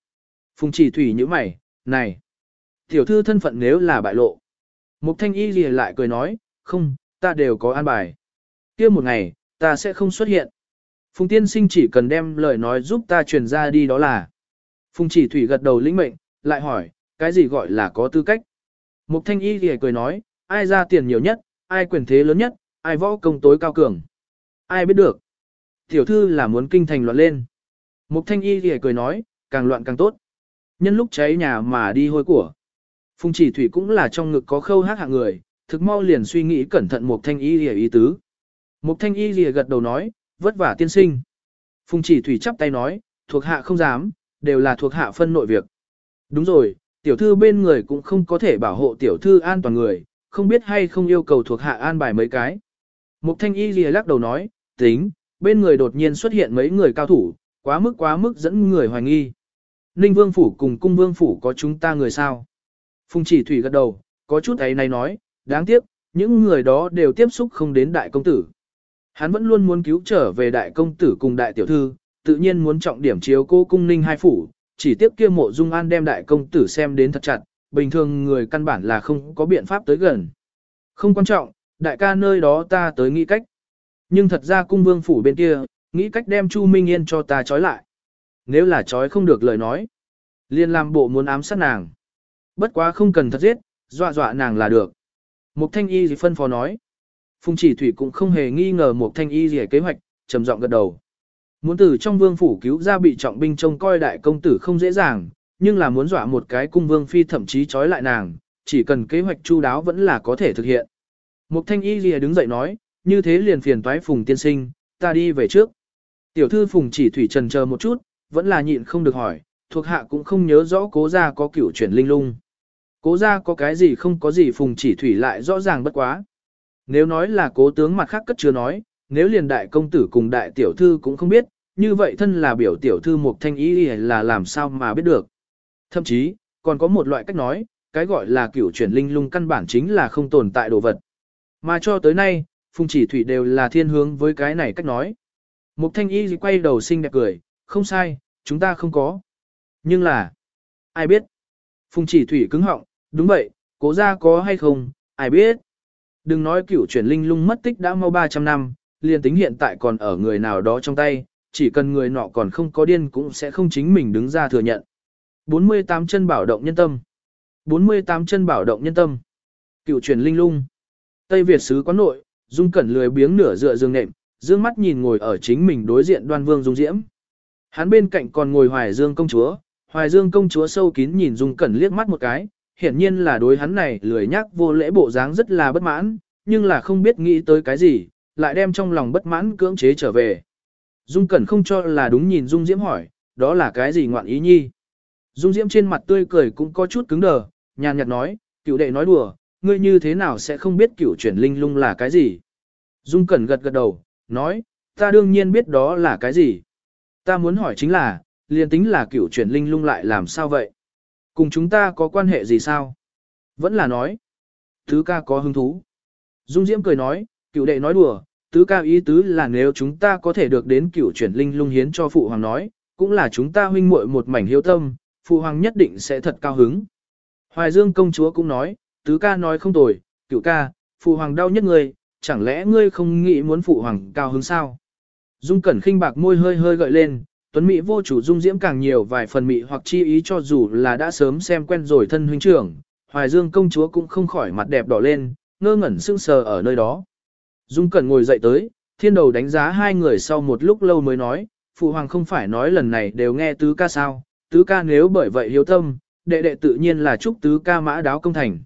Phùng chỉ thủy như mày, này, tiểu thư thân phận nếu là bại lộ. Mục thanh y gì lại cười nói, không, ta đều có an bài. kia một ngày, ta sẽ không xuất hiện. Phùng tiên sinh chỉ cần đem lời nói giúp ta truyền ra đi đó là. Phùng chỉ thủy gật đầu lĩnh mệnh, lại hỏi, cái gì gọi là có tư cách? Mục thanh y thì cười nói, ai ra tiền nhiều nhất, ai quyền thế lớn nhất, ai võ công tối cao cường. Ai biết được? Tiểu thư là muốn kinh thành loạn lên. Mục thanh y thì cười nói, càng loạn càng tốt. Nhân lúc cháy nhà mà đi hôi của. Phùng chỉ thủy cũng là trong ngực có khâu hát hạng người, thực mau liền suy nghĩ cẩn thận một thanh y lìa ý tứ. một thanh y lìa gật đầu nói, vất vả tiên sinh. Phùng chỉ thủy chắp tay nói, thuộc hạ không dám, đều là thuộc hạ phân nội việc. Đúng rồi, tiểu thư bên người cũng không có thể bảo hộ tiểu thư an toàn người, không biết hay không yêu cầu thuộc hạ an bài mấy cái. Mục thanh y lìa lắc đầu nói, tính, bên người đột nhiên xuất hiện mấy người cao thủ, quá mức quá mức dẫn người hoài nghi. Ninh vương phủ cùng cung vương phủ có chúng ta người sao? Phùng chỉ thủy gật đầu, có chút ấy này nói, đáng tiếc, những người đó đều tiếp xúc không đến đại công tử. Hắn vẫn luôn muốn cứu trở về đại công tử cùng đại tiểu thư, tự nhiên muốn trọng điểm chiếu cô cung ninh hai phủ, chỉ tiếp kia mộ dung an đem đại công tử xem đến thật chặt, bình thường người căn bản là không có biện pháp tới gần. Không quan trọng, đại ca nơi đó ta tới nghĩ cách. Nhưng thật ra cung vương phủ bên kia, nghĩ cách đem Chu Minh Yên cho ta trói lại. Nếu là trói không được lời nói, liên làm bộ muốn ám sát nàng. Bất quá không cần thật giết, dọa dọa nàng là được. Mục thanh y gì phân phó nói. Phùng chỉ thủy cũng không hề nghi ngờ một thanh y gì kế hoạch, trầm giọng gật đầu. Muốn từ trong vương phủ cứu ra bị trọng binh trông coi đại công tử không dễ dàng, nhưng là muốn dọa một cái cung vương phi thậm chí trói lại nàng, chỉ cần kế hoạch chu đáo vẫn là có thể thực hiện. Mục thanh y gì đứng dậy nói, như thế liền phiền toái phùng tiên sinh, ta đi về trước. Tiểu thư phùng chỉ thủy trần chờ một chút, vẫn là nhịn không được hỏi, thuộc hạ cũng không nhớ rõ cố gia có cửu chuyển linh lung. Cố gia có cái gì không có gì phùng chỉ thủy lại rõ ràng bất quá. Nếu nói là cố tướng mặt khác cất chưa nói, nếu liền đại công tử cùng đại tiểu thư cũng không biết, như vậy thân là biểu tiểu thư một thanh ý là làm sao mà biết được. Thậm chí, còn có một loại cách nói, cái gọi là cửu chuyển linh lung căn bản chính là không tồn tại đồ vật. Mà cho tới nay, phùng chỉ thủy đều là thiên hướng với cái này cách nói. Mục thanh y quay đầu xinh đẹp cười, không sai, chúng ta không có. Nhưng là, ai biết? Phùng chỉ thủy cứng họng, đúng vậy, cố ra có hay không, ai biết? Đừng nói cửu chuyển linh lung mất tích đã mau 300 năm, liền tính hiện tại còn ở người nào đó trong tay, chỉ cần người nọ còn không có điên cũng sẽ không chính mình đứng ra thừa nhận. 48 chân bảo động nhân tâm. 48 chân bảo động nhân tâm. Cựu truyền linh lung. Tây Việt sứ quán nội, Dung Cẩn lười biếng nửa dựa giường nệm, dương mắt nhìn ngồi ở chính mình đối diện đoan vương Dung Diễm. Hắn bên cạnh còn ngồi hoài dương công chúa, Hoài Dương công chúa sâu kín nhìn Dung Cẩn liếc mắt một cái, hiển nhiên là đối hắn này lười nhắc vô lễ bộ dáng rất là bất mãn, nhưng là không biết nghĩ tới cái gì, lại đem trong lòng bất mãn cưỡng chế trở về. Dung Cẩn không cho là đúng nhìn Dung Diễm hỏi, đó là cái gì ngoạn ý nhi? Dung Diễm trên mặt tươi cười cũng có chút cứng đờ, nhàn nhạt nói, cựu đệ nói đùa, ngươi như thế nào sẽ không biết cựu chuyển linh lung là cái gì? Dung Cẩn gật gật đầu, nói, ta đương nhiên biết đó là cái gì. Ta muốn hỏi chính là, liền tính là cựu chuyển linh lung lại làm sao vậy? Cùng chúng ta có quan hệ gì sao? Vẫn là nói. Tứ ca có hứng thú. Dung Diễm cười nói, cựu đệ nói đùa, tứ ca ý tứ là nếu chúng ta có thể được đến cựu chuyển linh lung hiến cho phụ hoàng nói, cũng là chúng ta huynh muội một mảnh hiếu tâm, phụ hoàng nhất định sẽ thật cao hứng. Hoài Dương công chúa cũng nói, tứ ca nói không tồi, cựu ca, phụ hoàng đau nhất người, chẳng lẽ ngươi không nghĩ muốn phụ hoàng cao hứng sao? Dung Cẩn khinh bạc môi hơi hơi gợi lên, Tuấn Mỹ vô chủ dung diễm càng nhiều vài phần mị hoặc chi ý cho dù là đã sớm xem quen rồi thân huynh trưởng, Hoài Dương công chúa cũng không khỏi mặt đẹp đỏ lên, ngơ ngẩn sững sờ ở nơi đó. Dung Cẩn ngồi dậy tới, thiên đầu đánh giá hai người sau một lúc lâu mới nói, Phụ Hoàng không phải nói lần này đều nghe tứ ca sao, tứ ca nếu bởi vậy hiếu tâm, đệ đệ tự nhiên là chúc tứ ca mã đáo công thành.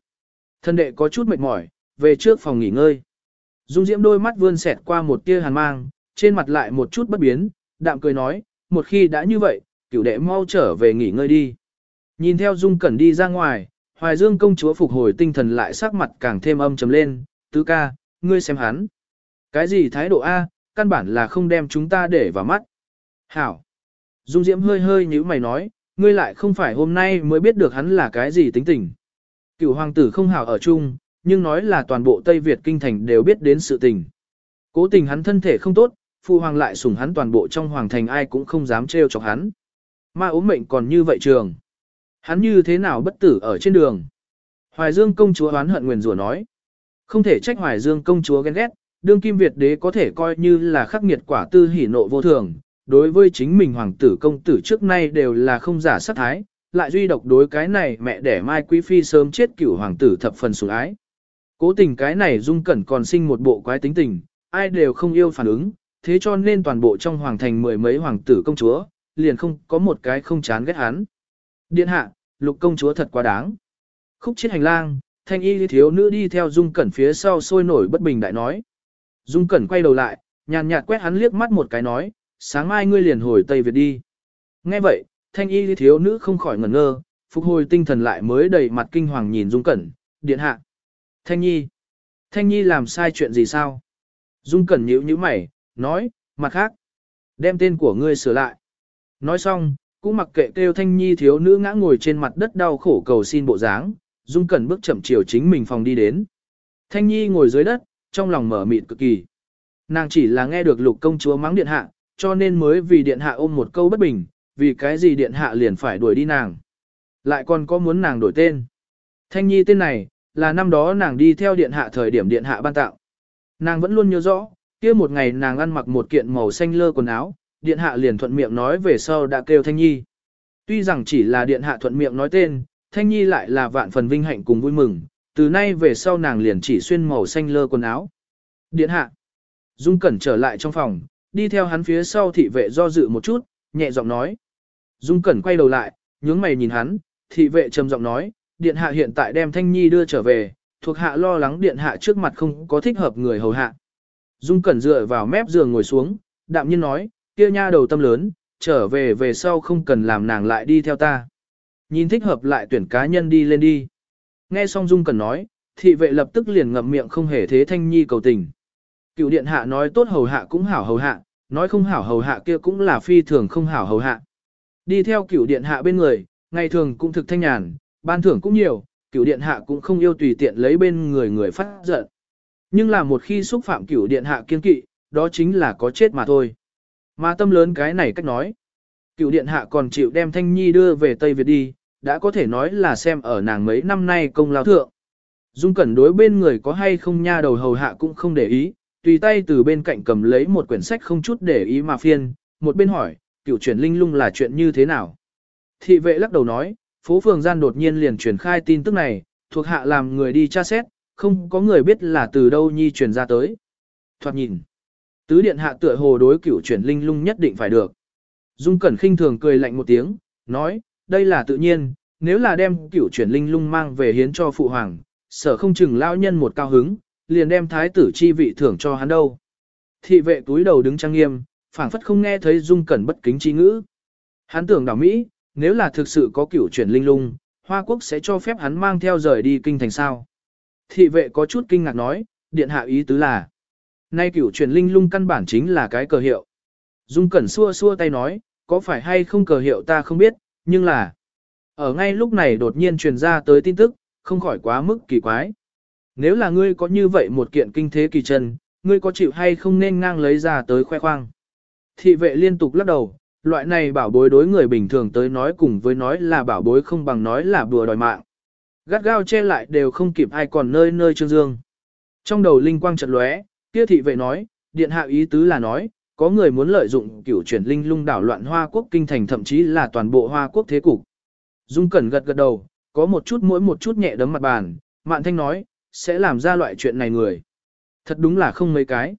Thân đệ có chút mệt mỏi, về trước phòng nghỉ ngơi. Dung Diễm đôi mắt vươn xẹt qua một tia hàn mang, trên mặt lại một chút bất biến, đạm cười nói, một khi đã như vậy, cửu đệ mau trở về nghỉ ngơi đi. Nhìn theo Dung Cẩn đi ra ngoài, Hoài Dương công chúa phục hồi tinh thần lại sắc mặt càng thêm âm trầm lên, tứ ca, ngươi xem hắn. Cái gì thái độ A, căn bản là không đem chúng ta để vào mắt. Hảo. Dung Diễm hơi hơi như mày nói, ngươi lại không phải hôm nay mới biết được hắn là cái gì tính tình. cựu hoàng tử không hảo ở chung, nhưng nói là toàn bộ Tây Việt kinh thành đều biết đến sự tình. Cố tình hắn thân thể không tốt, phụ hoàng lại sủng hắn toàn bộ trong hoàng thành ai cũng không dám trêu chọc hắn. Ma ốm mệnh còn như vậy trường. Hắn như thế nào bất tử ở trên đường. Hoài Dương công chúa oán hận nguyền rủa nói. Không thể trách Hoài Dương công chúa ghen ghét, đương kim Việt đế có thể coi như là khắc nghiệt quả tư hỉ nộ vô thường. Đối với chính mình hoàng tử công tử trước nay đều là không giả sát thái, lại duy độc đối cái này mẹ đẻ mai quý phi sớm chết cửu hoàng tử thập phần sủng ái. Cố tình cái này dung cẩn còn sinh một bộ quái tính tình, ai đều không yêu phản ứng, thế cho nên toàn bộ trong hoàng thành mười mấy hoàng tử công chúa, liền không có một cái không chán ghét hắn. Điện hạ, lục công chúa thật quá đáng. Khúc chiết hành lang, thanh y thiếu nữ đi theo dung cẩn phía sau sôi nổi bất bình đại nói. Dung cẩn quay đầu lại, nhàn nhạt quét hắn liếc mắt một cái nói, sáng mai ngươi liền hồi Tây Việt đi. Nghe vậy, thanh y thiếu nữ không khỏi ngẩn ngơ, phục hồi tinh thần lại mới đầy mặt kinh hoàng nhìn dung cẩn, điện hạ. Thanh nhi, thanh nhi làm sai chuyện gì sao? Dung cẩn nhíu nhíu mày, nói, mặt khác, đem tên của ngươi sửa lại. Nói xong, cũng mặc kệ kêu thanh nhi thiếu nữ ngã ngồi trên mặt đất đau khổ cầu xin bộ dáng, dung cẩn bước chậm chiều chính mình phòng đi đến. Thanh nhi ngồi dưới đất, trong lòng mở mịt cực kỳ. Nàng chỉ là nghe được lục công chúa mắng điện hạ, cho nên mới vì điện hạ ôm một câu bất bình, vì cái gì điện hạ liền phải đuổi đi nàng. Lại còn có muốn nàng đổi tên. Thanh nhi tên này, là năm đó nàng đi theo điện hạ thời điểm điện hạ ban tạo. Nàng vẫn luôn nhớ rõ, kia một ngày nàng ăn mặc một kiện màu xanh lơ quần áo, điện hạ liền thuận miệng nói về sau đã kêu Thanh Nhi. Tuy rằng chỉ là điện hạ thuận miệng nói tên, Thanh Nhi lại là vạn phần vinh hạnh cùng vui mừng, từ nay về sau nàng liền chỉ xuyên màu xanh lơ quần áo. Điện hạ. Dung Cẩn trở lại trong phòng, đi theo hắn phía sau thị vệ do dự một chút, nhẹ giọng nói. Dung Cẩn quay đầu lại, nhướng mày nhìn hắn, thị vệ trầm giọng nói, điện hạ hiện tại đem Thanh Nhi đưa trở về, thuộc hạ lo lắng điện hạ trước mặt không có thích hợp người hầu hạ. Dung Cẩn dựa vào mép giường ngồi xuống, đạm nhiên nói, kia nha đầu tâm lớn, trở về về sau không cần làm nàng lại đi theo ta. Nhìn thích hợp lại tuyển cá nhân đi lên đi. Nghe xong Dung Cẩn nói, thị vệ lập tức liền ngậm miệng không hề thế thanh nhi cầu tình. Cựu điện hạ nói tốt hầu hạ cũng hảo hầu hạ, nói không hảo hầu hạ kia cũng là phi thường không hảo hầu hạ. Đi theo cựu điện hạ bên người, ngày thường cũng thực thanh nhàn, ban thưởng cũng nhiều, cựu điện hạ cũng không yêu tùy tiện lấy bên người người phát giận. Nhưng là một khi xúc phạm cửu điện hạ kiên kỵ, đó chính là có chết mà thôi. Mà tâm lớn cái này cách nói. Cửu điện hạ còn chịu đem Thanh Nhi đưa về Tây Việt đi, đã có thể nói là xem ở nàng mấy năm nay công lao thượng. Dung Cẩn đối bên người có hay không nha đầu hầu hạ cũng không để ý, tùy tay từ bên cạnh cầm lấy một quyển sách không chút để ý mà phiên, một bên hỏi, cửu chuyển linh lung là chuyện như thế nào. Thị vệ lắc đầu nói, phố phường gian đột nhiên liền truyền khai tin tức này, thuộc hạ làm người đi tra xét, không có người biết là từ đâu nhi truyền ra tới. Thoạt nhìn, tứ điện hạ tựa hồ đối cửu chuyển linh lung nhất định phải được. Dung Cẩn khinh thường cười lạnh một tiếng, nói, đây là tự nhiên, nếu là đem cửu chuyển linh lung mang về hiến cho phụ hoàng, sợ không chừng lão nhân một cao hứng, liền đem thái tử chi vị thưởng cho hắn đâu. Thị vệ túi đầu đứng trang nghiêm, phảng phất không nghe thấy dung cẩn bất kính chi ngữ. Hắn tưởng đảo Mỹ, nếu là thực sự có cửu chuyển linh lung, Hoa Quốc sẽ cho phép hắn mang theo rời đi kinh thành sao. Thị vệ có chút kinh ngạc nói, điện hạ ý tứ là, nay cửu truyền linh lung căn bản chính là cái cờ hiệu. Dung Cẩn xua xua tay nói, có phải hay không cờ hiệu ta không biết, nhưng là, ở ngay lúc này đột nhiên truyền ra tới tin tức, không khỏi quá mức kỳ quái. Nếu là ngươi có như vậy một kiện kinh thế kỳ chân, ngươi có chịu hay không nên ngang lấy ra tới khoe khoang. Thị vệ liên tục lắc đầu, loại này bảo bối đối người bình thường tới nói cùng với nói là bảo bối không bằng nói là đùa đòi mạng. Gắt gao che lại đều không kịp ai còn nơi nơi trương dương. Trong đầu linh quang chợt lóe, kia thị vệ nói, điện hạ ý tứ là nói, có người muốn lợi dụng cửu chuyển linh lung đảo loạn Hoa Quốc kinh thành thậm chí là toàn bộ Hoa Quốc thế cục. Dung Cẩn gật gật đầu, có một chút mỗi một chút nhẹ đấm mặt bàn, Mạn Thanh nói, sẽ làm ra loại chuyện này người. Thật đúng là không mấy cái.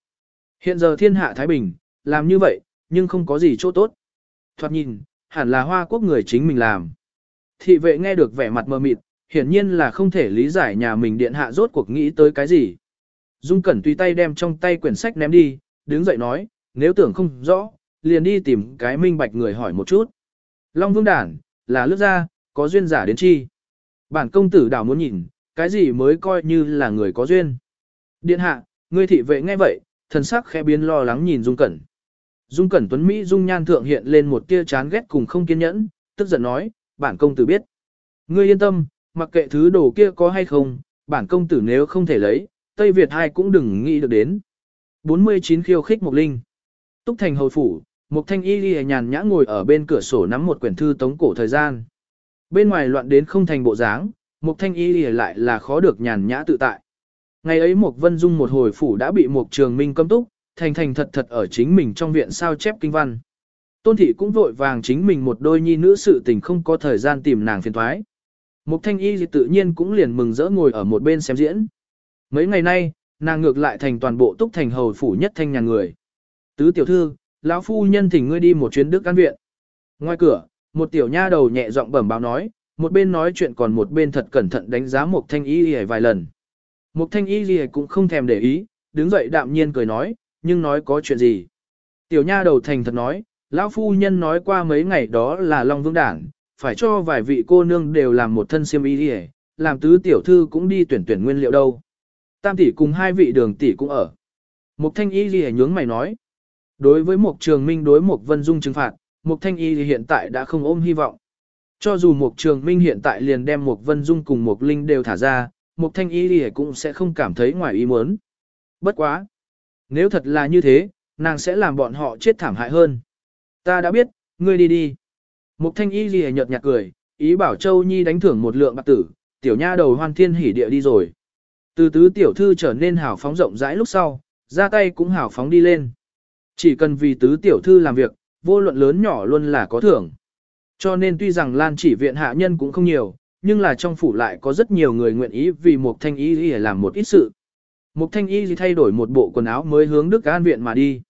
Hiện giờ thiên hạ Thái Bình, làm như vậy, nhưng không có gì chỗ tốt. Thoạt nhìn, hẳn là Hoa Quốc người chính mình làm. Thị vệ nghe được vẻ mặt mờ mịt, hiển nhiên là không thể lý giải nhà mình điện hạ rốt cuộc nghĩ tới cái gì. Dung Cẩn tùy tay đem trong tay quyển sách ném đi, đứng dậy nói, nếu tưởng không rõ, liền đi tìm cái minh bạch người hỏi một chút. Long Vương Đản, là lướt ra, có duyên giả đến chi. Bản công tử đảo muốn nhìn, cái gì mới coi như là người có duyên. Điện hạ, ngươi thị vệ nghe vậy, thần sắc khẽ biến lo lắng nhìn Dung Cẩn. Dung Cẩn Tuấn Mỹ Dung nhan thượng hiện lên một tia chán ghét cùng không kiên nhẫn, tức giận nói, bản công tử biết. Ngươi yên tâm, mặc kệ thứ đồ kia có hay không, bản công tử nếu không thể lấy, Tây Việt hai cũng đừng nghĩ được đến. 49 khiêu khích Mộc Linh Túc Thành Hầu Phủ, Mục Thanh Y Ghi nhàn nhã ngồi ở bên cửa sổ nắm một quyển thư tống cổ thời gian. Bên ngoài loạn đến không thành bộ dáng, Mục Thanh Y Ghi lại là khó được nhàn nhã tự tại. Ngày ấy Mục Vân Dung một hồi phủ đã bị Mục Trường Minh cấm túc, thành thành thật thật ở chính mình trong viện sao chép kinh văn. Tôn thị cũng vội vàng chính mình một đôi nhi nữ sự tình không có thời gian tìm nàng phiền thoái. Mục thanh y thì tự nhiên cũng liền mừng rỡ ngồi ở một bên xem diễn. Mấy ngày nay, nàng ngược lại thành toàn bộ túc thành hầu phủ nhất thanh nhà người. Tứ tiểu thư, lão phu nhân thỉnh ngươi đi một chuyến đức căn viện. Ngoài cửa, một tiểu nha đầu nhẹ giọng bẩm báo nói, một bên nói chuyện còn một bên thật cẩn thận đánh giá Mục thanh y thì vài lần. Mục thanh y y cũng không thèm để ý, đứng dậy đạm nhiên cười nói, nhưng nói có chuyện gì. Tiểu nha đầu thành thật nói, lão phu nhân nói qua mấy ngày đó là Long Vương Đảng, phải cho vài vị cô nương đều làm một thân xiêm y đi làm tứ tiểu thư cũng đi tuyển tuyển nguyên liệu đâu. Tam tỷ cùng hai vị đường tỷ cũng ở. Mục thanh y gì nhướng mày nói. Đối với Mục Trường Minh đối Mục Vân Dung trừng phạt, Mục Thanh Y hiện tại đã không ôm hy vọng. Cho dù Mục Trường Minh hiện tại liền đem Mục Vân Dung cùng Mục Linh đều thả ra, Mục Thanh Y cũng sẽ không cảm thấy ngoài ý muốn. Bất quá. Nếu thật là như thế, nàng sẽ làm bọn họ chết thảm hại hơn. Ta đã biết, ngươi đi đi. Mục thanh y gì nhợt nhạt cười, ý bảo Châu Nhi đánh thưởng một lượng bạc tử, tiểu nha đầu hoan thiên hỉ địa đi rồi. Từ tứ tiểu thư trở nên hào phóng rộng rãi lúc sau, ra tay cũng hào phóng đi lên. Chỉ cần vì tứ tiểu thư làm việc, vô luận lớn nhỏ luôn là có thưởng. Cho nên tuy rằng Lan chỉ viện hạ nhân cũng không nhiều, nhưng là trong phủ lại có rất nhiều người nguyện ý vì Mục thanh y để làm một ít sự. Mục thanh y thay đổi một bộ quần áo mới hướng Đức An Viện mà đi.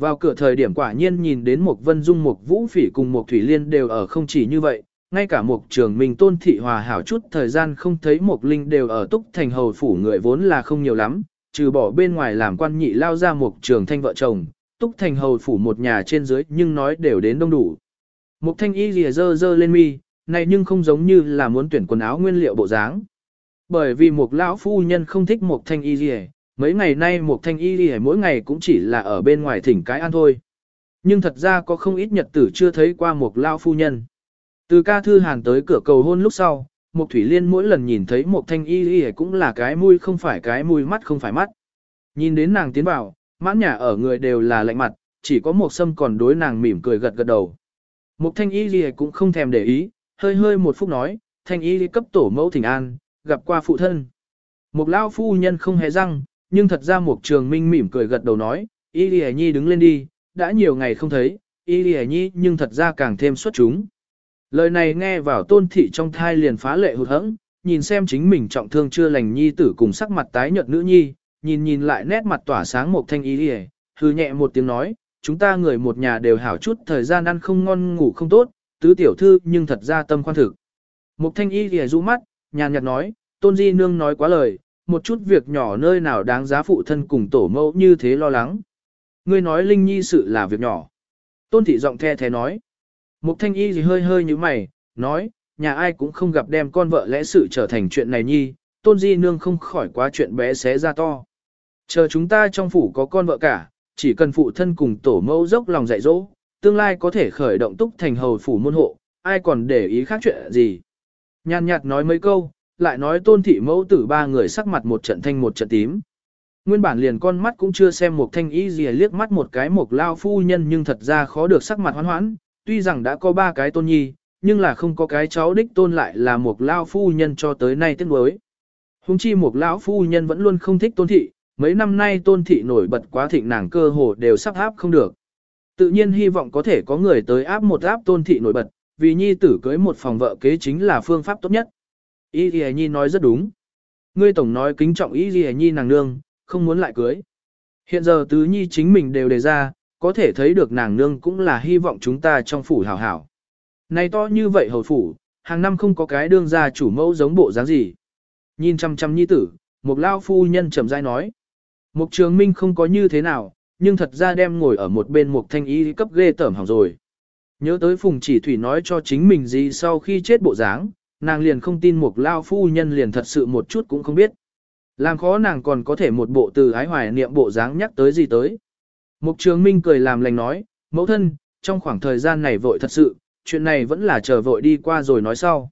Vào cửa thời điểm quả nhiên nhìn đến một Vân Dung một Vũ Phỉ cùng một Thủy Liên đều ở không chỉ như vậy, ngay cả một trường mình tôn thị hòa hảo chút thời gian không thấy một Linh đều ở túc thành hầu phủ người vốn là không nhiều lắm, trừ bỏ bên ngoài làm quan nhị lao ra một trường thanh vợ chồng, túc thành hầu phủ một nhà trên dưới nhưng nói đều đến đông đủ. Một thanh y lìa dơ dơ lên mi, này nhưng không giống như là muốn tuyển quần áo nguyên liệu bộ dáng. Bởi vì một lão phu nhân không thích một thanh y rìa mấy ngày nay một thanh y đi mỗi ngày cũng chỉ là ở bên ngoài thỉnh cái ăn thôi. Nhưng thật ra có không ít nhật tử chưa thấy qua một lao phu nhân. Từ ca thư hàn tới cửa cầu hôn lúc sau, một thủy liên mỗi lần nhìn thấy một thanh y đi cũng là cái mũi không phải cái mũi mắt không phải mắt. Nhìn đến nàng tiến vào, mãn nhà ở người đều là lạnh mặt, chỉ có một sâm còn đối nàng mỉm cười gật gật đầu. Một thanh y đi cũng không thèm để ý, hơi hơi một phút nói, thanh y cấp tổ mẫu thỉnh an, gặp qua phụ thân. Một lao phu nhân không hề răng, nhưng thật ra mục trường minh mỉm cười gật đầu nói, Y Lì Nhi đứng lên đi, đã nhiều ngày không thấy, Y Lì Nhi nhưng thật ra càng thêm xuất chúng. Lời này nghe vào tôn thị trong thai liền phá lệ hụt hẫng, nhìn xem chính mình trọng thương chưa lành nhi tử cùng sắc mặt tái nhợt nữ nhi, nhìn nhìn lại nét mặt tỏa sáng một thanh Y Lì hư nhẹ một tiếng nói, chúng ta người một nhà đều hảo chút thời gian ăn không ngon ngủ không tốt, tứ tiểu thư nhưng thật ra tâm khoan thực. Mục thanh y thì rũ mắt, nhàn nhạt nói, tôn di nương nói quá lời, một chút việc nhỏ nơi nào đáng giá phụ thân cùng tổ mẫu như thế lo lắng. Ngươi nói linh nhi sự là việc nhỏ. Tôn thị giọng the thế nói. Mục thanh y gì hơi hơi như mày, nói, nhà ai cũng không gặp đem con vợ lẽ sự trở thành chuyện này nhi, tôn di nương không khỏi quá chuyện bé xé ra to. Chờ chúng ta trong phủ có con vợ cả, chỉ cần phụ thân cùng tổ mẫu dốc lòng dạy dỗ, tương lai có thể khởi động túc thành hầu phủ môn hộ, ai còn để ý khác chuyện gì. Nhàn nhạt nói mấy câu, lại nói tôn thị mẫu tử ba người sắc mặt một trận thanh một trận tím. Nguyên bản liền con mắt cũng chưa xem một thanh y gì liếc mắt một cái một lao phu nhân nhưng thật ra khó được sắc mặt hoán hoãn, tuy rằng đã có ba cái tôn nhi, nhưng là không có cái cháu đích tôn lại là một lao phu nhân cho tới nay tiếc nuối. Hùng chi một lão phu nhân vẫn luôn không thích tôn thị, mấy năm nay tôn thị nổi bật quá thịnh nàng cơ hồ đều sắp áp không được. Tự nhiên hy vọng có thể có người tới áp một áp tôn thị nổi bật, vì nhi tử cưới một phòng vợ kế chính là phương pháp tốt nhất. Y Ghi Nhi nói rất đúng. Ngươi tổng nói kính trọng Y Ghi Nhi nàng nương, không muốn lại cưới. Hiện giờ tứ nhi chính mình đều đề ra, có thể thấy được nàng nương cũng là hy vọng chúng ta trong phủ hảo hảo. Này to như vậy hầu phủ, hàng năm không có cái đương gia chủ mẫu giống bộ dáng gì. Nhìn chăm chăm nhi tử, một lao phu nhân trầm dai nói. Mục trường minh không có như thế nào, nhưng thật ra đem ngồi ở một bên một thanh y cấp ghê tởm hỏng rồi. Nhớ tới phùng chỉ thủy nói cho chính mình gì sau khi chết bộ dáng, nàng liền không tin một lao phu nhân liền thật sự một chút cũng không biết. Làm khó nàng còn có thể một bộ từ ái hoài niệm bộ dáng nhắc tới gì tới. Mục trường minh cười làm lành nói, mẫu thân, trong khoảng thời gian này vội thật sự, chuyện này vẫn là chờ vội đi qua rồi nói sau.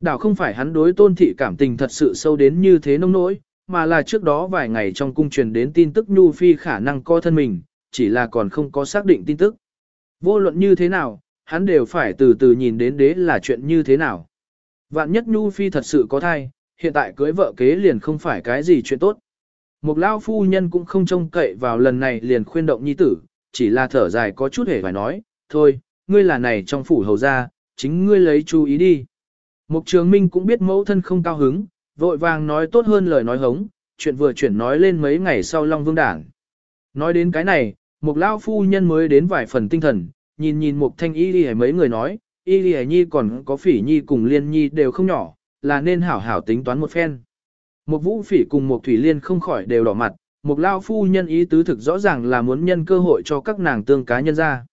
Đảo không phải hắn đối tôn thị cảm tình thật sự sâu đến như thế nông nỗi, mà là trước đó vài ngày trong cung truyền đến tin tức Nhu Phi khả năng co thân mình, chỉ là còn không có xác định tin tức. Vô luận như thế nào, hắn đều phải từ từ nhìn đến đế là chuyện như thế nào. Vạn nhất Nhu Phi thật sự có thai, hiện tại cưới vợ kế liền không phải cái gì chuyện tốt. Một lao phu nhân cũng không trông cậy vào lần này liền khuyên động nhi tử, chỉ là thở dài có chút hề phải nói, thôi, ngươi là này trong phủ hầu ra, chính ngươi lấy chú ý đi. Mục trường minh cũng biết mẫu thân không cao hứng, vội vàng nói tốt hơn lời nói hống, chuyện vừa chuyển nói lên mấy ngày sau Long Vương Đảng. Nói đến cái này, một lao phu nhân mới đến vài phần tinh thần, nhìn nhìn một thanh y đi mấy người nói, y đi nhi còn có phỉ nhi cùng liên nhi đều không nhỏ, là nên hảo hảo tính toán một phen. Một vũ phỉ cùng một thủy liên không khỏi đều đỏ mặt, một lao phu nhân ý tứ thực rõ ràng là muốn nhân cơ hội cho các nàng tương cá nhân ra.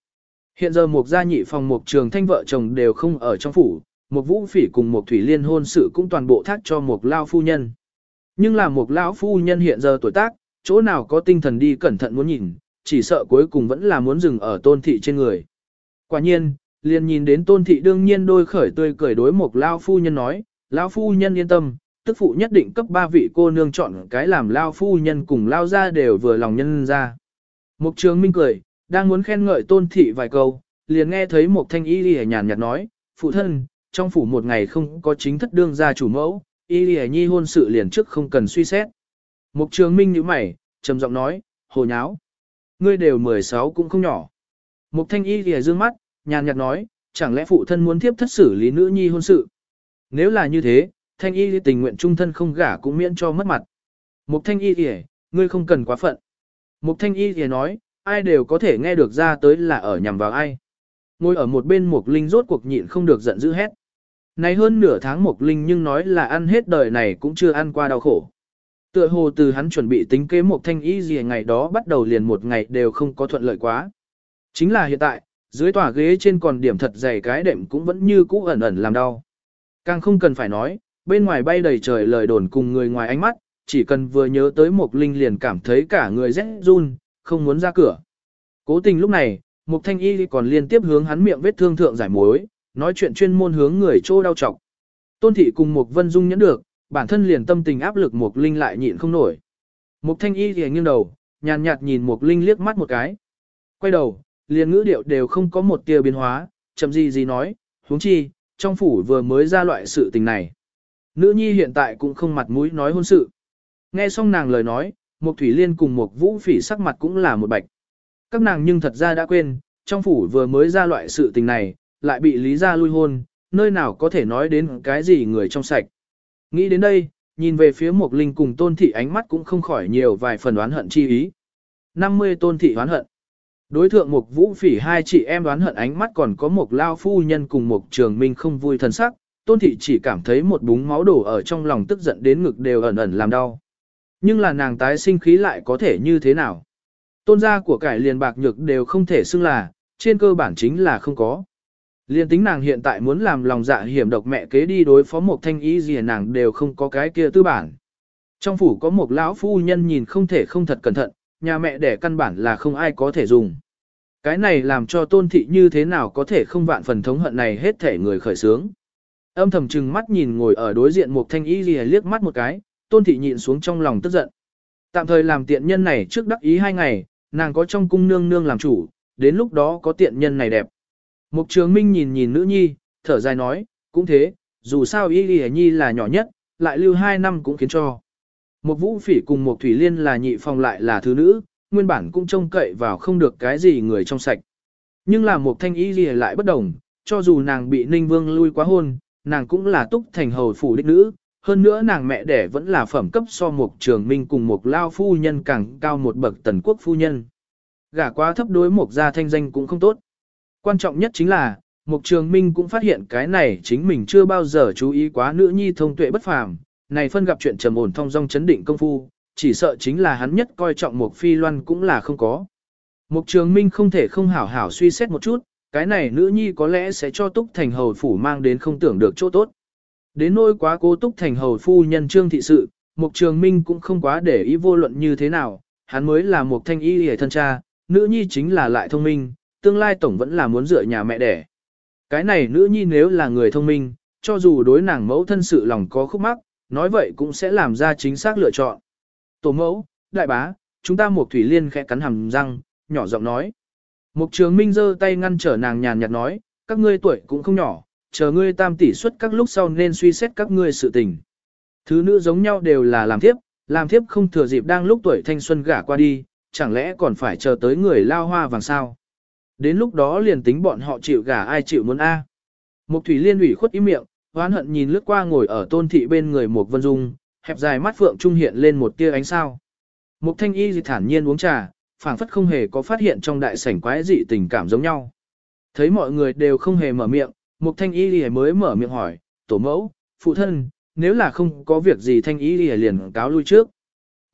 Hiện giờ một gia nhị phòng một trường thanh vợ chồng đều không ở trong phủ, một vũ phỉ cùng một thủy liên hôn sự cũng toàn bộ thác cho một lao phu nhân. Nhưng là một lão phu nhân hiện giờ tuổi tác, chỗ nào có tinh thần đi cẩn thận muốn nhìn, chỉ sợ cuối cùng vẫn là muốn dừng ở tôn thị trên người. Quả nhiên, liền nhìn đến tôn thị đương nhiên đôi khởi tươi cười đối một lao phu nhân nói, lao phu nhân yên tâm, tức phụ nhất định cấp ba vị cô nương chọn cái làm lao phu nhân cùng lao ra đều vừa lòng nhân ra. Mục trường minh cười, đang muốn khen ngợi tôn thị vài câu, liền nghe thấy một thanh y lìa nhàn nhạt nói, phụ thân, trong phủ một ngày không có chính thất đương gia chủ mẫu, y lìa nhi hôn sự liền trước không cần suy xét. Mục trường minh như mày, trầm giọng nói, hồ nháo. Ngươi đều 16 cũng không nhỏ. Mục thanh y lìa dương mắt, nhàn nhạt nói, chẳng lẽ phụ thân muốn tiếp thất xử lý nữ nhi hôn sự. Nếu là như thế, thanh y tình nguyện trung thân không gả cũng miễn cho mất mặt. Mục thanh y lìa, ngươi không cần quá phận. Mục thanh y lìa nói, ai đều có thể nghe được ra tới là ở nhằm vào ai. Ngồi ở một bên Mục Linh rốt cuộc nhịn không được giận dữ hết. Này hơn nửa tháng Mục Linh nhưng nói là ăn hết đời này cũng chưa ăn qua đau khổ. Tựa hồ từ hắn chuẩn bị tính kế một thanh y gì ngày đó bắt đầu liền một ngày đều không có thuận lợi quá. Chính là hiện tại, dưới tòa ghế trên còn điểm thật dày cái đệm cũng vẫn như cũ ẩn ẩn làm đau. Càng không cần phải nói, bên ngoài bay đầy trời lời đồn cùng người ngoài ánh mắt, chỉ cần vừa nhớ tới Mục linh liền cảm thấy cả người rét run, không muốn ra cửa. Cố tình lúc này, Mục thanh y còn liên tiếp hướng hắn miệng vết thương thượng giải mối, nói chuyện chuyên môn hướng người trô đau trọng. Tôn thị cùng Mục vân dung nhẫn được, bản thân liền tâm tình áp lực Mục linh lại nhịn không nổi. Mục thanh y thì nghiêng đầu, nhàn nhạt nhìn Mục linh liếc mắt một cái. Quay đầu, liền ngữ điệu đều không có một tia biến hóa, chậm gì gì nói, huống chi, trong phủ vừa mới ra loại sự tình này. Nữ nhi hiện tại cũng không mặt mũi nói hôn sự. Nghe xong nàng lời nói, một thủy liên cùng một vũ phỉ sắc mặt cũng là một bạch. Các nàng nhưng thật ra đã quên, trong phủ vừa mới ra loại sự tình này, lại bị lý ra lui hôn, nơi nào có thể nói đến cái gì người trong sạch. Nghĩ đến đây, nhìn về phía một linh cùng tôn thị ánh mắt cũng không khỏi nhiều vài phần oán hận chi ý. 50 tôn thị oán hận. Đối thượng một vũ phỉ hai chị em đoán hận ánh mắt còn có một lao phu nhân cùng một trường minh không vui thần sắc, tôn thị chỉ cảm thấy một búng máu đổ ở trong lòng tức giận đến ngực đều ẩn ẩn làm đau. Nhưng là nàng tái sinh khí lại có thể như thế nào? Tôn gia của cải liền bạc nhược đều không thể xưng là, trên cơ bản chính là không có. Liên tính nàng hiện tại muốn làm lòng dạ hiểm độc mẹ kế đi đối phó một thanh ý gì nàng đều không có cái kia tư bản. Trong phủ có một lão phu nhân nhìn không thể không thật cẩn thận, nhà mẹ đẻ căn bản là không ai có thể dùng. Cái này làm cho tôn thị như thế nào có thể không vạn phần thống hận này hết thể người khởi sướng. Âm thầm chừng mắt nhìn ngồi ở đối diện một thanh y gì liếc mắt một cái, tôn thị nhịn xuống trong lòng tức giận. Tạm thời làm tiện nhân này trước đắc ý hai ngày, nàng có trong cung nương nương làm chủ, đến lúc đó có tiện nhân này đẹp. Mục trường minh nhìn nhìn nữ nhi, thở dài nói, cũng thế, dù sao y y nhi là nhỏ nhất, lại lưu hai năm cũng khiến cho. Một vũ phỉ cùng một thủy liên là nhị phòng lại là thứ nữ, nguyên bản cũng trông cậy vào không được cái gì người trong sạch. Nhưng là một thanh y gì lại bất đồng, cho dù nàng bị ninh vương lui quá hôn, nàng cũng là túc thành hầu phủ đích nữ, hơn nữa nàng mẹ đẻ vẫn là phẩm cấp so một trường minh cùng một lao phu nhân càng cao một bậc tần quốc phu nhân. Gả quá thấp đối một gia thanh danh cũng không tốt. Quan trọng nhất chính là, Mục trường minh cũng phát hiện cái này chính mình chưa bao giờ chú ý quá nữ nhi thông tuệ bất phàm, này phân gặp chuyện trầm ổn thông dong chấn định công phu, chỉ sợ chính là hắn nhất coi trọng một phi loan cũng là không có. Mục trường minh không thể không hảo hảo suy xét một chút, cái này nữ nhi có lẽ sẽ cho túc thành hầu phủ mang đến không tưởng được chỗ tốt. Đến nỗi quá cố túc thành hầu phu nhân trương thị sự, mục trường minh cũng không quá để ý vô luận như thế nào, hắn mới là một thanh y hề thân cha, nữ nhi chính là lại thông minh, tương lai tổng vẫn là muốn dựa nhà mẹ đẻ. Cái này nữ nhi nếu là người thông minh, cho dù đối nàng mẫu thân sự lòng có khúc mắc, nói vậy cũng sẽ làm ra chính xác lựa chọn. Tổ mẫu, đại bá, chúng ta một thủy liên khẽ cắn hàm răng, nhỏ giọng nói. Mục trường minh giơ tay ngăn trở nàng nhàn nhạt nói, các ngươi tuổi cũng không nhỏ, chờ ngươi tam tỷ xuất các lúc sau nên suy xét các ngươi sự tình. Thứ nữ giống nhau đều là làm thiếp, làm thiếp không thừa dịp đang lúc tuổi thanh xuân gả qua đi, chẳng lẽ còn phải chờ tới người lao hoa vàng sao. Đến lúc đó liền tính bọn họ chịu gả ai chịu muốn A. Mục thủy liên ủy khuất ý miệng, hoán hận nhìn lướt qua ngồi ở tôn thị bên người Mục vân dung, hẹp dài mắt phượng trung hiện lên một tia ánh sao. Mục thanh y thì thản nhiên uống trà, phảng phất không hề có phát hiện trong đại sảnh quái dị tình cảm giống nhau. Thấy mọi người đều không hề mở miệng, mục thanh y thì mới mở miệng hỏi, tổ mẫu, phụ thân, nếu là không có việc gì thanh y thì liền cáo lui trước.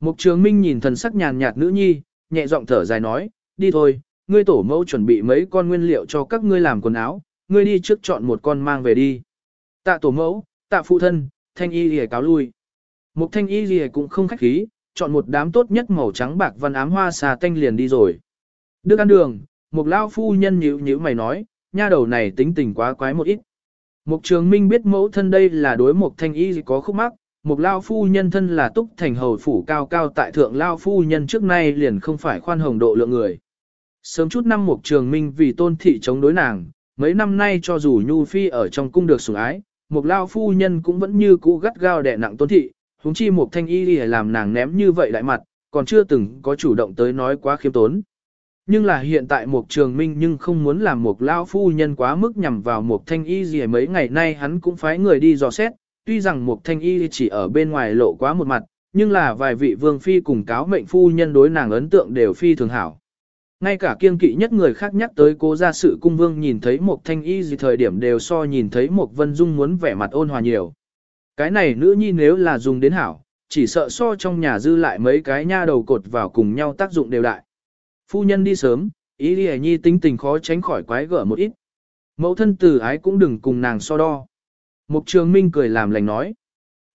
Mục trường minh nhìn thần sắc nhàn nhạt nữ nhi, nhẹ giọng thở dài nói, đi thôi, ngươi tổ mẫu chuẩn bị mấy con nguyên liệu cho các ngươi làm quần áo, ngươi đi trước chọn một con mang về đi. Tạ tổ mẫu, tạ phụ thân, thanh y lìa cáo lui. Mục thanh y lìa cũng không khách khí, chọn một đám tốt nhất màu trắng bạc văn ám hoa xà tanh liền đi rồi. Đức ăn đường, mục lao phu nhân nhíu nhíu mày nói, nha đầu này tính tình quá quái một ít. Mục trường minh biết mẫu thân đây là đối mục thanh y có khúc mắc, mục lao phu nhân thân là túc thành hầu phủ cao cao tại thượng lao phu nhân trước nay liền không phải khoan hồng độ lượng người. Sớm chút năm mục trường minh vì tôn thị chống đối nàng, mấy năm nay cho dù Nhu Phi ở trong cung được sủng ái, một lao phu nhân cũng vẫn như cũ gắt gao đè nặng tôn thị, huống chi một thanh y đi làm nàng ném như vậy lại mặt, còn chưa từng có chủ động tới nói quá khiêm tốn. Nhưng là hiện tại một trường minh nhưng không muốn làm một lao phu nhân quá mức nhằm vào một thanh y gì mấy ngày nay hắn cũng phái người đi dò xét, tuy rằng một thanh y chỉ ở bên ngoài lộ quá một mặt, nhưng là vài vị vương phi cùng cáo mệnh phu nhân đối nàng ấn tượng đều phi thường hảo. Ngay cả kiên kỵ nhất người khác nhắc tới cố gia sự cung vương nhìn thấy một thanh y gì thời điểm đều so nhìn thấy một vân dung muốn vẻ mặt ôn hòa nhiều. Cái này nữ nhi nếu là dùng đến hảo, chỉ sợ so trong nhà dư lại mấy cái nha đầu cột vào cùng nhau tác dụng đều đại. Phu nhân đi sớm, ý đi nhi tính tình khó tránh khỏi quái gở một ít. Mẫu thân tử ái cũng đừng cùng nàng so đo. Mục trường minh cười làm lành nói.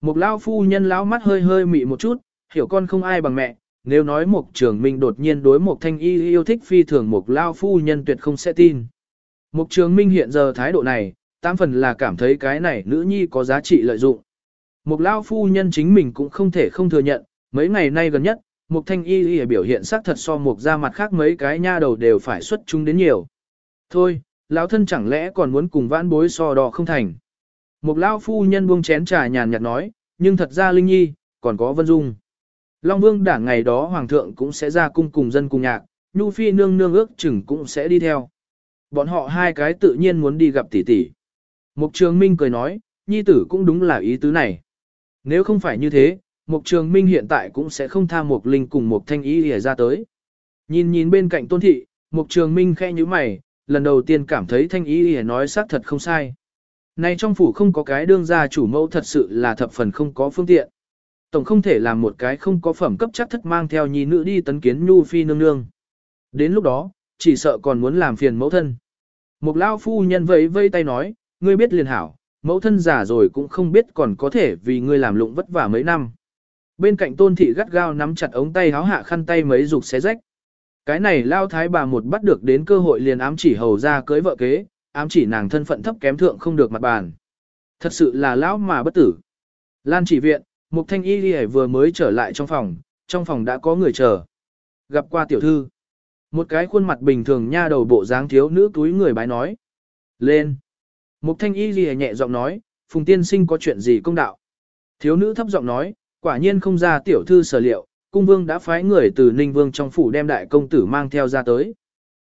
Mục lao phu nhân lão mắt hơi hơi mị một chút, hiểu con không ai bằng mẹ, nếu nói một trường minh đột nhiên đối một thanh y yêu thích phi thường một lao phu nhân tuyệt không sẽ tin. Một trường minh hiện giờ thái độ này, tam phần là cảm thấy cái này nữ nhi có giá trị lợi dụng. Một lao phu nhân chính mình cũng không thể không thừa nhận, mấy ngày nay gần nhất, một thanh y y biểu hiện sắc thật so một ra mặt khác mấy cái nha đầu đều phải xuất chúng đến nhiều. Thôi, lão thân chẳng lẽ còn muốn cùng vãn bối so đo không thành. Một lao phu nhân buông chén trà nhàn nhạt nói, nhưng thật ra Linh Nhi, còn có Vân Dung. Long Vương đảng ngày đó Hoàng thượng cũng sẽ ra cung cùng dân cùng nhạc, Nhu Phi nương nương ước chừng cũng sẽ đi theo. Bọn họ hai cái tự nhiên muốn đi gặp tỷ tỷ. Mục Trường Minh cười nói, nhi tử cũng đúng là ý tứ này. Nếu không phải như thế, Mục Trường Minh hiện tại cũng sẽ không tha Mục Linh cùng Mục Thanh Ý để ra tới. Nhìn nhìn bên cạnh Tôn Thị, Mục trường minh khẽ như mày, lần đầu tiên cảm thấy thanh ý để nói xác thật không sai. Này trong phủ không có cái đương gia chủ mẫu thật sự là thập phần không có phương tiện. Tổng không thể làm một cái không có phẩm cấp chắc thất mang theo nhi nữ đi tấn kiến nhu phi nương nương. Đến lúc đó, chỉ sợ còn muốn làm phiền mẫu thân. Một lao phu nhân vẫy vây tay nói, ngươi biết liền hảo, mẫu thân già rồi cũng không biết còn có thể vì ngươi làm lụng vất vả mấy năm. Bên cạnh tôn thị gắt gao nắm chặt ống tay háo hạ khăn tay mấy dục xé rách. Cái này lao thái bà một bắt được đến cơ hội liền ám chỉ hầu ra cưới vợ kế, ám chỉ nàng thân phận thấp kém thượng không được mặt bàn. Thật sự là lão mà bất tử. Lan chỉ viện, Mục Thanh Y Lì vừa mới trở lại trong phòng, trong phòng đã có người chờ. Gặp qua tiểu thư. Một cái khuôn mặt bình thường nha đầu bộ dáng thiếu nữ túi người bái nói. Lên. Mục Thanh Y Lì nhẹ giọng nói, Phùng Tiên Sinh có chuyện gì công đạo. Thiếu nữ thấp giọng nói, quả nhiên không ra tiểu thư sở liệu, cung vương đã phái người từ Ninh Vương trong phủ đem đại công tử mang theo ra tới.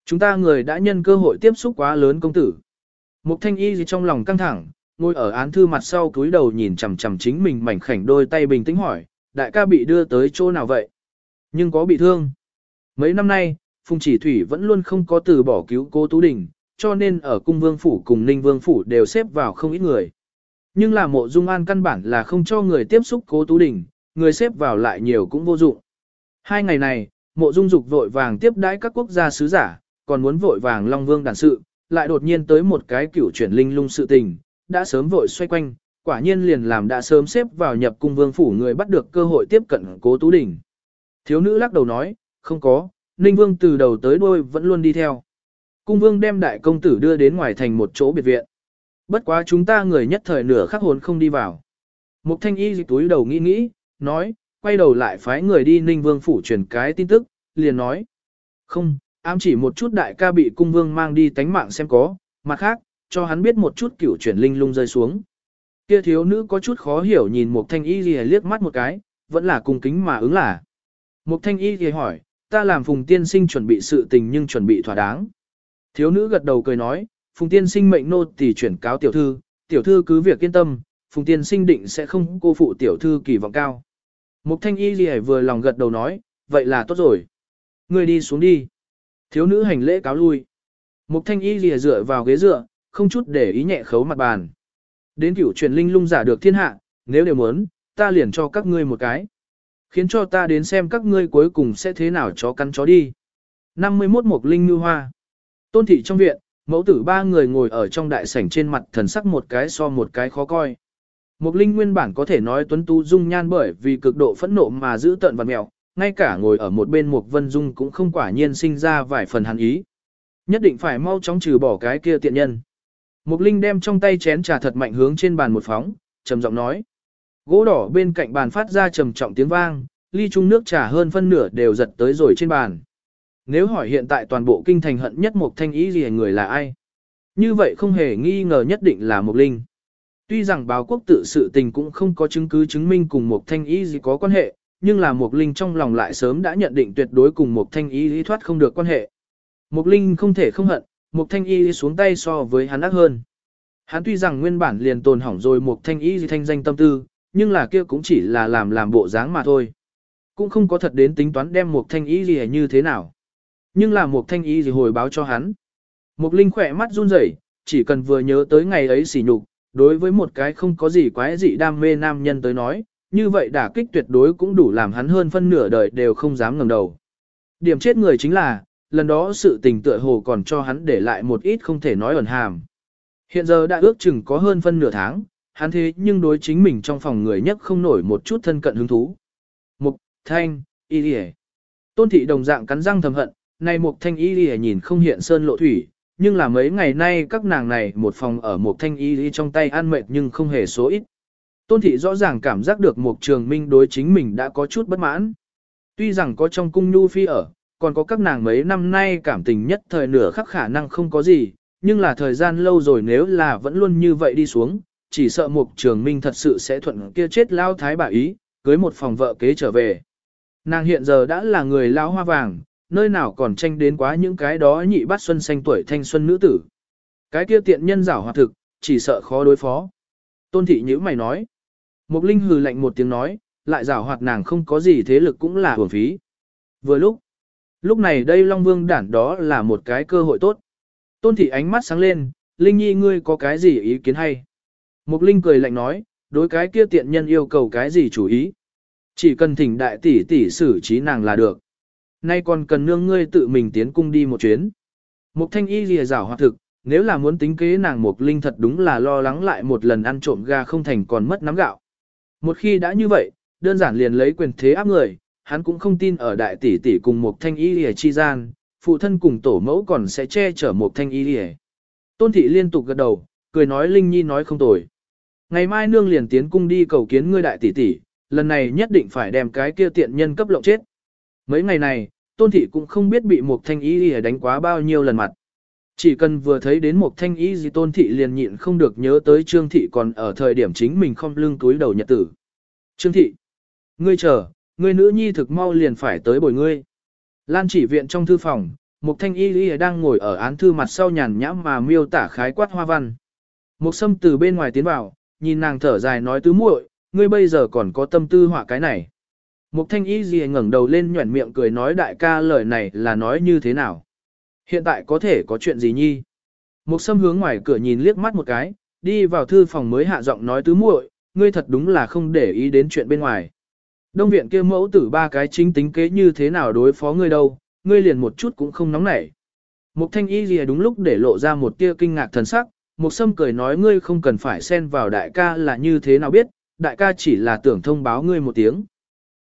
Chúng ta người đã nhân cơ hội tiếp xúc quá lớn công tử. Mục thanh y gì trong lòng căng thẳng, ngồi ở án thư mặt sau cúi đầu nhìn chằm chằm chính mình mảnh khảnh đôi tay bình tĩnh hỏi, đại ca bị đưa tới chỗ nào vậy? Nhưng có bị thương. Mấy năm nay, Phùng Chỉ Thủy vẫn luôn không có từ bỏ cứu cô Tú Đình, cho nên ở cung vương phủ cùng ninh vương phủ đều xếp vào không ít người. Nhưng là mộ dung an căn bản là không cho người tiếp xúc cố Tú Đình, người xếp vào lại nhiều cũng vô dụng. Hai ngày này, mộ dung dục vội vàng tiếp đãi các quốc gia sứ giả, còn muốn vội vàng Long Vương đàn sự, lại đột nhiên tới một cái cửu chuyển linh lung sự tình, đã sớm vội xoay quanh, quả nhiên liền làm đã sớm xếp vào nhập cung vương phủ người bắt được cơ hội tiếp cận cố Tú Đình. Thiếu nữ lắc đầu nói, không có, Ninh Vương từ đầu tới đuôi vẫn luôn đi theo. Cung Vương đem đại công tử đưa đến ngoài thành một chỗ biệt viện. Bất quá chúng ta người nhất thời nửa khắc hồn không đi vào. Mục thanh y dịch túi đầu nghĩ nghĩ, nói, quay đầu lại phái người đi Ninh Vương phủ truyền cái tin tức, liền nói. Không, ám chỉ một chút đại ca bị cung vương mang đi tánh mạng xem có, mặt khác, cho hắn biết một chút cửu chuyển linh lung rơi xuống. Kia thiếu nữ có chút khó hiểu nhìn một thanh y gì liếc mắt một cái, vẫn là cung kính mà ứng là. Một thanh y gì hỏi, ta làm phùng tiên sinh chuẩn bị sự tình nhưng chuẩn bị thỏa đáng. Thiếu nữ gật đầu cười nói, phùng tiên sinh mệnh nô tỳ chuyển cáo tiểu thư, tiểu thư cứ việc yên tâm, phùng tiên sinh định sẽ không cô phụ tiểu thư kỳ vọng cao. Mục thanh y gì vừa lòng gật đầu nói, vậy là tốt rồi. Người đi xuống đi. Thiếu nữ hành lễ cáo lui. Mục thanh y lìa dựa vào ghế dựa, không chút để ý nhẹ khấu mặt bàn. Đến cửu truyền linh lung giả được thiên hạ, nếu đều muốn, ta liền cho các ngươi một cái. Khiến cho ta đến xem các ngươi cuối cùng sẽ thế nào chó căn chó đi. 51 Mộc Linh như Hoa Tôn thị trong viện, mẫu tử ba người ngồi ở trong đại sảnh trên mặt thần sắc một cái so một cái khó coi. Mộc Linh nguyên bản có thể nói tuấn tú dung nhan bởi vì cực độ phẫn nộ mà giữ tận vật mèo, ngay cả ngồi ở một bên Mộc Vân Dung cũng không quả nhiên sinh ra vài phần hắn ý. Nhất định phải mau chóng trừ bỏ cái kia tiện nhân. Mục Linh đem trong tay chén trà thật mạnh hướng trên bàn một phóng, trầm giọng nói. Gỗ đỏ bên cạnh bàn phát ra trầm trọng tiếng vang, ly chung nước trà hơn phân nửa đều giật tới rồi trên bàn. Nếu hỏi hiện tại toàn bộ kinh thành hận nhất Mục Thanh ý gì người là ai? Như vậy không hề nghi ngờ nhất định là Mục Linh. Tuy rằng báo quốc tự sự tình cũng không có chứng cứ chứng minh cùng Mục Thanh ý gì có quan hệ, nhưng là Mục Linh trong lòng lại sớm đã nhận định tuyệt đối cùng Mục Thanh Y lý thoát không được quan hệ. Mục Linh không thể không hận, Mục Thanh Y xuống tay so với hắn ác hơn. Hắn tuy rằng nguyên bản liền tồn hỏng rồi Mục Thanh Y thanh danh tâm tư, nhưng là kia cũng chỉ là làm làm bộ dáng mà thôi. Cũng không có thật đến tính toán đem Mục Thanh Y gì như thế nào. Nhưng là Mục Thanh Y gì hồi báo cho hắn. Mục Linh khỏe mắt run rẩy, chỉ cần vừa nhớ tới ngày ấy xỉ nhục, đối với một cái không có gì quái dị đam mê nam nhân tới nói, như vậy đả kích tuyệt đối cũng đủ làm hắn hơn phân nửa đời đều không dám ngẩng đầu. Điểm chết người chính là, lần đó sự tình tựa hồ còn cho hắn để lại một ít không thể nói ẩn hàm. Hiện giờ đã ước chừng có hơn phân nửa tháng, hắn thế nhưng đối chính mình trong phòng người nhất không nổi một chút thân cận hứng thú. Mục, thanh, y lì Tôn thị đồng dạng cắn răng thầm hận, này mục thanh y lì nhìn không hiện sơn lộ thủy, nhưng là mấy ngày nay các nàng này một phòng ở mục thanh y lì trong tay ăn mệt nhưng không hề số ít. Tôn thị rõ ràng cảm giác được một trường minh đối chính mình đã có chút bất mãn. Tuy rằng có trong cung nhu phi ở, còn có các nàng mấy năm nay cảm tình nhất thời nửa khắc khả năng không có gì, nhưng là thời gian lâu rồi nếu là vẫn luôn như vậy đi xuống, chỉ sợ mục trường minh thật sự sẽ thuận kia chết lao thái bà ý, cưới một phòng vợ kế trở về. Nàng hiện giờ đã là người lao hoa vàng, nơi nào còn tranh đến quá những cái đó nhị bát xuân xanh tuổi thanh xuân nữ tử. Cái kia tiện nhân giảo hoạt thực, chỉ sợ khó đối phó. Tôn thị nhữ mày nói. Mục Linh hừ lạnh một tiếng nói, lại rảo hoạt nàng không có gì thế lực cũng là hưởng phí. Vừa lúc, Lúc này đây Long Vương đản đó là một cái cơ hội tốt. Tôn thị ánh mắt sáng lên, Linh Nhi ngươi có cái gì ý kiến hay? Mục Linh cười lạnh nói, đối cái kia tiện nhân yêu cầu cái gì chủ ý? Chỉ cần thỉnh đại tỷ tỷ xử trí nàng là được. Nay còn cần nương ngươi tự mình tiến cung đi một chuyến. Mục thanh y lìa rảo hoạt thực, nếu là muốn tính kế nàng Mục Linh thật đúng là lo lắng lại một lần ăn trộm gà không thành còn mất nắm gạo. Một khi đã như vậy, đơn giản liền lấy quyền thế áp người, hắn cũng không tin ở đại tỷ tỷ cùng một thanh y lìa chi gian, phụ thân cùng tổ mẫu còn sẽ che chở một thanh y lìa. Tôn thị liên tục gật đầu, cười nói Linh Nhi nói không tồi. Ngày mai nương liền tiến cung đi cầu kiến ngươi đại tỷ tỷ, lần này nhất định phải đem cái kia tiện nhân cấp lộng chết. Mấy ngày này, tôn thị cũng không biết bị một thanh y lìa đánh quá bao nhiêu lần mặt. Chỉ cần vừa thấy đến một thanh ý gì tôn thị liền nhịn không được nhớ tới trương thị còn ở thời điểm chính mình không lưng túi đầu nhật tử. Trương thị, ngươi chờ, ngươi nữ nhi thực mau liền phải tới bồi ngươi. Lan chỉ viện trong thư phòng, một thanh y Y đang ngồi ở án thư mặt sau nhàn nhãm mà miêu tả khái quát hoa văn. Một sâm từ bên ngoài tiến vào, nhìn nàng thở dài nói tứ muội, ngươi bây giờ còn có tâm tư họa cái này. Mục thanh y Y ngẩng đầu lên nhuẩn miệng cười nói đại ca lời này là nói như thế nào. Hiện tại có thể có chuyện gì nhi. Mục sâm hướng ngoài cửa nhìn liếc mắt một cái, đi vào thư phòng mới hạ giọng nói tứ muội, ngươi thật đúng là không để ý đến chuyện bên ngoài. Đông viện kia mẫu tử ba cái chính tính kế như thế nào đối phó ngươi đâu, ngươi liền một chút cũng không nóng nảy. Mục thanh y gì đúng lúc để lộ ra một tia kinh ngạc thần sắc, mục sâm cười nói ngươi không cần phải xen vào đại ca là như thế nào biết, đại ca chỉ là tưởng thông báo ngươi một tiếng.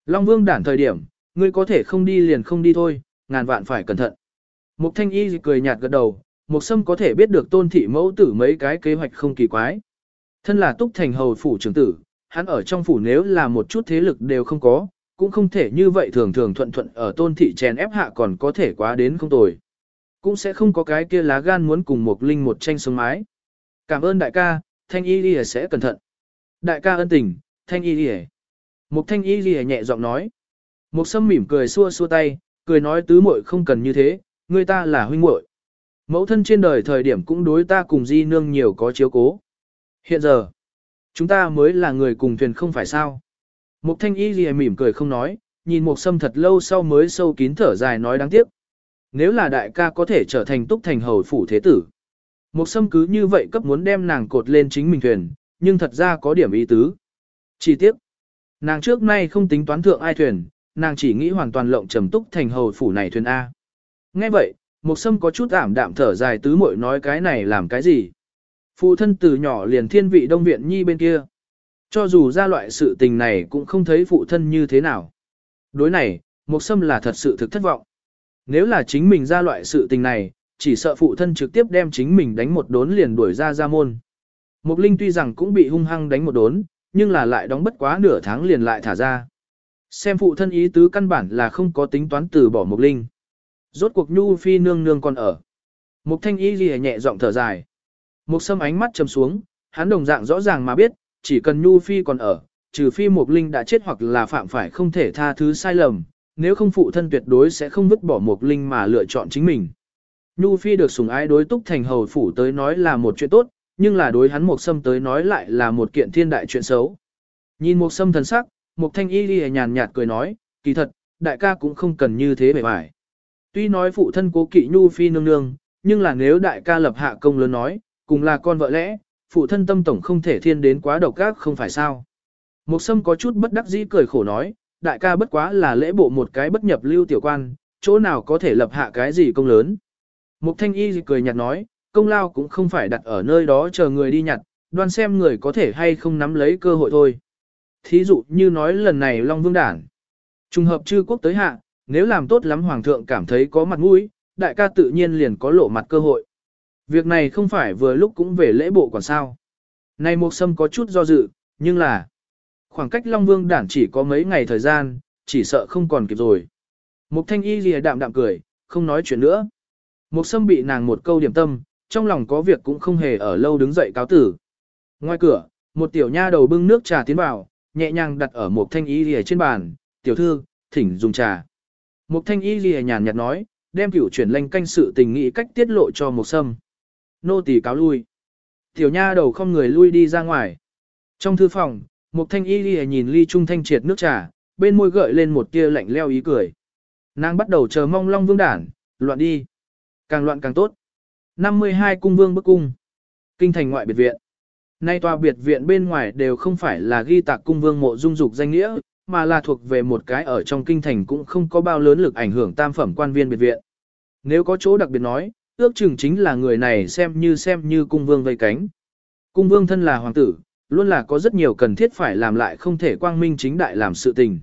Long Vương đản thời điểm, ngươi có thể không đi liền không đi thôi, ngàn vạn phải cẩn thận. Mục Thanh Y cười nhạt gật đầu, Mục Sâm có thể biết được tôn thị mẫu tử mấy cái kế hoạch không kỳ quái. Thân là túc thành hầu phủ trưởng tử, hắn ở trong phủ nếu là một chút thế lực đều không có, cũng không thể như vậy thường thường thuận thuận ở tôn thị chèn ép hạ còn có thể quá đến không tồi. Cũng sẽ không có cái kia lá gan muốn cùng một Linh một tranh sống mái. Cảm ơn đại ca, Thanh Y đi sẽ cẩn thận. Đại ca ân tình, Thanh Y đi Mục thanh y đi nhẹ giọng nói. Mục sâm mỉm cười xua xua tay, cười nói tứ muội không cần như thế, người ta là huynh muội. Mẫu thân trên đời thời điểm cũng đối ta cùng di nương nhiều có chiếu cố. Hiện giờ, chúng ta mới là người cùng thuyền không phải sao. Mục thanh y gì mỉm cười không nói, nhìn mục sâm thật lâu sau mới sâu kín thở dài nói đáng tiếc. Nếu là đại ca có thể trở thành túc thành hầu phủ thế tử. Mục sâm cứ như vậy cấp muốn đem nàng cột lên chính mình thuyền, nhưng thật ra có điểm ý tứ. Chỉ tiếc, Nàng trước nay không tính toán thượng ai thuyền, nàng chỉ nghĩ hoàn toàn lộng trầm túc thành hầu phủ này thuyền A. Nghe vậy, Mục Sâm có chút ảm đạm thở dài tứ mội nói cái này làm cái gì. Phụ thân từ nhỏ liền thiên vị đông viện nhi bên kia. Cho dù ra loại sự tình này cũng không thấy phụ thân như thế nào. Đối này, Mộc Sâm là thật sự thực thất vọng. Nếu là chính mình ra loại sự tình này, chỉ sợ phụ thân trực tiếp đem chính mình đánh một đốn liền đuổi ra ra môn. Mộc Linh tuy rằng cũng bị hung hăng đánh một đốn, nhưng là lại đóng bất quá nửa tháng liền lại thả ra. Xem phụ thân ý tứ căn bản là không có tính toán từ bỏ Mộc Linh. Rốt cuộc Nhu Phi nương nương còn ở. Mộc Thanh Y lìa nhẹ giọng thở dài. Mục Sâm ánh mắt trầm xuống, hắn đồng dạng rõ ràng mà biết, chỉ cần Nhu Phi còn ở, trừ phi Mục Linh đã chết hoặc là phạm phải không thể tha thứ sai lầm, nếu không phụ thân tuyệt đối sẽ không vứt bỏ Mục Linh mà lựa chọn chính mình. Nhu Phi được sủng ái đối túc thành hầu phủ tới nói là một chuyện tốt, nhưng là đối hắn Mộc Sâm tới nói lại là một kiện thiên đại chuyện xấu. Nhìn Mộc Sâm thần sắc, Mộc Thanh Y lìa nhàn nhạt cười nói, kỳ thật, đại ca cũng không cần như thế bề bài. Tuy nói phụ thân cố kỵ nhu phi nương nương, nhưng là nếu đại ca lập hạ công lớn nói, cùng là con vợ lẽ, phụ thân tâm tổng không thể thiên đến quá độc ác không phải sao. mục Sâm có chút bất đắc dĩ cười khổ nói, đại ca bất quá là lễ bộ một cái bất nhập lưu tiểu quan, chỗ nào có thể lập hạ cái gì công lớn. Mục Thanh Y cười nhạt nói, công lao cũng không phải đặt ở nơi đó chờ người đi nhặt, đoan xem người có thể hay không nắm lấy cơ hội thôi. Thí dụ như nói lần này Long Vương Đản. Trùng hợp chư quốc tới hạ, nếu làm tốt lắm Hoàng thượng cảm thấy có mặt mũi, đại ca tự nhiên liền có lộ mặt cơ hội. Việc này không phải vừa lúc cũng về lễ bộ còn sao. Này Mộc Sâm có chút do dự, nhưng là khoảng cách Long Vương Đản chỉ có mấy ngày thời gian, chỉ sợ không còn kịp rồi. Mục Thanh Y lìa đạm đạm cười, không nói chuyện nữa. Mục Sâm bị nàng một câu điểm tâm, trong lòng có việc cũng không hề ở lâu đứng dậy cáo tử. Ngoài cửa, một tiểu nha đầu bưng nước trà tiến vào, nhẹ nhàng đặt ở Mộc thanh y lìa trên bàn, tiểu thư, thỉnh dùng trà. Mộc thanh y lìa nhàn nhạt nói, đem cửu chuyển lanh canh sự tình nghị cách tiết lộ cho Mộc sâm. Nô tỳ cáo lui. Tiểu nha đầu không người lui đi ra ngoài. Trong thư phòng, một thanh y lìa nhìn ly trung thanh triệt nước trà, bên môi gợi lên một tia lạnh leo ý cười. Nàng bắt đầu chờ mong Long Vương đản, loạn đi. Càng loạn càng tốt. 52 cung vương bức cung. Kinh thành ngoại biệt viện. Nay tòa biệt viện bên ngoài đều không phải là ghi tạc cung vương mộ dung dục danh nghĩa, mà là thuộc về một cái ở trong kinh thành cũng không có bao lớn lực ảnh hưởng tam phẩm quan viên biệt viện. Nếu có chỗ đặc biệt nói, ước chừng chính là người này xem như xem như cung vương vây cánh. Cung vương thân là hoàng tử, luôn là có rất nhiều cần thiết phải làm lại không thể quang minh chính đại làm sự tình.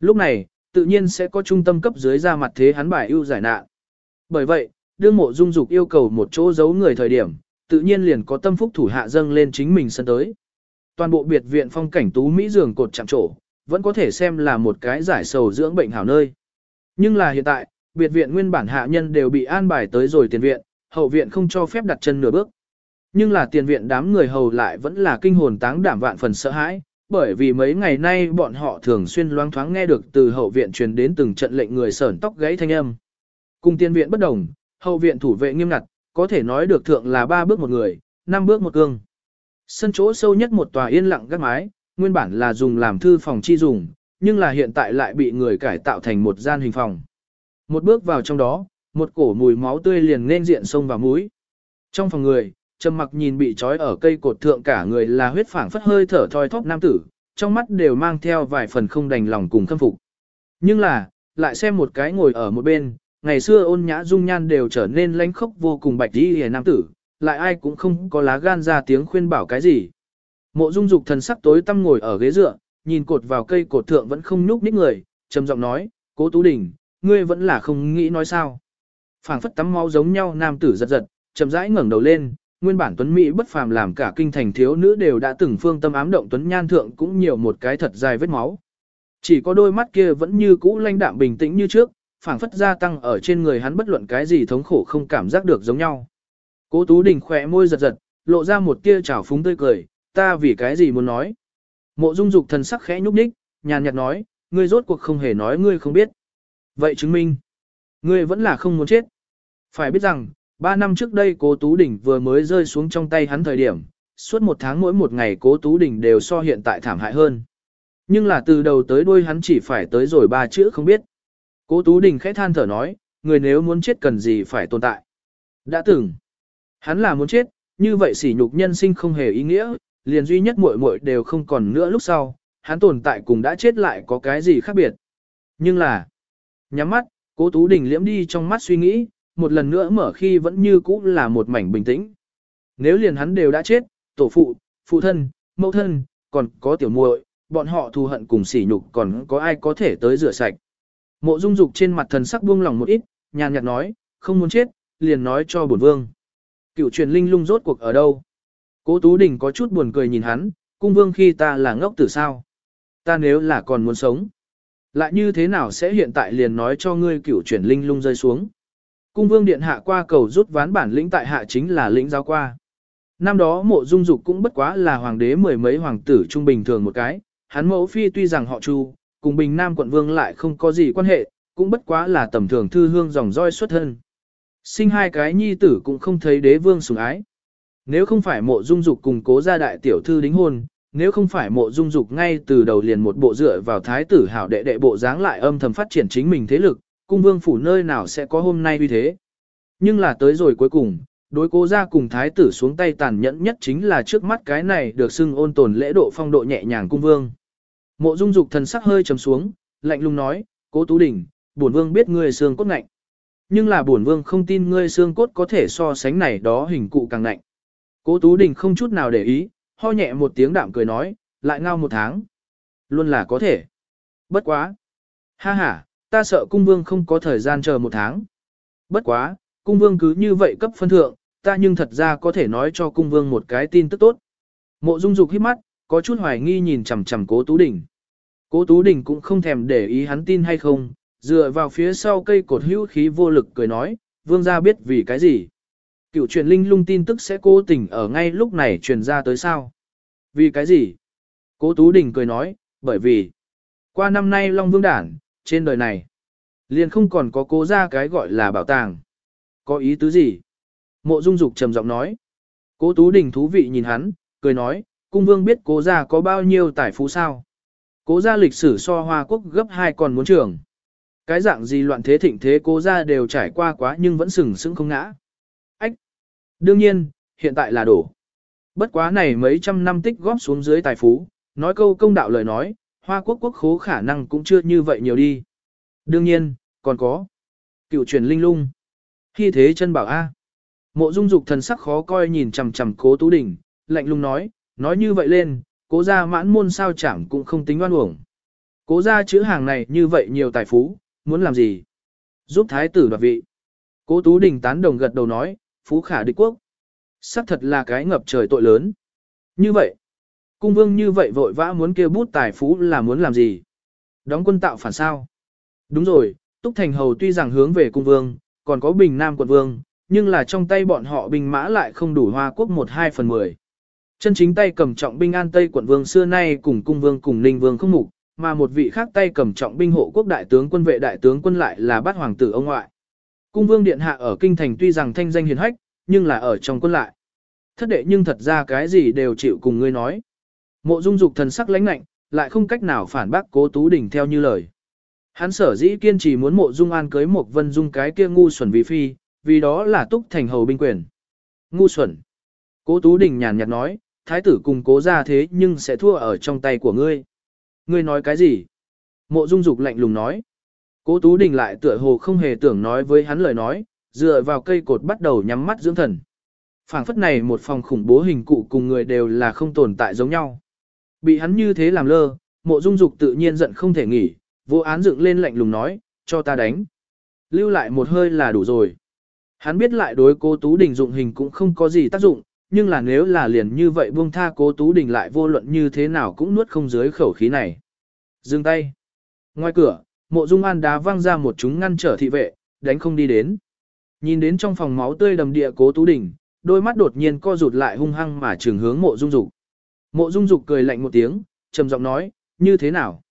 Lúc này, tự nhiên sẽ có trung tâm cấp dưới ra mặt thế hắn bài ưu giải nạn. Bởi vậy, đương mộ dung dục yêu cầu một chỗ giấu người thời điểm, tự nhiên liền có tâm phúc thủ hạ dâng lên chính mình sân tới. Toàn bộ biệt viện phong cảnh tú Mỹ giường cột chạm trổ, vẫn có thể xem là một cái giải sầu dưỡng bệnh hảo nơi. Nhưng là hiện tại, biệt viện nguyên bản hạ nhân đều bị an bài tới rồi tiền viện, hậu viện không cho phép đặt chân nửa bước. Nhưng là tiền viện đám người hầu lại vẫn là kinh hồn táng đảm vạn phần sợ hãi, bởi vì mấy ngày nay bọn họ thường xuyên loáng thoáng nghe được từ hậu viện truyền đến từng trận lệnh người sởn tóc gãy thanh âm. Cùng tiền viện bất đồng, hậu viện thủ vệ nghiêm ngặt, có thể nói được thượng là ba bước một người, năm bước một cương. Sân chỗ sâu nhất một tòa yên lặng gác mái, nguyên bản là dùng làm thư phòng chi dùng, nhưng là hiện tại lại bị người cải tạo thành một gian hình phòng. Một bước vào trong đó, một cổ mùi máu tươi liền nên diện sông vào mũi. Trong phòng người, trầm mặc nhìn bị trói ở cây cột thượng cả người là huyết phảng phất hơi thở thoi thóp nam tử, trong mắt đều mang theo vài phần không đành lòng cùng khâm phục. Nhưng là, lại xem một cái ngồi ở một bên, ngày xưa ôn nhã dung nhan đều trở nên lãnh khốc vô cùng bạch đi hề nam tử, lại ai cũng không có lá gan ra tiếng khuyên bảo cái gì. Mộ dung dục thần sắc tối tăm ngồi ở ghế dựa, nhìn cột vào cây cột thượng vẫn không nhúc nhích người, trầm giọng nói, cố tú đỉnh, ngươi vẫn là không nghĩ nói sao. phảng phất tắm máu giống nhau nam tử giật giật, chậm rãi ngẩng đầu lên, nguyên bản tuấn mỹ bất phàm làm cả kinh thành thiếu nữ đều đã từng phương tâm ám động tuấn nhan thượng cũng nhiều một cái thật dài vết máu. Chỉ có đôi mắt kia vẫn như cũ lanh đạm bình tĩnh như trước, phảng phất gia tăng ở trên người hắn bất luận cái gì thống khổ không cảm giác được giống nhau. Cố Tú Đình khỏe môi giật giật, lộ ra một tia trào phúng tươi cười, ta vì cái gì muốn nói. Mộ Dung Dục thần sắc khẽ nhúc nhích, nhàn nhạt nói, ngươi rốt cuộc không hề nói ngươi không biết. Vậy chứng minh, ngươi vẫn là không muốn chết. Phải biết rằng, ba năm trước đây Cố Tú Đình vừa mới rơi xuống trong tay hắn thời điểm, suốt một tháng mỗi một ngày Cố Tú Đình đều so hiện tại thảm hại hơn. Nhưng là từ đầu tới đuôi hắn chỉ phải tới rồi ba chữ không biết. Cố Tú Đình khẽ than thở nói, người nếu muốn chết cần gì phải tồn tại. Đã từng, hắn là muốn chết, như vậy sỉ nhục nhân sinh không hề ý nghĩa, liền duy nhất muội muội đều không còn nữa lúc sau, hắn tồn tại cùng đã chết lại có cái gì khác biệt. Nhưng là, nhắm mắt, Cố Tú Đình liễm đi trong mắt suy nghĩ, một lần nữa mở khi vẫn như cũ là một mảnh bình tĩnh. Nếu liền hắn đều đã chết, tổ phụ, phụ thân, mẫu thân, còn có tiểu muội, bọn họ thù hận cùng sỉ nhục còn có ai có thể tới rửa sạch. Mộ Dung Dục trên mặt thần sắc buông lỏng một ít, nhàn nhạt nói, không muốn chết, liền nói cho bổn vương. Cựu truyền linh lung rốt cuộc ở đâu? Cố Tú Đình có chút buồn cười nhìn hắn, cung vương khi ta là ngốc tử sao? Ta nếu là còn muốn sống, lại như thế nào sẽ hiện tại liền nói cho ngươi cửu chuyển linh lung rơi xuống? Cung vương điện hạ qua cầu rút ván bản lĩnh tại hạ chính là lĩnh giáo qua. Năm đó mộ dung dục cũng bất quá là hoàng đế mười mấy hoàng tử trung bình thường một cái, hắn mẫu phi tuy rằng họ chu, cùng Bình Nam quận vương lại không có gì quan hệ, cũng bất quá là tầm thường thư hương dòng roi xuất thân. Sinh hai cái nhi tử cũng không thấy đế vương sủng ái. Nếu không phải mộ dung dục cùng cố gia đại tiểu thư đính hôn, nếu không phải mộ dung dục ngay từ đầu liền một bộ dựa vào thái tử hảo đệ đệ bộ dáng lại âm thầm phát triển chính mình thế lực, cung vương phủ nơi nào sẽ có hôm nay như thế. Nhưng là tới rồi cuối cùng, đối cố ra cùng thái tử xuống tay tàn nhẫn nhất chính là trước mắt cái này được xưng ôn tồn lễ độ phong độ nhẹ nhàng cung vương. Mộ Dung Dục thần sắc hơi trầm xuống, lạnh lùng nói, "Cố Tú Đình, bổn vương biết ngươi xương cốt ngạnh, nhưng là bổn vương không tin ngươi xương cốt có thể so sánh này đó hình cụ càng ngạnh." Cố Tú Đình không chút nào để ý, ho nhẹ một tiếng đạm cười nói, "Lại ngao một tháng, luôn là có thể." Bất quá, ha ha, ta sợ cung vương không có thời gian chờ một tháng. Bất quá, cung vương cứ như vậy cấp phân thượng, ta nhưng thật ra có thể nói cho cung vương một cái tin tức tốt. Mộ Dung Dục hít mắt, có chút hoài nghi nhìn chằm chằm Cố Tú Đình. Cố Tú Đình cũng không thèm để ý hắn tin hay không, dựa vào phía sau cây cột hữu khí vô lực cười nói, vương gia biết vì cái gì. Cựu truyền linh lung tin tức sẽ cố tình ở ngay lúc này truyền ra tới sao. Vì cái gì? Cố Tú Đình cười nói, bởi vì, qua năm nay Long Vương Đản, trên đời này, liền không còn có cố ra cái gọi là bảo tàng. Có ý tứ gì? Mộ Dung Dục trầm giọng nói. Cố Tú Đình thú vị nhìn hắn, cười nói, cung vương biết cố gia có bao nhiêu tài phú sao. Cố gia lịch sử so Hoa Quốc gấp hai còn muốn trưởng. Cái dạng gì loạn thế thịnh thế cố ra đều trải qua quá nhưng vẫn sừng sững không ngã. Đương nhiên, hiện tại là đổ. Bất quá này mấy trăm năm tích góp xuống dưới tài phú, nói câu công đạo lời nói, Hoa quốc quốc khố khả năng cũng chưa như vậy nhiều đi. Đương nhiên, còn có. Cựu truyền linh lung. Khi thế chân bảo A. Mộ dung dục thần sắc khó coi nhìn chằm chằm cố tú đỉnh, lạnh lùng nói, nói như vậy lên, cố gia mãn môn sao chẳng cũng không tính oan uổng. Cố gia chữ hàng này như vậy nhiều tài phú, muốn làm gì? Giúp thái tử đoạt vị. Cố tú đỉnh tán đồng gật đầu nói, phú khả địch quốc. Sắc thật là cái ngập trời tội lớn. Như vậy, cung vương như vậy vội vã muốn kêu bút tài phú là muốn làm gì? Đóng quân tạo phản sao? Đúng rồi, Túc Thành Hầu tuy rằng hướng về cung vương, còn có Bình Nam quận vương, nhưng là trong tay bọn họ binh mã lại không đủ Hoa quốc một hai phần mười. Chân chính tay cầm trọng binh an Tây quận vương xưa nay cùng cung vương cùng ninh vương không mục, mà một vị khác tay cầm trọng binh hộ quốc đại tướng quân vệ đại tướng quân lại là bát hoàng tử ông ngoại. Cung vương điện hạ ở kinh thành tuy rằng thanh danh hiền hách, nhưng là ở trong quân lại. Thất đệ nhưng thật ra cái gì đều chịu cùng ngươi nói. Mộ dung dục thần sắc lãnh lạnh, lại không cách nào phản bác cố tú đỉnh theo như lời. Hắn sở dĩ kiên trì muốn mộ dung an cưới một vân dung cái kia ngu xuẩn vì phi, vì đó là túc thành hầu binh quyền. Ngu xuẩn. Cố tú đình nhàn nhạt nói, thái tử cùng cố ra thế nhưng sẽ thua ở trong tay của ngươi. Ngươi nói cái gì? Mộ dung dục lạnh lùng nói. Cố tú đình lại tựa hồ không hề tưởng nói với hắn lời nói, dựa vào cây cột bắt đầu nhắm mắt dưỡng thần. phảng phất này một phòng khủng bố hình cụ cùng người đều là không tồn tại giống nhau. Bị hắn như thế làm lơ, mộ dung dục tự nhiên giận không thể nghỉ, vô án dựng lên lạnh lùng nói, cho ta đánh. Lưu lại một hơi là đủ rồi. Hắn biết lại đối cố Tú Đình dụng hình cũng không có gì tác dụng, nhưng là nếu là liền như vậy buông tha cố Tú Đình lại vô luận như thế nào cũng nuốt không dưới khẩu khí này. Dừng tay. Ngoài cửa, mộ dung an đá văng ra một chúng ngăn trở thị vệ, đánh không đi đến. Nhìn đến trong phòng máu tươi đầm địa cố Tú đỉnh, đôi mắt đột nhiên co rụt lại hung hăng mà trường hướng mộ dung dục. Mộ dung dục cười lạnh một tiếng, trầm giọng nói, như thế nào?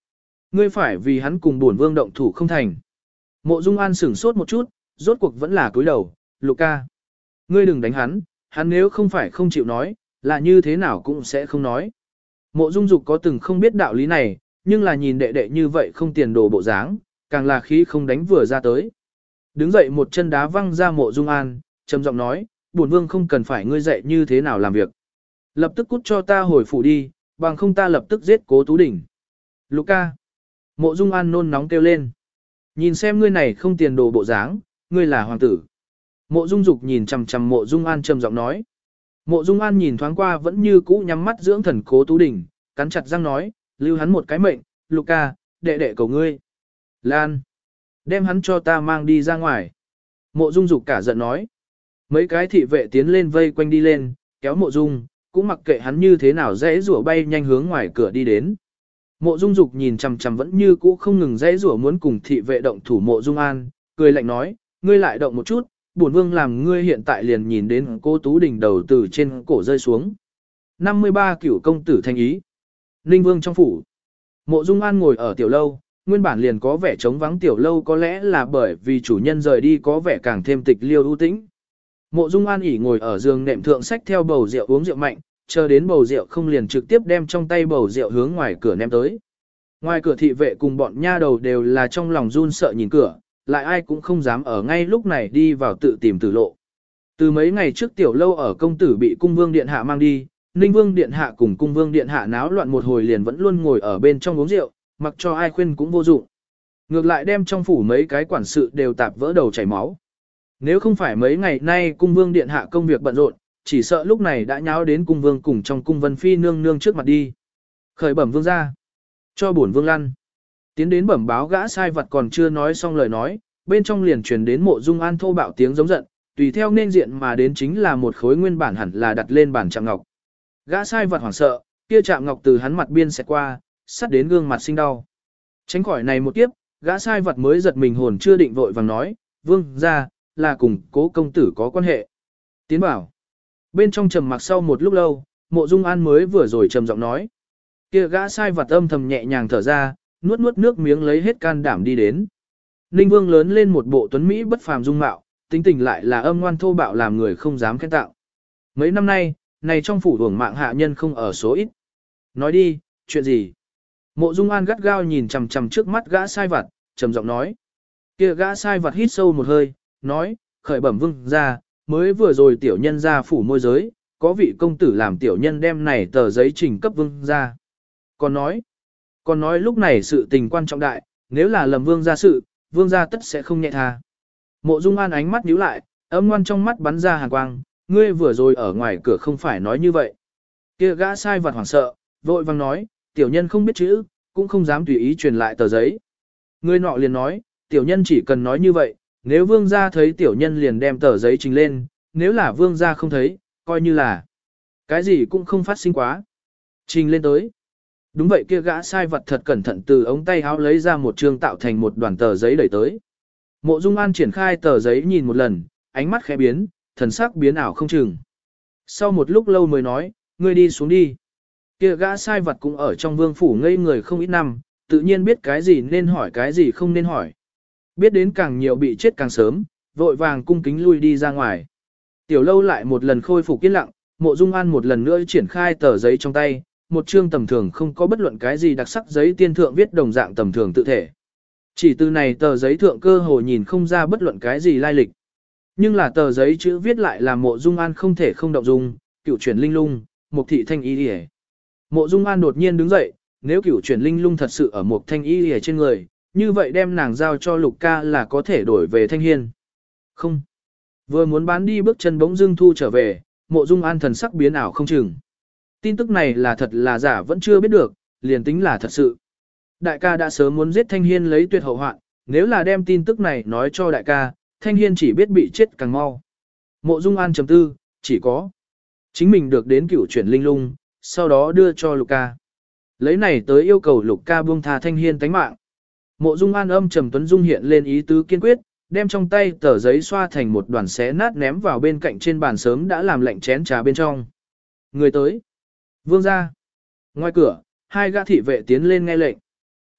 Ngươi phải vì hắn cùng bổn vương động thủ không thành. Mộ dung an sửng sốt một chút, rốt cuộc vẫn là cúi đầu, Luca. Ngươi đừng đánh hắn, hắn nếu không phải không chịu nói, là như thế nào cũng sẽ không nói. Mộ dung dục có từng không biết đạo lý này, nhưng là nhìn đệ đệ như vậy không tiền đồ bộ dáng, càng là khí không đánh vừa ra tới. Đứng dậy một chân đá văng ra mộ dung an, trầm giọng nói, bổn vương không cần phải ngươi dạy như thế nào làm việc. Lập tức cút cho ta hồi phủ đi, bằng không ta lập tức giết cố tú đỉnh. Luca. Mộ dung an nôn nóng kêu lên. Nhìn xem ngươi này không tiền đồ bộ dáng, ngươi là hoàng tử. Mộ Dung Dục nhìn chằm chằm Mộ Dung An trầm giọng nói. Mộ Dung An nhìn thoáng qua vẫn như cũ nhắm mắt dưỡng thần cố tú đỉnh, cắn chặt răng nói, lưu hắn một cái mệnh, Luca, đệ đệ cầu ngươi. Lan, đem hắn cho ta mang đi ra ngoài. Mộ Dung Dục cả giận nói. Mấy cái thị vệ tiến lên vây quanh đi lên, kéo Mộ Dung, cũng mặc kệ hắn như thế nào dễ rủa bay nhanh hướng ngoài cửa đi đến. Mộ Dung Dục nhìn chằm chằm vẫn như cũ không ngừng dễ rủa muốn cùng thị vệ động thủ Mộ Dung An, cười lạnh nói, ngươi lại động một chút, bổn vương làm ngươi hiện tại liền nhìn đến cô Tú Đình đầu từ trên cổ rơi xuống. 53 cửu công tử thanh ý. Ninh vương trong phủ. Mộ Dung An ngồi ở tiểu lâu, nguyên bản liền có vẻ trống vắng tiểu lâu có lẽ là bởi vì chủ nhân rời đi có vẻ càng thêm tịch liêu ưu tĩnh. Mộ Dung An ỉ ngồi ở giường nệm thượng sách theo bầu rượu uống rượu mạnh, chờ đến bầu rượu không liền trực tiếp đem trong tay bầu rượu hướng ngoài cửa ném tới. Ngoài cửa thị vệ cùng bọn nha đầu đều là trong lòng run sợ nhìn cửa, lại ai cũng không dám ở ngay lúc này đi vào tự tìm tử lộ. Từ mấy ngày trước tiểu lâu ở công tử bị cung vương điện hạ mang đi, ninh vương điện hạ cùng cung vương điện hạ náo loạn một hồi liền vẫn luôn ngồi ở bên trong uống rượu, mặc cho ai khuyên cũng vô dụng. Ngược lại đem trong phủ mấy cái quản sự đều tạp vỡ đầu chảy máu. Nếu không phải mấy ngày nay cung vương điện hạ công việc bận rộn, chỉ sợ lúc này đã nháo đến cung vương cùng trong cung vân phi nương nương trước mặt đi. Khởi bẩm vương ra. Cho bổn vương lăn. Tiến đến bẩm báo gã sai vật còn chưa nói xong lời nói, bên trong liền truyền đến mộ dung an thô bạo tiếng giống giận, tùy theo nên diện mà đến chính là một khối nguyên bản hẳn là đặt lên bản trạng ngọc. Gã sai vật hoảng sợ, kia chạm ngọc từ hắn mặt biên xẹt qua, sắt đến gương mặt sinh đau. Tránh khỏi này một kiếp, gã sai vật mới giật mình hồn chưa định vội vàng nói, vương ra, là cùng cố công tử có quan hệ. Tiến bảo. Bên trong trầm mặc sau một lúc lâu, mộ dung an mới vừa rồi trầm giọng nói. Kia gã sai vật âm thầm nhẹ nhàng thở ra, nuốt nuốt nước miếng lấy hết can đảm đi đến. Ninh Vương lớn lên một bộ tuấn Mỹ bất phàm dung mạo, tính tình lại là âm ngoan thô bạo làm người không dám khen tạo. Mấy năm nay, này trong phủ hưởng mạng hạ nhân không ở số ít. Nói đi, chuyện gì? Mộ Dung An gắt gao nhìn chằm chằm trước mắt gã sai vặt, trầm giọng nói. Kia gã sai vặt hít sâu một hơi, nói, khởi bẩm vương ra, mới vừa rồi tiểu nhân ra phủ môi giới, có vị công tử làm tiểu nhân đem này tờ giấy trình cấp vương ra. Còn nói, còn nói lúc này sự tình quan trọng đại, nếu là lầm vương ra sự, vương gia tất sẽ không nhẹ tha. Mộ Dung An ánh mắt nhíu lại, âm ngoan trong mắt bắn ra hàn quang, ngươi vừa rồi ở ngoài cửa không phải nói như vậy. Kia gã sai vật hoảng sợ, vội vang nói, tiểu nhân không biết chữ, cũng không dám tùy ý truyền lại tờ giấy. Ngươi nọ liền nói, tiểu nhân chỉ cần nói như vậy, nếu vương gia thấy tiểu nhân liền đem tờ giấy trình lên, nếu là vương gia không thấy, coi như là cái gì cũng không phát sinh quá. Trình lên tới. Đúng vậy kia gã sai vật thật cẩn thận từ ống tay áo lấy ra một chương tạo thành một đoàn tờ giấy đẩy tới. Mộ Dung An triển khai tờ giấy nhìn một lần, ánh mắt khẽ biến, thần sắc biến ảo không chừng. Sau một lúc lâu mới nói, ngươi đi xuống đi. Kia gã sai vật cũng ở trong vương phủ ngây người không ít năm, tự nhiên biết cái gì nên hỏi cái gì không nên hỏi. Biết đến càng nhiều bị chết càng sớm, vội vàng cung kính lui đi ra ngoài. Tiểu lâu lại một lần khôi phục yên lặng, mộ dung an một lần nữa triển khai tờ giấy trong tay, một chương tầm thường không có bất luận cái gì đặc sắc giấy tiên thượng viết đồng dạng tầm thường tự thể. Chỉ từ này tờ giấy thượng cơ hồ nhìn không ra bất luận cái gì lai lịch. Nhưng là tờ giấy chữ viết lại là mộ dung an không thể không động dung, cựu chuyển linh lung, mục thị thanh y đi Mộ dung an đột nhiên đứng dậy, nếu cựu chuyển linh lung thật sự ở mục thanh y đi trên người, như vậy đem nàng giao cho lục ca là có thể đổi về thanh hiên. Không. Vừa muốn bán đi bước chân bỗng dưng thu trở về, mộ dung an thần sắc biến ảo không chừng. Tin tức này là thật là giả vẫn chưa biết được, liền tính là thật sự. Đại ca đã sớm muốn giết Thanh Hiên lấy tuyệt hậu hoạn, nếu là đem tin tức này nói cho đại ca, Thanh Hiên chỉ biết bị chết càng mau. Mộ Dung An chấm tư, chỉ có chính mình được đến cựu chuyển linh lung, sau đó đưa cho Lục ca. Lấy này tới yêu cầu Lục ca buông tha Thanh Hiên tánh mạng. Mộ Dung An âm trầm tuấn dung hiện lên ý tứ kiên quyết, đem trong tay tờ giấy xoa thành một đoàn xé nát ném vào bên cạnh trên bàn sớm đã làm lạnh chén trà bên trong. Người tới. Vương ra. Ngoài cửa, hai gã thị vệ tiến lên nghe lệnh.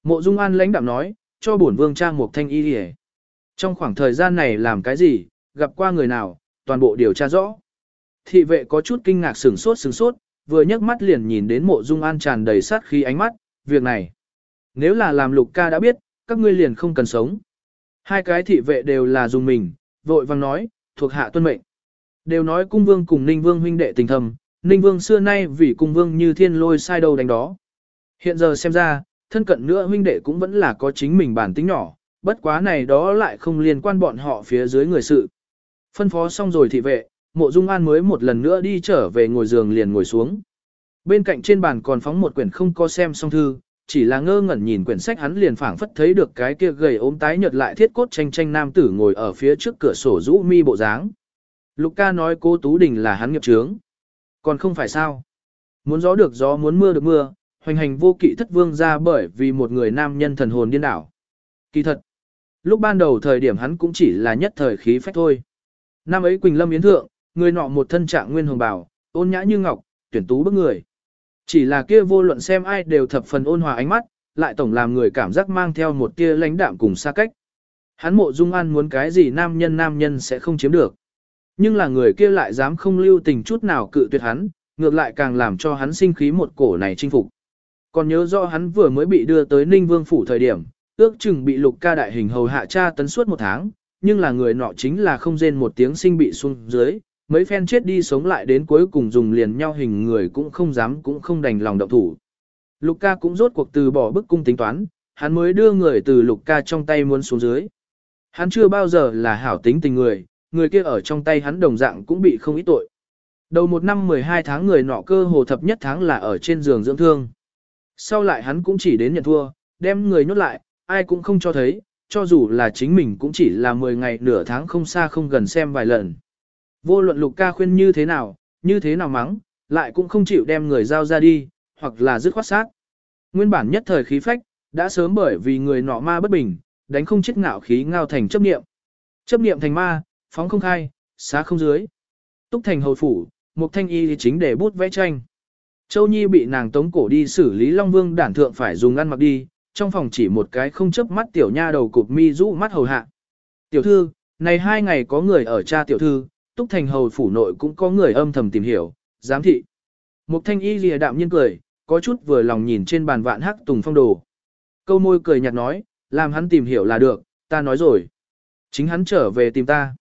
Mộ Dung An lãnh đạm nói, cho bổn vương trang một thanh y đi trong khoảng thời gian này làm cái gì, gặp qua người nào, toàn bộ điều tra rõ. Thị vệ có chút kinh ngạc sửng sốt sửng sốt, vừa nhấc mắt liền nhìn đến mộ Dung An tràn đầy sát khí ánh mắt, việc này. Nếu là làm lục ca đã biết, các ngươi liền không cần sống. Hai cái thị vệ đều là dùng mình, vội vang nói, thuộc hạ tuân mệnh. Đều nói cung vương cùng ninh vương huynh đệ tình thầm, ninh vương xưa nay vì cung vương như thiên lôi sai đầu đánh đó. Hiện giờ xem ra, thân cận nữa huynh đệ cũng vẫn là có chính mình bản tính nhỏ, bất quá này đó lại không liên quan bọn họ phía dưới người sự. Phân phó xong rồi thị vệ, mộ dung an mới một lần nữa đi trở về ngồi giường liền ngồi xuống. Bên cạnh trên bàn còn phóng một quyển không có xem xong thư, chỉ là ngơ ngẩn nhìn quyển sách hắn liền phảng phất thấy được cái kia gầy ốm tái nhợt lại thiết cốt tranh tranh nam tử ngồi ở phía trước cửa sổ rũ mi bộ dáng. Lục ca nói cô Tú Đình là hắn nghiệp trướng. Còn không phải sao. Muốn gió được gió muốn mưa được mưa, hoành hành vô kỵ thất vương ra bởi vì một người nam nhân thần hồn điên đảo. Kỳ thật, lúc ban đầu thời điểm hắn cũng chỉ là nhất thời khí phách thôi. Năm ấy Quỳnh Lâm Yến Thượng, người nọ một thân trạng nguyên hồng bào, ôn nhã như ngọc, tuyển tú bức người. Chỉ là kia vô luận xem ai đều thập phần ôn hòa ánh mắt, lại tổng làm người cảm giác mang theo một tia lãnh đạm cùng xa cách. Hắn mộ dung an muốn cái gì nam nhân nam nhân sẽ không chiếm được. Nhưng là người kia lại dám không lưu tình chút nào cự tuyệt hắn, ngược lại càng làm cho hắn sinh khí một cổ này chinh phục. Còn nhớ rõ hắn vừa mới bị đưa tới Ninh Vương phủ thời điểm, ước chừng bị lục ca đại hình hầu hạ cha tấn suốt một tháng, nhưng là người nọ chính là không rên một tiếng sinh bị xuống dưới, mấy phen chết đi sống lại đến cuối cùng dùng liền nhau hình người cũng không dám cũng không đành lòng động thủ. Lục ca cũng rốt cuộc từ bỏ bức cung tính toán, hắn mới đưa người từ lục ca trong tay muốn xuống dưới. Hắn chưa bao giờ là hảo tính tình người, người kia ở trong tay hắn đồng dạng cũng bị không ít tội. Đầu một năm 12 tháng người nọ cơ hồ thập nhất tháng là ở trên giường dưỡng thương. Sau lại hắn cũng chỉ đến nhận thua, đem người nhốt lại, ai cũng không cho thấy, cho dù là chính mình cũng chỉ là 10 ngày nửa tháng không xa không gần xem vài lần. Vô luận lục ca khuyên như thế nào, như thế nào mắng, lại cũng không chịu đem người giao ra đi, hoặc là dứt khoát sát. Nguyên bản nhất thời khí phách, đã sớm bởi vì người nọ ma bất bình, đánh không chết ngạo khí ngao thành chấp niệm. Chấp niệm thành ma, phóng không khai, xá không dưới. Túc thành hồi phủ, một thanh y thì chính để bút vẽ tranh. Châu Nhi bị nàng tống cổ đi xử lý Long Vương đản thượng phải dùng ăn mặc đi, trong phòng chỉ một cái không chớp mắt tiểu nha đầu cụp mi rũ mắt hầu hạ. Tiểu thư, này hai ngày có người ở cha tiểu thư, túc thành hầu phủ nội cũng có người âm thầm tìm hiểu, giám thị. Mục thanh y lìa đạm nhiên cười, có chút vừa lòng nhìn trên bàn vạn hắc tùng phong đồ. Câu môi cười nhạt nói, làm hắn tìm hiểu là được, ta nói rồi. Chính hắn trở về tìm ta.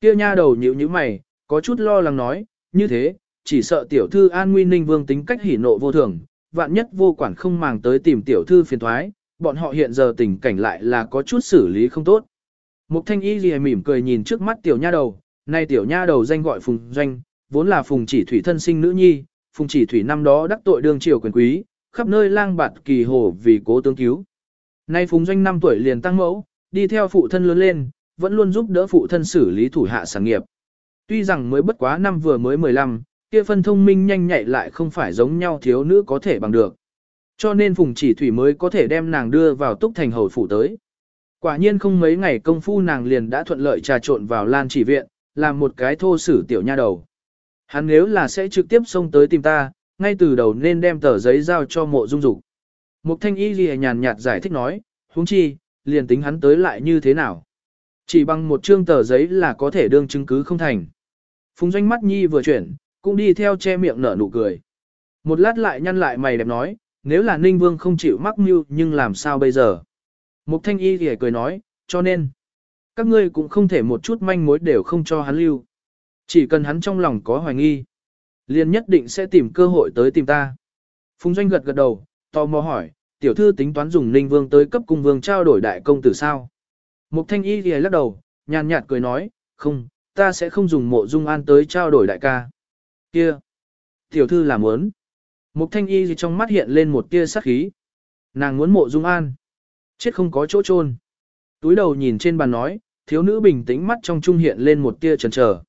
Kia nha đầu nhíu nhíu mày, có chút lo lắng nói, như thế, chỉ sợ tiểu thư an nguy ninh vương tính cách hỉ nộ vô thường, vạn nhất vô quản không màng tới tìm tiểu thư phiền thoái, bọn họ hiện giờ tình cảnh lại là có chút xử lý không tốt. Mục thanh y gì mỉm cười nhìn trước mắt tiểu nha đầu, nay tiểu nha đầu danh gọi phùng doanh, vốn là phùng chỉ thủy thân sinh nữ nhi, phùng chỉ thủy năm đó đắc tội đương triều quyền quý, khắp nơi lang bạt kỳ hồ vì cố tướng cứu. Nay phùng doanh 5 tuổi liền tăng mẫu, đi theo phụ thân lớn lên, vẫn luôn giúp đỡ phụ thân xử lý thủ hạ sản nghiệp. Tuy rằng mới bất quá năm vừa mới 15, kia phân thông minh nhanh nhạy lại không phải giống nhau thiếu nữ có thể bằng được. Cho nên Phùng Chỉ Thủy mới có thể đem nàng đưa vào túc thành hầu phủ tới. Quả nhiên không mấy ngày công phu nàng liền đã thuận lợi trà trộn vào lan chỉ viện, làm một cái thô sử tiểu nha đầu. Hắn nếu là sẽ trực tiếp xông tới tìm ta, ngay từ đầu nên đem tờ giấy giao cho mộ dung dục. Mục thanh y ghi nhàn nhạt giải thích nói, huống chi, liền tính hắn tới lại như thế nào. Chỉ bằng một chương tờ giấy là có thể đương chứng cứ không thành. Phùng doanh mắt nhi vừa chuyển, cũng đi theo che miệng nở nụ cười. Một lát lại nhăn lại mày đẹp nói, nếu là Ninh Vương không chịu mắc mưu nhưng làm sao bây giờ? Mục thanh y thì cười nói, cho nên, các ngươi cũng không thể một chút manh mối đều không cho hắn lưu. Chỉ cần hắn trong lòng có hoài nghi, liền nhất định sẽ tìm cơ hội tới tìm ta. Phùng Doanh gật gật đầu, tò mò hỏi, tiểu thư tính toán dùng Ninh Vương tới cấp cung vương trao đổi đại công tử sao? Mục thanh y thì lắc đầu, nhàn nhạt cười nói, không, ta sẽ không dùng mộ dung an tới trao đổi đại ca. Kia! Tiểu thư làm muốn. Mục thanh y gì trong mắt hiện lên một tia sắc khí. Nàng muốn mộ dung an. Chết không có chỗ chôn. Túi đầu nhìn trên bàn nói, thiếu nữ bình tĩnh mắt trong trung hiện lên một tia chần chờ.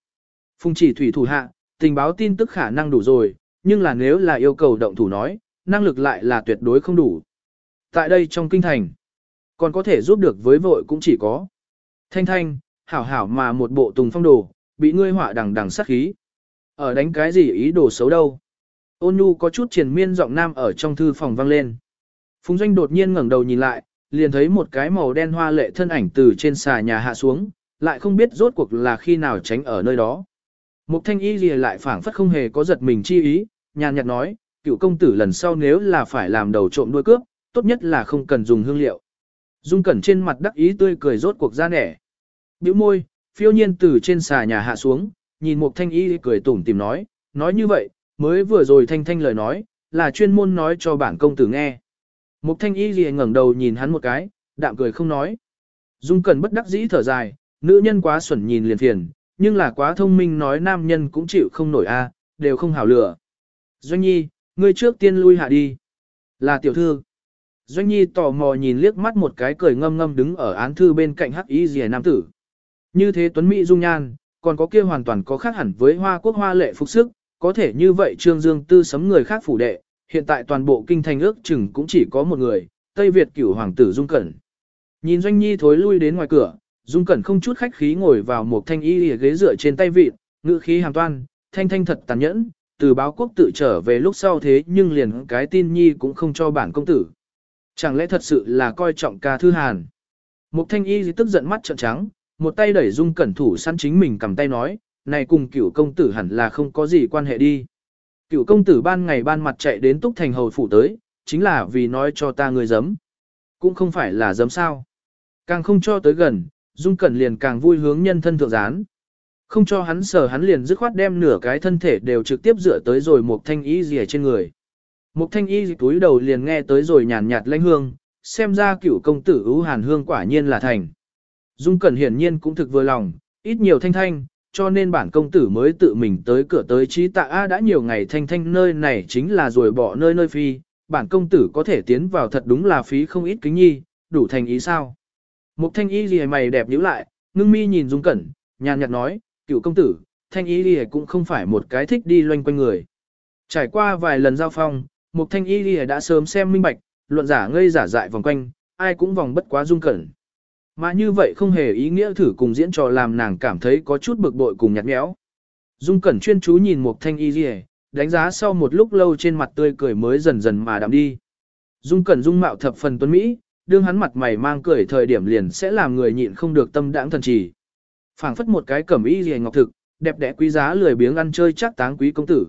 Phùng chỉ thủy thủ hạ, tình báo tin tức khả năng đủ rồi, nhưng là nếu là yêu cầu động thủ nói, năng lực lại là tuyệt đối không đủ. Tại đây trong kinh thành, còn có thể giúp được với vội cũng chỉ có. Thanh thanh, hảo hảo mà một bộ tùng phong đồ, bị ngươi họa đằng đằng sát khí. Ở đánh cái gì ý đồ xấu đâu. Ôn nhu có chút triền miên giọng nam ở trong thư phòng vang lên. Phùng Doanh đột nhiên ngẩng đầu nhìn lại, liền thấy một cái màu đen hoa lệ thân ảnh từ trên xà nhà hạ xuống, lại không biết rốt cuộc là khi nào tránh ở nơi đó. Mục thanh y gì lại phảng phất không hề có giật mình chi ý, nhàn nhạt nói, cựu công tử lần sau nếu là phải làm đầu trộm đuôi cướp, tốt nhất là không cần dùng hương liệu. Dung cẩn trên mặt đắc ý tươi cười rốt cuộc ra nẻ. Biểu môi, phiêu nhiên từ trên xà nhà hạ xuống, nhìn mục thanh y cười tủm tìm nói, nói như vậy, mới vừa rồi thanh thanh lời nói, là chuyên môn nói cho bản công tử nghe. Mục thanh y gì ngẩng đầu nhìn hắn một cái, đạm cười không nói. Dung Cẩn bất đắc dĩ thở dài, nữ nhân quá xuẩn nhìn liền phiền, nhưng là quá thông minh nói nam nhân cũng chịu không nổi a, đều không hảo lửa. Doanh nhi, ngươi trước tiên lui hạ đi. Là tiểu thư. Doanh nhi tò mò nhìn liếc mắt một cái cười ngâm ngâm đứng ở án thư bên cạnh hắc y rìa nam tử. Như thế tuấn mỹ dung nhan, còn có kia hoàn toàn có khác hẳn với hoa quốc hoa lệ phục sức, có thể như vậy Trương Dương Tư sấm người khác phủ đệ, hiện tại toàn bộ kinh thành ước chừng cũng chỉ có một người, Tây Việt cửu hoàng tử Dung Cẩn. Nhìn Doanh Nhi thối lui đến ngoài cửa, Dung Cẩn không chút khách khí ngồi vào một thanh y ghế dựa trên tay vịt, ngữ khí hàng toan, thanh thanh thật tàn nhẫn, từ báo quốc tự trở về lúc sau thế nhưng liền cái tin Nhi cũng không cho bản công tử. Chẳng lẽ thật sự là coi trọng ca thư hàn. Một thanh y tức giận mắt trợn trắng, một tay đẩy Dung Cẩn thủ săn chính mình cầm tay nói, này cùng cửu công tử hẳn là không có gì quan hệ đi. Cửu công tử ban ngày ban mặt chạy đến túc thành hầu phủ tới, chính là vì nói cho ta người giấm. Cũng không phải là giấm sao. Càng không cho tới gần, Dung Cẩn liền càng vui hướng nhân thân thượng gián. Không cho hắn sờ hắn liền dứt khoát đem nửa cái thân thể đều trực tiếp dựa tới rồi một thanh y gì trên người. Một thanh y túi đầu liền nghe tới rồi nhàn nhạt lãnh hương, xem ra cựu công tử ưu hàn hương quả nhiên là thành. Dung Cẩn hiển nhiên cũng thực vừa lòng, ít nhiều thanh thanh, cho nên bản công tử mới tự mình tới cửa tới trí tạ A đã nhiều ngày thanh thanh nơi này chính là rồi bỏ nơi nơi phi, bản công tử có thể tiến vào thật đúng là phí không ít kính nhi, đủ thành ý sao. Mục thanh y gì mày đẹp nhíu lại, ngưng mi nhìn dung cẩn, nhàn nhạt nói, cựu công tử, thanh y gì cũng không phải một cái thích đi loanh quanh người. Trải qua vài lần giao phong, mục thanh y gì đã sớm xem minh bạch, luận giả ngây giả dại vòng quanh, ai cũng vòng bất quá dung cẩn. Mà như vậy không hề ý nghĩa thử cùng diễn trò làm nàng cảm thấy có chút bực bội cùng nhạt nhẽo. Dung Cẩn chuyên chú nhìn một thanh y rìa, đánh giá sau một lúc lâu trên mặt tươi cười mới dần dần mà đạm đi. Dung Cẩn dung mạo thập phần tuấn Mỹ, đương hắn mặt mày mang cười thời điểm liền sẽ làm người nhịn không được tâm đãng thần trì. phảng phất một cái cẩm y rìa ngọc thực, đẹp đẽ quý giá lười biếng ăn chơi chắc táng quý công tử.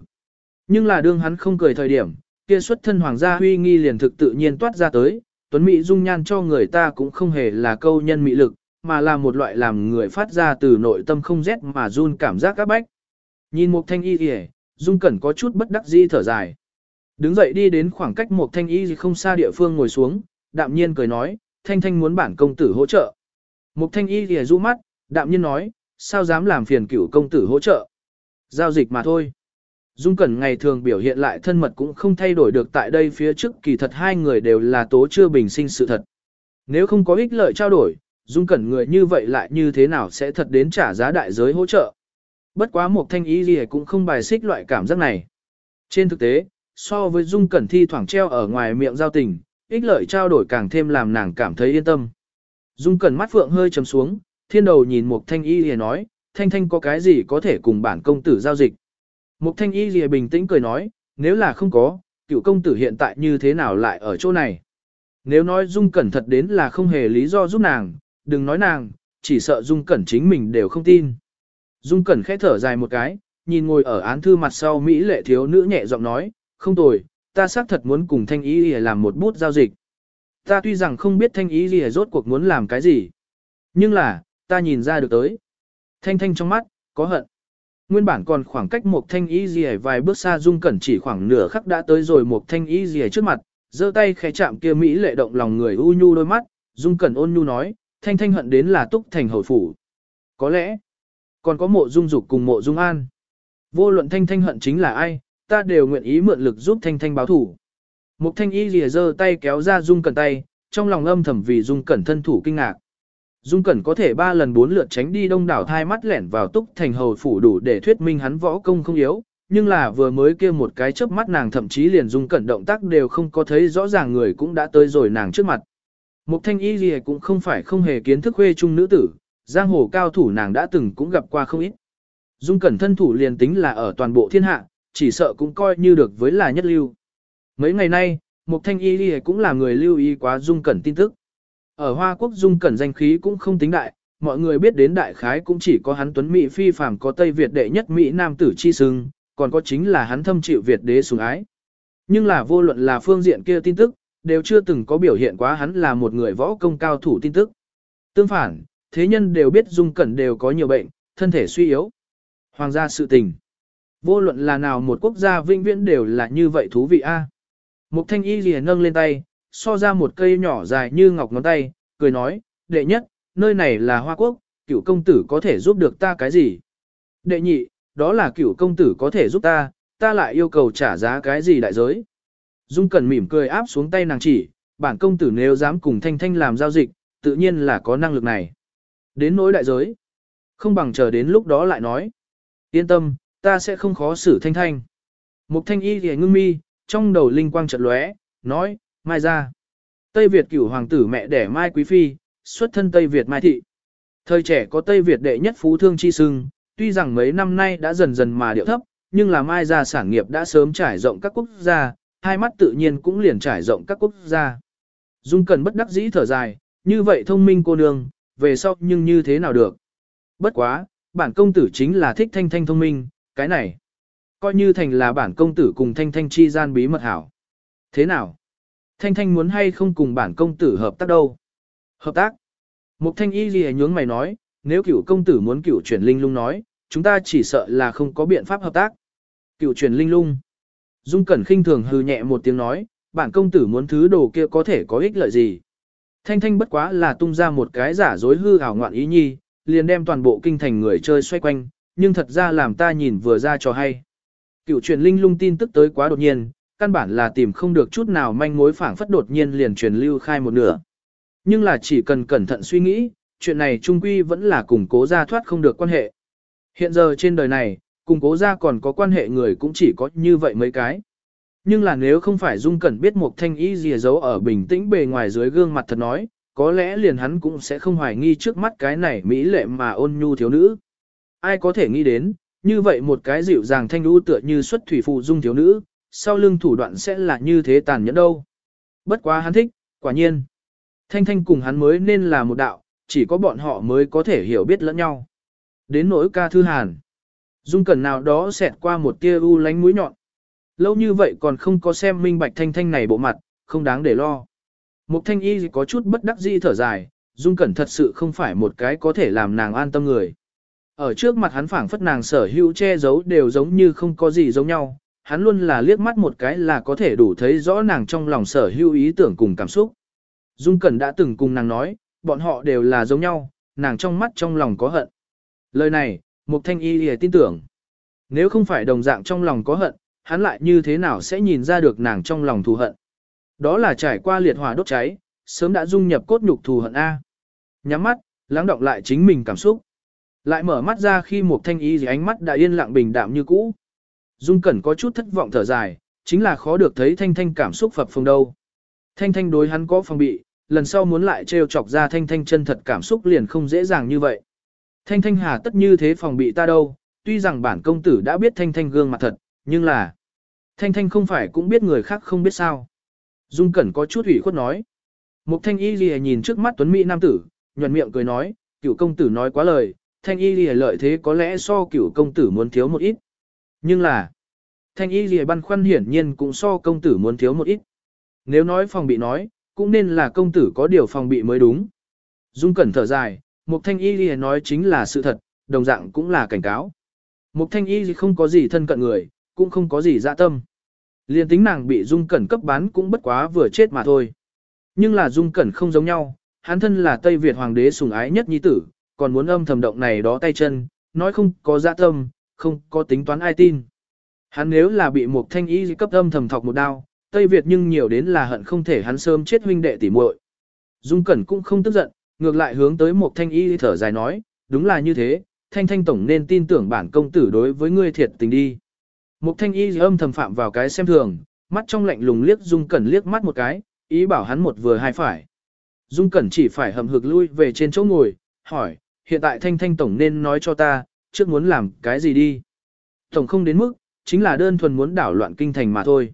Nhưng là đương hắn không cười thời điểm, kia xuất thân hoàng gia huy nghi liền thực tự nhiên toát ra tới, tuấn mỹ dung nhan cho người ta cũng không hề là câu nhân mỹ lực, mà là một loại làm người phát ra từ nội tâm không rét mà run cảm giác các bách. Nhìn một thanh y kìa, Dung Cẩn có chút bất đắc dĩ thở dài. Đứng dậy đi đến khoảng cách một thanh y không xa địa phương ngồi xuống, đạm nhiên cười nói, thanh thanh muốn bản công tử hỗ trợ. Một thanh y kìa rũ mắt, đạm nhiên nói, sao dám làm phiền cửu công tử hỗ trợ. Giao dịch mà thôi. Dung Cẩn ngày thường biểu hiện lại thân mật cũng không thay đổi được tại đây phía trước kỳ thật hai người đều là tố chưa bình sinh sự thật. Nếu không có ích lợi trao đổi, Dung Cẩn người như vậy lại như thế nào sẽ thật đến trả giá đại giới hỗ trợ. Bất quá một thanh ý gì cũng không bài xích loại cảm giác này. Trên thực tế, so với Dung Cẩn thi thoảng treo ở ngoài miệng giao tình, ích lợi trao đổi càng thêm làm nàng cảm thấy yên tâm. Dung Cẩn mắt phượng hơi trầm xuống, thiên đầu nhìn một thanh ý lìa nói, thanh thanh có cái gì có thể cùng bản công tử giao dịch. Một thanh y gì bình tĩnh cười nói, nếu là không có, cựu công tử hiện tại như thế nào lại ở chỗ này. Nếu nói Dung Cẩn thật đến là không hề lý do giúp nàng, đừng nói nàng, chỉ sợ Dung Cẩn chính mình đều không tin. Dung Cẩn khẽ thở dài một cái, nhìn ngồi ở án thư mặt sau Mỹ lệ thiếu nữ nhẹ giọng nói, không tồi, ta xác thật muốn cùng Thanh Ý gì làm một bút giao dịch. Ta tuy rằng không biết Thanh Ý gì rốt cuộc muốn làm cái gì, nhưng là, ta nhìn ra được tới. Thanh Thanh trong mắt, có hận. Nguyên bản còn khoảng cách một Thanh Ý Lìa vài bước xa Dung Cẩn chỉ khoảng nửa khắc đã tới rồi một Thanh Ý Lìa trước mặt, giơ tay khẽ chạm kia Mỹ lệ động lòng người u nhu đôi mắt, Dung Cẩn ôn nhu nói, Thanh Thanh hận đến là túc thành hồi phủ. Có lẽ, còn có mộ dung dục cùng mộ dung an. Vô luận thanh thanh hận chính là ai, ta đều nguyện ý mượn lực giúp thanh thanh báo thủ. Mục thanh y lìa giơ tay kéo ra dung cẩn tay, trong lòng âm thầm vì dung cẩn thân thủ kinh ngạc. Dung cẩn có thể ba lần bốn lượt tránh đi đông đảo thai mắt lẻn vào túc thành hầu phủ đủ để thuyết minh hắn võ công không yếu, nhưng là vừa mới kia một cái chớp mắt nàng thậm chí liền dung cẩn động tác đều không có thấy rõ ràng người cũng đã tới rồi nàng trước mặt. Mục thanh y gì cũng không phải không hề kiến thức khuê trung nữ tử, giang hồ cao thủ nàng đã từng cũng gặp qua không ít. Dung cẩn thân thủ liền tính là ở toàn bộ thiên hạ, chỉ sợ cũng coi như được với là nhất lưu. Mấy ngày nay, Mục Thanh Y Ly cũng là người lưu ý quá Dung cẩn tin tức. Ở Hoa Quốc Dung cẩn danh khí cũng không tính đại, mọi người biết đến đại khái cũng chỉ có hắn tuấn Mỹ phi phàm có Tây Việt đệ nhất Mỹ Nam tử chi sưng, còn có chính là hắn thâm chịu Việt đế sủng ái. Nhưng là vô luận là phương diện kia tin tức, đều chưa từng có biểu hiện quá hắn là một người võ công cao thủ tin tức. Tương phản, thế nhân đều biết Dung Cẩn đều có nhiều bệnh, thân thể suy yếu. Hoàng gia sự tình. Vô luận là nào một quốc gia vinh viễn đều là như vậy thú vị a. Mục thanh y lìa nâng lên tay, so ra một cây nhỏ dài như ngọc ngón tay, cười nói, đệ nhất, nơi này là Hoa Quốc, cựu công tử có thể giúp được ta cái gì? Đệ nhị, đó là cựu công tử có thể giúp ta, ta lại yêu cầu trả giá cái gì đại giới? Dung Cẩn mỉm cười áp xuống tay nàng chỉ, bản công tử nếu dám cùng Thanh Thanh làm giao dịch, tự nhiên là có năng lực này. Đến nỗi đại giới. Không bằng chờ đến lúc đó lại nói. Yên tâm, ta sẽ không khó xử thanh thanh. Mục thanh y thì ngưng mi, trong đầu linh quang chợt lóe, nói, mai ra. Tây Việt cửu hoàng tử mẹ đẻ mai quý phi, xuất thân Tây Việt mai thị. Thời trẻ có Tây Việt đệ nhất phú thương chi sưng, tuy rằng mấy năm nay đã dần dần mà điệu thấp, nhưng là mai ra sản nghiệp đã sớm trải rộng các quốc gia, hai mắt tự nhiên cũng liền trải rộng các quốc gia. Dung cần bất đắc dĩ thở dài, như vậy thông minh cô nương, về sau nhưng như thế nào được. Bất quá, bản công tử chính là thích thanh thanh thông minh, cái này. Coi như thành là bản công tử cùng thanh thanh chi gian bí mật hảo. Thế nào? Thanh thanh muốn hay không cùng bản công tử hợp tác đâu? Hợp tác? Mục thanh y gì nhướng mày nói, nếu cửu công tử muốn cửu chuyển linh lung nói, chúng ta chỉ sợ là không có biện pháp hợp tác. Cửu chuyển linh lung. Dung Cẩn khinh thường hừ nhẹ một tiếng nói, bản công tử muốn thứ đồ kia có thể có ích lợi gì. Thanh thanh bất quá là tung ra một cái giả dối hư ảo ngoạn ý nhi, liền đem toàn bộ kinh thành người chơi xoay quanh, nhưng thật ra làm ta nhìn vừa ra cho hay. Cựu truyền linh lung tin tức tới quá đột nhiên, căn bản là tìm không được chút nào manh mối phảng phất đột nhiên liền truyền lưu khai một nửa. Nhưng là chỉ cần cẩn thận suy nghĩ, chuyện này trung quy vẫn là củng cố gia thoát không được quan hệ. Hiện giờ trên đời này, củng cố gia còn có quan hệ người cũng chỉ có như vậy mấy cái. Nhưng là nếu không phải Dung Cẩn biết một thanh ý gì giấu ở bình tĩnh bề ngoài dưới gương mặt thật nói, có lẽ liền hắn cũng sẽ không hoài nghi trước mắt cái này mỹ lệ mà ôn nhu thiếu nữ. Ai có thể nghĩ đến, như vậy một cái dịu dàng thanh đu tựa như xuất thủy phụ dung thiếu nữ, sau lưng thủ đoạn sẽ là như thế tàn nhẫn đâu. Bất quá hắn thích, quả nhiên. Thanh thanh cùng hắn mới nên là một đạo, chỉ có bọn họ mới có thể hiểu biết lẫn nhau. Đến nỗi ca thư hàn. Dung cẩn nào đó xẹt qua một tia u lánh mũi nhọn. Lâu như vậy còn không có xem minh bạch thanh thanh này bộ mặt, không đáng để lo. Mục thanh y có chút bất đắc dĩ thở dài, Dung Cẩn thật sự không phải một cái có thể làm nàng an tâm người. Ở trước mặt hắn phảng phất nàng sở hữu che giấu đều giống như không có gì giống nhau, hắn luôn là liếc mắt một cái là có thể đủ thấy rõ nàng trong lòng sở hữu ý tưởng cùng cảm xúc. Dung Cẩn đã từng cùng nàng nói, bọn họ đều là giống nhau, nàng trong mắt trong lòng có hận. Lời này, Mục Thanh Y lìa tin tưởng. Nếu không phải đồng dạng trong lòng có hận, hắn lại như thế nào sẽ nhìn ra được nàng trong lòng thù hận. Đó là trải qua liệt hỏa đốt cháy, sớm đã dung nhập cốt nhục thù hận A. Nhắm mắt, lắng động lại chính mình cảm xúc. Lại mở mắt ra khi một thanh y gì ánh mắt đã yên lặng bình đạm như cũ. Dung Cẩn có chút thất vọng thở dài, chính là khó được thấy Thanh Thanh cảm xúc phập phồng đâu. Thanh Thanh đối hắn có phòng bị, lần sau muốn lại trêu chọc ra Thanh Thanh chân thật cảm xúc liền không dễ dàng như vậy. Thanh Thanh hà tất như thế phòng bị ta đâu, tuy rằng bản công tử đã biết Thanh Thanh gương mặt thật, nhưng là Thanh Thanh không phải cũng biết người khác không biết sao. Dung Cẩn có chút ủy khuất nói. Mục Thanh Y Lìa nhìn trước mắt Tuấn Mỹ Nam tử, nhuận miệng cười nói, cửu công tử nói quá lời, Thanh Y Lìa lợi thế có lẽ so cửu công tử muốn thiếu một ít. Nhưng là, Thanh Y Lìa băn khoăn hiển nhiên cũng so công tử muốn thiếu một ít. Nếu nói phòng bị nói, cũng nên là công tử có điều phòng bị mới đúng. Dung Cẩn thở dài, một Thanh Y Lìa nói chính là sự thật, đồng dạng cũng là cảnh cáo. Một Thanh Y không có gì thân cận người, cũng không có gì dạ tâm. Liên tính nàng bị Dung Cẩn cấp bán cũng bất quá vừa chết mà thôi. Nhưng là Dung Cẩn không giống nhau, hắn thân là Tây Việt hoàng đế sủng ái nhất nhi tử, còn muốn âm thầm động này đó tay chân, nói không có dạ tâm, không có tính toán ai tin. Hắn nếu là bị một thanh y cấp âm thầm thọc một đao, Tây Việt nhưng nhiều đến là hận không thể hắn sớm chết huynh đệ tỉ muội. Dung Cẩn cũng không tức giận, ngược lại hướng tới một thanh y thở dài nói, đúng là như thế, thanh thanh tổng nên tin tưởng bản công tử đối với ngươi thiệt tình đi. Một thanh y âm thầm phạm vào cái xem thường, mắt trong lạnh lùng liếc Dung Cẩn liếc mắt một cái, ý bảo hắn một vừa hai phải. Dung Cẩn chỉ phải hầm hực lui về trên chỗ ngồi, hỏi, hiện tại thanh thanh tổng nên nói cho ta, trước muốn làm cái gì đi. Tổng không đến mức, chính là đơn thuần muốn đảo loạn kinh thành mà thôi.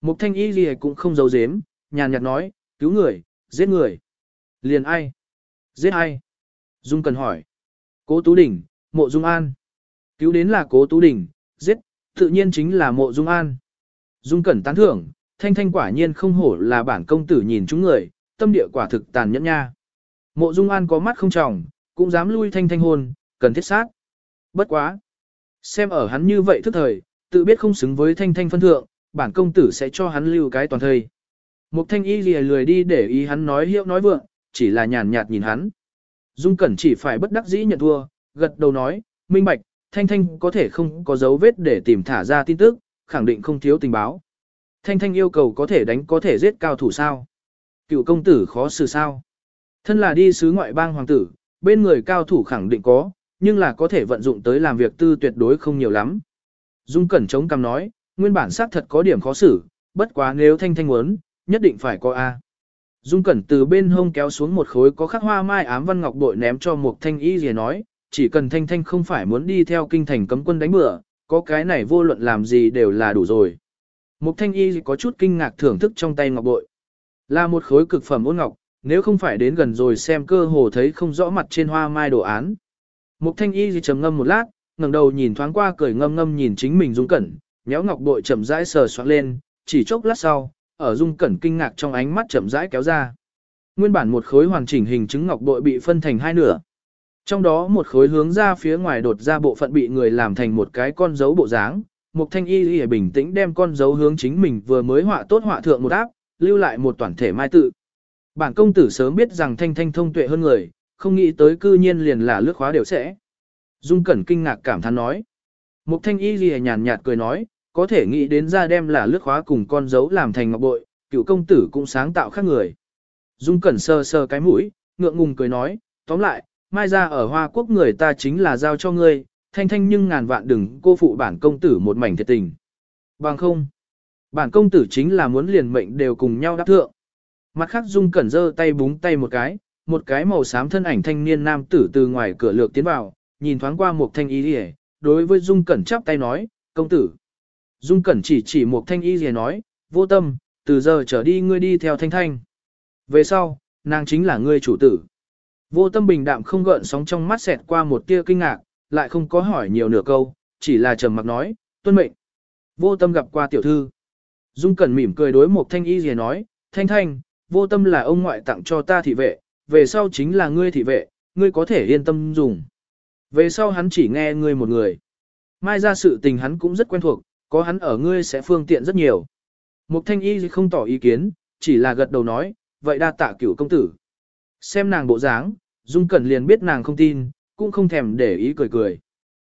Mục thanh y gì cũng không giấu giếm, nhàn nhạt nói, cứu người, giết người. Liền ai? Giết ai? Dung cần hỏi. Cố Tú Đình, mộ Dung An. Cứu đến là cố Tú Đình, giết, tự nhiên chính là mộ Dung An. Dung Cẩn tán thưởng, thanh thanh quả nhiên không hổ là bản công tử nhìn chúng người, tâm địa quả thực tàn nhẫn nha. Mộ Dung An có mắt không tròng, cũng dám lui thanh thanh hôn, cần thiết sát. Bất quá. Xem ở hắn như vậy thức thời, tự biết không xứng với thanh thanh phân thượng, bản công tử sẽ cho hắn lưu cái toàn thời. Mục thanh y lìa lười đi để ý hắn nói hiệu nói vượng, chỉ là nhàn nhạt nhìn hắn. Dung Cẩn chỉ phải bất đắc dĩ nhận thua, gật đầu nói, minh bạch, Thanh Thanh có thể không có dấu vết để tìm thả ra tin tức, khẳng định không thiếu tình báo. Thanh Thanh yêu cầu có thể đánh có thể giết cao thủ sao. Cựu công tử khó xử sao. Thân là đi sứ ngoại bang hoàng tử, bên người cao thủ khẳng định có, nhưng là có thể vận dụng tới làm việc tư tuyệt đối không nhiều lắm. Dung Cẩn chống cằm nói, nguyên bản xác thật có điểm khó xử, bất quá nếu Thanh Thanh muốn, nhất định phải có A. Dung Cẩn từ bên hông kéo xuống một khối có khắc hoa mai ám văn ngọc bội ném cho một thanh y gì nói, chỉ cần thanh thanh không phải muốn đi theo kinh thành cấm quân đánh bữa, có cái này vô luận làm gì đều là đủ rồi. Một thanh y có chút kinh ngạc thưởng thức trong tay ngọc bội. Là một khối cực phẩm ôn ngọc, nếu không phải đến gần rồi xem cơ hồ thấy không rõ mặt trên hoa mai đồ án. Một thanh y trầm ngâm một lát, ngẩng đầu nhìn thoáng qua cười ngâm ngâm nhìn chính mình dung cẩn, nhéo ngọc bội chậm rãi sờ soạn lên, chỉ chốc lát sau, ở dung cẩn kinh ngạc trong ánh mắt chậm rãi kéo ra. Nguyên bản một khối hoàn chỉnh hình chứng ngọc bội bị phân thành hai nửa. Trong đó một khối hướng ra phía ngoài đột ra bộ phận bị người làm thành một cái con dấu bộ dáng. Mục thanh y y bình tĩnh đem con dấu hướng chính mình vừa mới họa tốt họa thượng một áp, lưu lại một toàn thể mai tự. Bản công tử sớm biết rằng thanh thanh thông tuệ hơn người, không nghĩ tới cư nhiên liền là lướt khóa đều sẽ. Dung Cẩn kinh ngạc cảm thán nói. Mục thanh y gì nhàn nhạt cười nói, có thể nghĩ đến ra đem là lướt khóa cùng con dấu làm thành ngọc bội, cựu công tử cũng sáng tạo khác người. Dung Cẩn sơ sơ cái mũi, ngượng ngùng cười nói, tóm lại, mai ra ở Hoa Quốc người ta chính là giao cho ngươi, thanh thanh nhưng ngàn vạn đừng cô phụ bản công tử một mảnh thiệt tình. Bằng không, bản công tử chính là muốn liền mệnh đều cùng nhau đáp thượng. Mặt khác Dung Cẩn giơ tay búng tay một cái, một cái màu xám thân ảnh thanh niên nam tử từ ngoài cửa lược tiến vào, nhìn thoáng qua một thanh y rìa, đối với Dung Cẩn chắp tay nói, công tử. Dung Cẩn chỉ chỉ một thanh y rìa nói, vô tâm, từ giờ trở đi ngươi đi theo thanh thanh. Về sau, nàng chính là ngươi chủ tử. Vô tâm bình đạm không gợn sóng trong mắt xẹt qua một tia kinh ngạc, lại không có hỏi nhiều nửa câu, chỉ là trầm mặc nói, tuân mệnh. Vô tâm gặp qua tiểu thư. Dung Cẩn mỉm cười đối một thanh y rìa nói, thanh thanh, vô tâm là ông ngoại tặng cho ta thị vệ, về sau chính là ngươi thị vệ, ngươi có thể yên tâm dùng. Về sau hắn chỉ nghe ngươi một người. Mai ra sự tình hắn cũng rất quen thuộc, có hắn ở ngươi sẽ phương tiện rất nhiều. Mục thanh y không tỏ ý kiến, chỉ là gật đầu nói, vậy đa tạ cửu công tử. Xem nàng bộ dáng, Dung Cẩn liền biết nàng không tin, cũng không thèm để ý cười cười.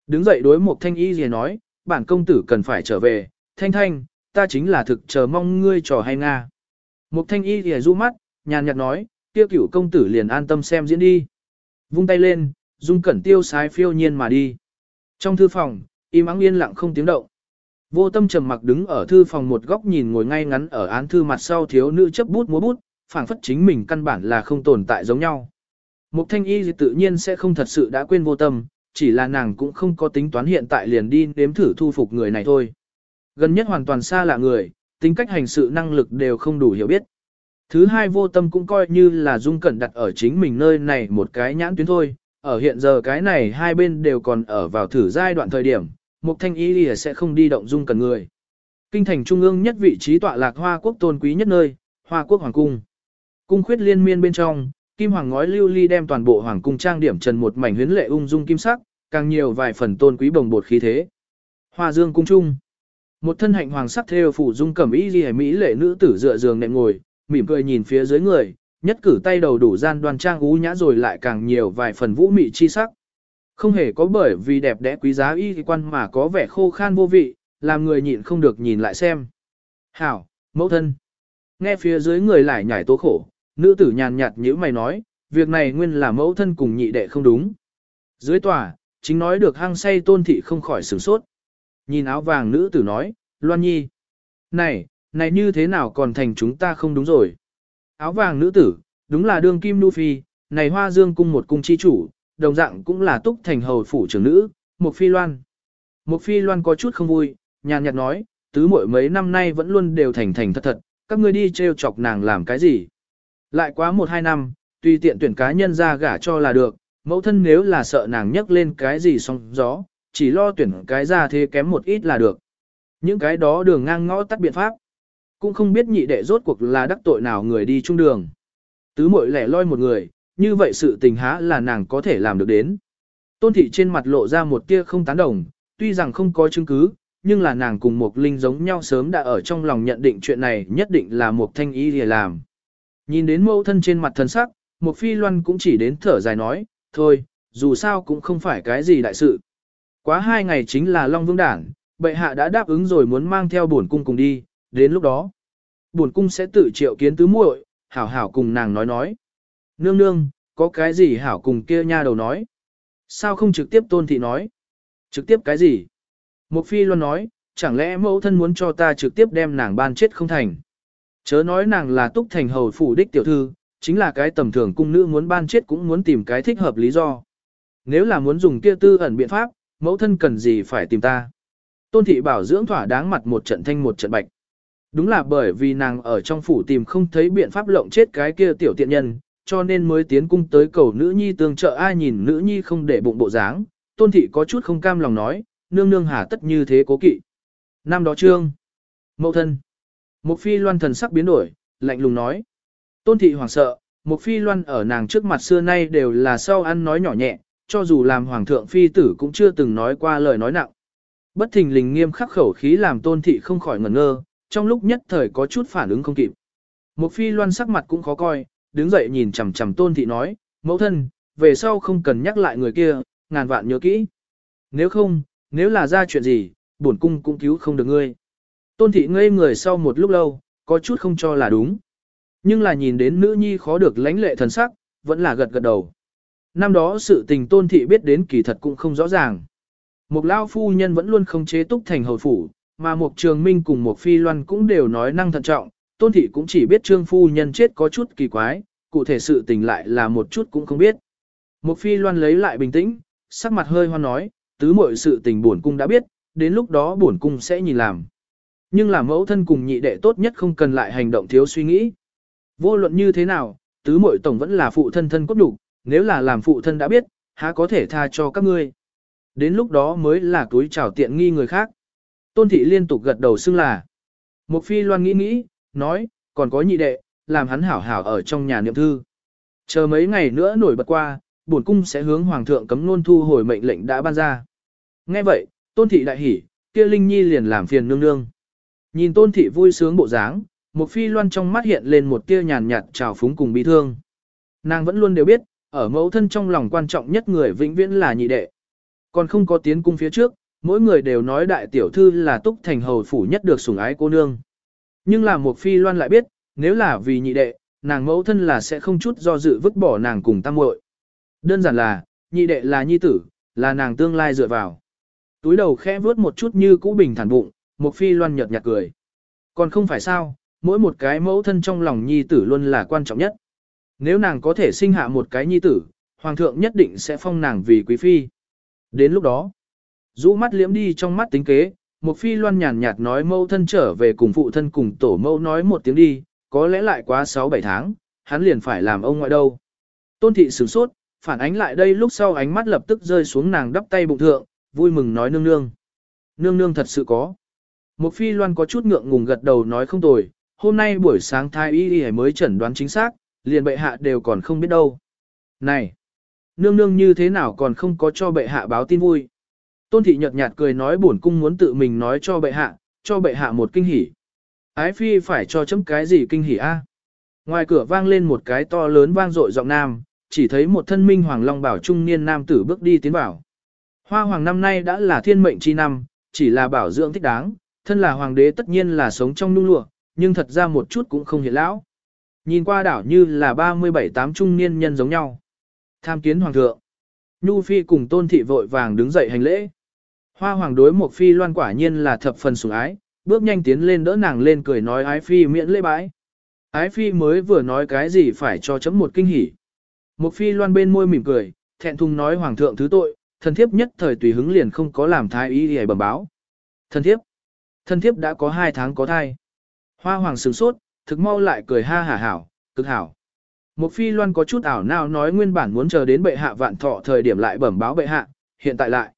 Đứng dậy đối Mục thanh y gì nói, bản công tử cần phải trở về, thanh thanh, ta chính là thực chờ mong ngươi trò hay nga. Mục thanh y gì du mắt, nhàn nhạt nói, kia cửu công tử liền an tâm xem diễn đi. Vung tay lên, Dung Cẩn tiêu sái phiêu nhiên mà đi. Trong thư phòng, im ắng yên lặng không tiếng động. Vô tâm trầm mặc đứng ở thư phòng một góc nhìn ngồi ngay ngắn ở án thư mặt sau thiếu nữ chấp bút múa bút, phảng phất chính mình căn bản là không tồn tại giống nhau. Mục thanh y tự nhiên sẽ không thật sự đã quên vô tâm, chỉ là nàng cũng không có tính toán hiện tại liền đi nếm thử thu phục người này thôi. Gần nhất hoàn toàn xa lạ người, tính cách hành sự năng lực đều không đủ hiểu biết. Thứ hai vô tâm cũng coi như là dung cẩn đặt ở chính mình nơi này một cái nhãn tuyến thôi, ở hiện giờ cái này hai bên đều còn ở vào thử giai đoạn thời điểm, Mục Thanh Y sẽ không đi động dung cần người. Kinh thành trung ương nhất vị trí tọa lạc Hoa Quốc tôn quý nhất nơi, Hoa Quốc Hoàng Cung. Cung khuyết liên miên bên trong, kim hoàng ngói lưu ly đem toàn bộ hoàng cung trang điểm trần một mảnh huyến lệ ung dung kim sắc, càng nhiều vài phần tôn quý bồng bột khí thế. Hoa Dương cung trung. Một thân hạnh hoàng sắc theo phủ dung cẩm y liễu mỹ lệ nữ tử dựa giường nệm ngồi, mỉm cười nhìn phía dưới người, nhất cử tay đầu đủ gian đoan trang ú nhã rồi lại càng nhiều vài phần vũ mị chi sắc. Không hề có bởi vì đẹp đẽ quý giá y quan mà có vẻ khô khan vô vị, làm người nhịn không được nhìn lại xem. Hảo, mẫu thân. Nghe phía dưới người lại nhảy tố khổ, nữ tử nhàn nhạt như mày nói, việc này nguyên là mẫu thân cùng nhị đệ không đúng. Dưới tòa, chính nói được hăng say tôn thị không khỏi sửng sốt. Nhìn áo vàng nữ tử nói, Loan Nhi. Này, này như thế nào còn thành chúng ta không đúng rồi. Áo vàng nữ tử, đúng là đương kim nu phi, này hoa dương cung một cung chi chủ, đồng dạng cũng là túc thành hầu phủ trưởng nữ, một phi loan. Một phi loan có chút không vui, nhàn nhạt nói, tứ muội mấy năm nay vẫn luôn đều thành thành thật thật, các ngươi đi trêu chọc nàng làm cái gì. Lại quá một hai năm, tùy tiện tuyển cá nhân ra gả cho là được, mẫu thân nếu là sợ nàng nhắc lên cái gì song gió, chỉ lo tuyển cái ra thế kém một ít là được. Những cái đó đường ngang ngõ tắt biện pháp. Cũng không biết nhị đệ rốt cuộc là đắc tội nào người đi chung đường. Tứ muội lẻ loi một người, như vậy sự tình há là nàng có thể làm được đến. Tôn thị trên mặt lộ ra một tia không tán đồng, tuy rằng không có chứng cứ, nhưng là nàng cùng một linh giống nhau sớm đã ở trong lòng nhận định chuyện này nhất định là một thanh ý để làm. Nhìn đến mẫu thân trên mặt thân sắc, một phi loan cũng chỉ đến thở dài nói, thôi, dù sao cũng không phải cái gì đại sự. Quá hai ngày chính là Long Vương Đảng, bệ hạ đã đáp ứng rồi muốn mang theo bổn cung cùng đi, đến lúc đó. Bổn cung sẽ tự triệu kiến tứ muội, hảo hảo cùng nàng nói nói. Nương nương, có cái gì hảo cùng kia nha đầu nói? Sao không trực tiếp tôn thị nói? Trực tiếp cái gì? Một phi luôn nói, chẳng lẽ mẫu thân muốn cho ta trực tiếp đem nàng ban chết không thành? Chớ nói nàng là túc thành hầu phủ đích tiểu thư, chính là cái tầm thường cung nữ muốn ban chết cũng muốn tìm cái thích hợp lý do. Nếu là muốn dùng kia tư ẩn biện pháp, mẫu thân cần gì phải tìm ta? Tôn thị bảo dưỡng thỏa đáng mặt một trận thanh một trận bạch. Đúng là bởi vì nàng ở trong phủ tìm không thấy biện pháp lộng chết cái kia tiểu tiện nhân, cho nên mới tiến cung tới cầu nữ nhi tương trợ ai nhìn nữ nhi không để bụng bộ dáng, tôn thị có chút không cam lòng nói, nương nương hà tất như thế cố kỵ. Năm đó trương, mẫu thân, một phi loan thần sắc biến đổi, lạnh lùng nói. Tôn thị hoảng sợ, một phi loan ở nàng trước mặt xưa nay đều là sau ăn nói nhỏ nhẹ, cho dù làm hoàng thượng phi tử cũng chưa từng nói qua lời nói nặng. Bất thình lình nghiêm khắc khẩu khí làm tôn thị không khỏi ngẩn ngơ, trong lúc nhất thời có chút phản ứng không kịp. Một phi loan sắc mặt cũng khó coi, đứng dậy nhìn chằm chằm tôn thị nói, mẫu thân, về sau không cần nhắc lại người kia, ngàn vạn nhớ kỹ. Nếu không, nếu là ra chuyện gì, bổn cung cũng cứu không được ngươi. Tôn thị ngây người sau một lúc lâu, có chút không cho là đúng. Nhưng là nhìn đến nữ nhi khó được lãnh lệ thần sắc, vẫn là gật gật đầu. Năm đó sự tình tôn thị biết đến kỳ thật cũng không rõ ràng. Một lao phu nhân vẫn luôn không chế túc thành hầu phủ, mà Mục trường minh cùng Mục phi loan cũng đều nói năng thận trọng, tôn thị cũng chỉ biết trương phu nhân chết có chút kỳ quái, cụ thể sự tình lại là một chút cũng không biết. Mục phi loan lấy lại bình tĩnh, sắc mặt hơi hoan nói, tứ mọi sự tình bổn cung đã biết, đến lúc đó bổn cung sẽ nhìn làm. Nhưng là mẫu thân cùng nhị đệ tốt nhất không cần lại hành động thiếu suy nghĩ. Vô luận như thế nào, tứ muội tổng vẫn là phụ thân thân cốt đủ, nếu là làm phụ thân đã biết, há có thể tha cho các ngươi. Đến lúc đó mới là túi trào tiện nghi người khác. Tôn thị liên tục gật đầu xưng là. Một phi loan nghĩ nghĩ, nói, còn có nhị đệ, làm hắn hảo hảo ở trong nhà niệm thư. Chờ mấy ngày nữa nổi bật qua, bổn cung sẽ hướng hoàng thượng cấm nôn thu hồi mệnh lệnh đã ban ra. Nghe vậy, tôn thị đại hỉ, kia Linh Nhi liền làm phiền nương nương. Nhìn tôn thị vui sướng bộ dáng, một phi loan trong mắt hiện lên một tia nhàn nhạt trào phúng cùng bi thương. Nàng vẫn luôn đều biết, ở mẫu thân trong lòng quan trọng nhất người vĩnh viễn là nhị đệ. Còn không có tiến cung phía trước, mỗi người đều nói đại tiểu thư là túc thành hầu phủ nhất được sủng ái cô nương. Nhưng là một phi loan lại biết, nếu là vì nhị đệ, nàng mẫu thân là sẽ không chút do dự vứt bỏ nàng cùng tam muội. Đơn giản là, nhị đệ là nhi tử, là nàng tương lai dựa vào. Túi đầu khẽ vướt một chút như cũ bình thản bụng, một phi loan nhợt nhạt cười. Còn không phải sao, mỗi một cái mẫu thân trong lòng nhi tử luôn là quan trọng nhất. Nếu nàng có thể sinh hạ một cái nhi tử, hoàng thượng nhất định sẽ phong nàng vì quý phi. Đến lúc đó, rũ mắt liễm đi trong mắt tính kế, một phi loan nhàn nhạt nói mâu thân trở về cùng phụ thân cùng tổ mâu nói một tiếng đi, có lẽ lại quá 6-7 tháng, hắn liền phải làm ông ngoại đâu. Tôn thị sửng sốt, phản ánh lại đây lúc sau ánh mắt lập tức rơi xuống nàng đắp tay bụng thượng, vui mừng nói nương nương. Nương nương thật sự có. Một phi loan có chút ngượng ngùng gật đầu nói không tồi, hôm nay buổi sáng thai y y mới chẩn đoán chính xác, liền bệ hạ đều còn không biết đâu. Này, nương nương như thế nào còn không có cho bệ hạ báo tin vui. Tôn thị nhợt nhạt cười nói bổn cung muốn tự mình nói cho bệ hạ, cho bệ hạ một kinh hỉ. Ái phi phải cho chấm cái gì kinh hỉ a? Ngoài cửa vang lên một cái to lớn vang dội giọng nam, chỉ thấy một thân minh hoàng long bảo trung niên nam tử bước đi tiến vào. Hoa hoàng năm nay đã là thiên mệnh chi năm, chỉ là bảo dưỡng thích đáng, thân là hoàng đế tất nhiên là sống trong nung lụa, nhưng thật ra một chút cũng không hiện lão. Nhìn qua đảo như là 37 tám trung niên nhân giống nhau. Tham kiến hoàng thượng. Nhu phi cùng tôn thị vội vàng đứng dậy hành lễ. Hoa hoàng đối một phi loan quả nhiên là thập phần sủng ái, bước nhanh tiến lên đỡ nàng lên cười nói ái phi miễn lễ bãi. Ái phi mới vừa nói cái gì phải cho chấm một kinh hỉ. Một phi loan bên môi mỉm cười, thẹn thùng nói hoàng thượng thứ tội, thần thiếp nhất thời tùy hứng liền không có làm thai ý để bẩm báo. Thần thiếp, thần thiếp đã có hai tháng có thai. Hoa hoàng sửng sốt, thực mau lại cười ha hả hảo, cực hảo. Một phi loan có chút ảo nào nói nguyên bản muốn chờ đến bệ hạ vạn thọ thời điểm lại bẩm báo bệ hạ, hiện tại lại.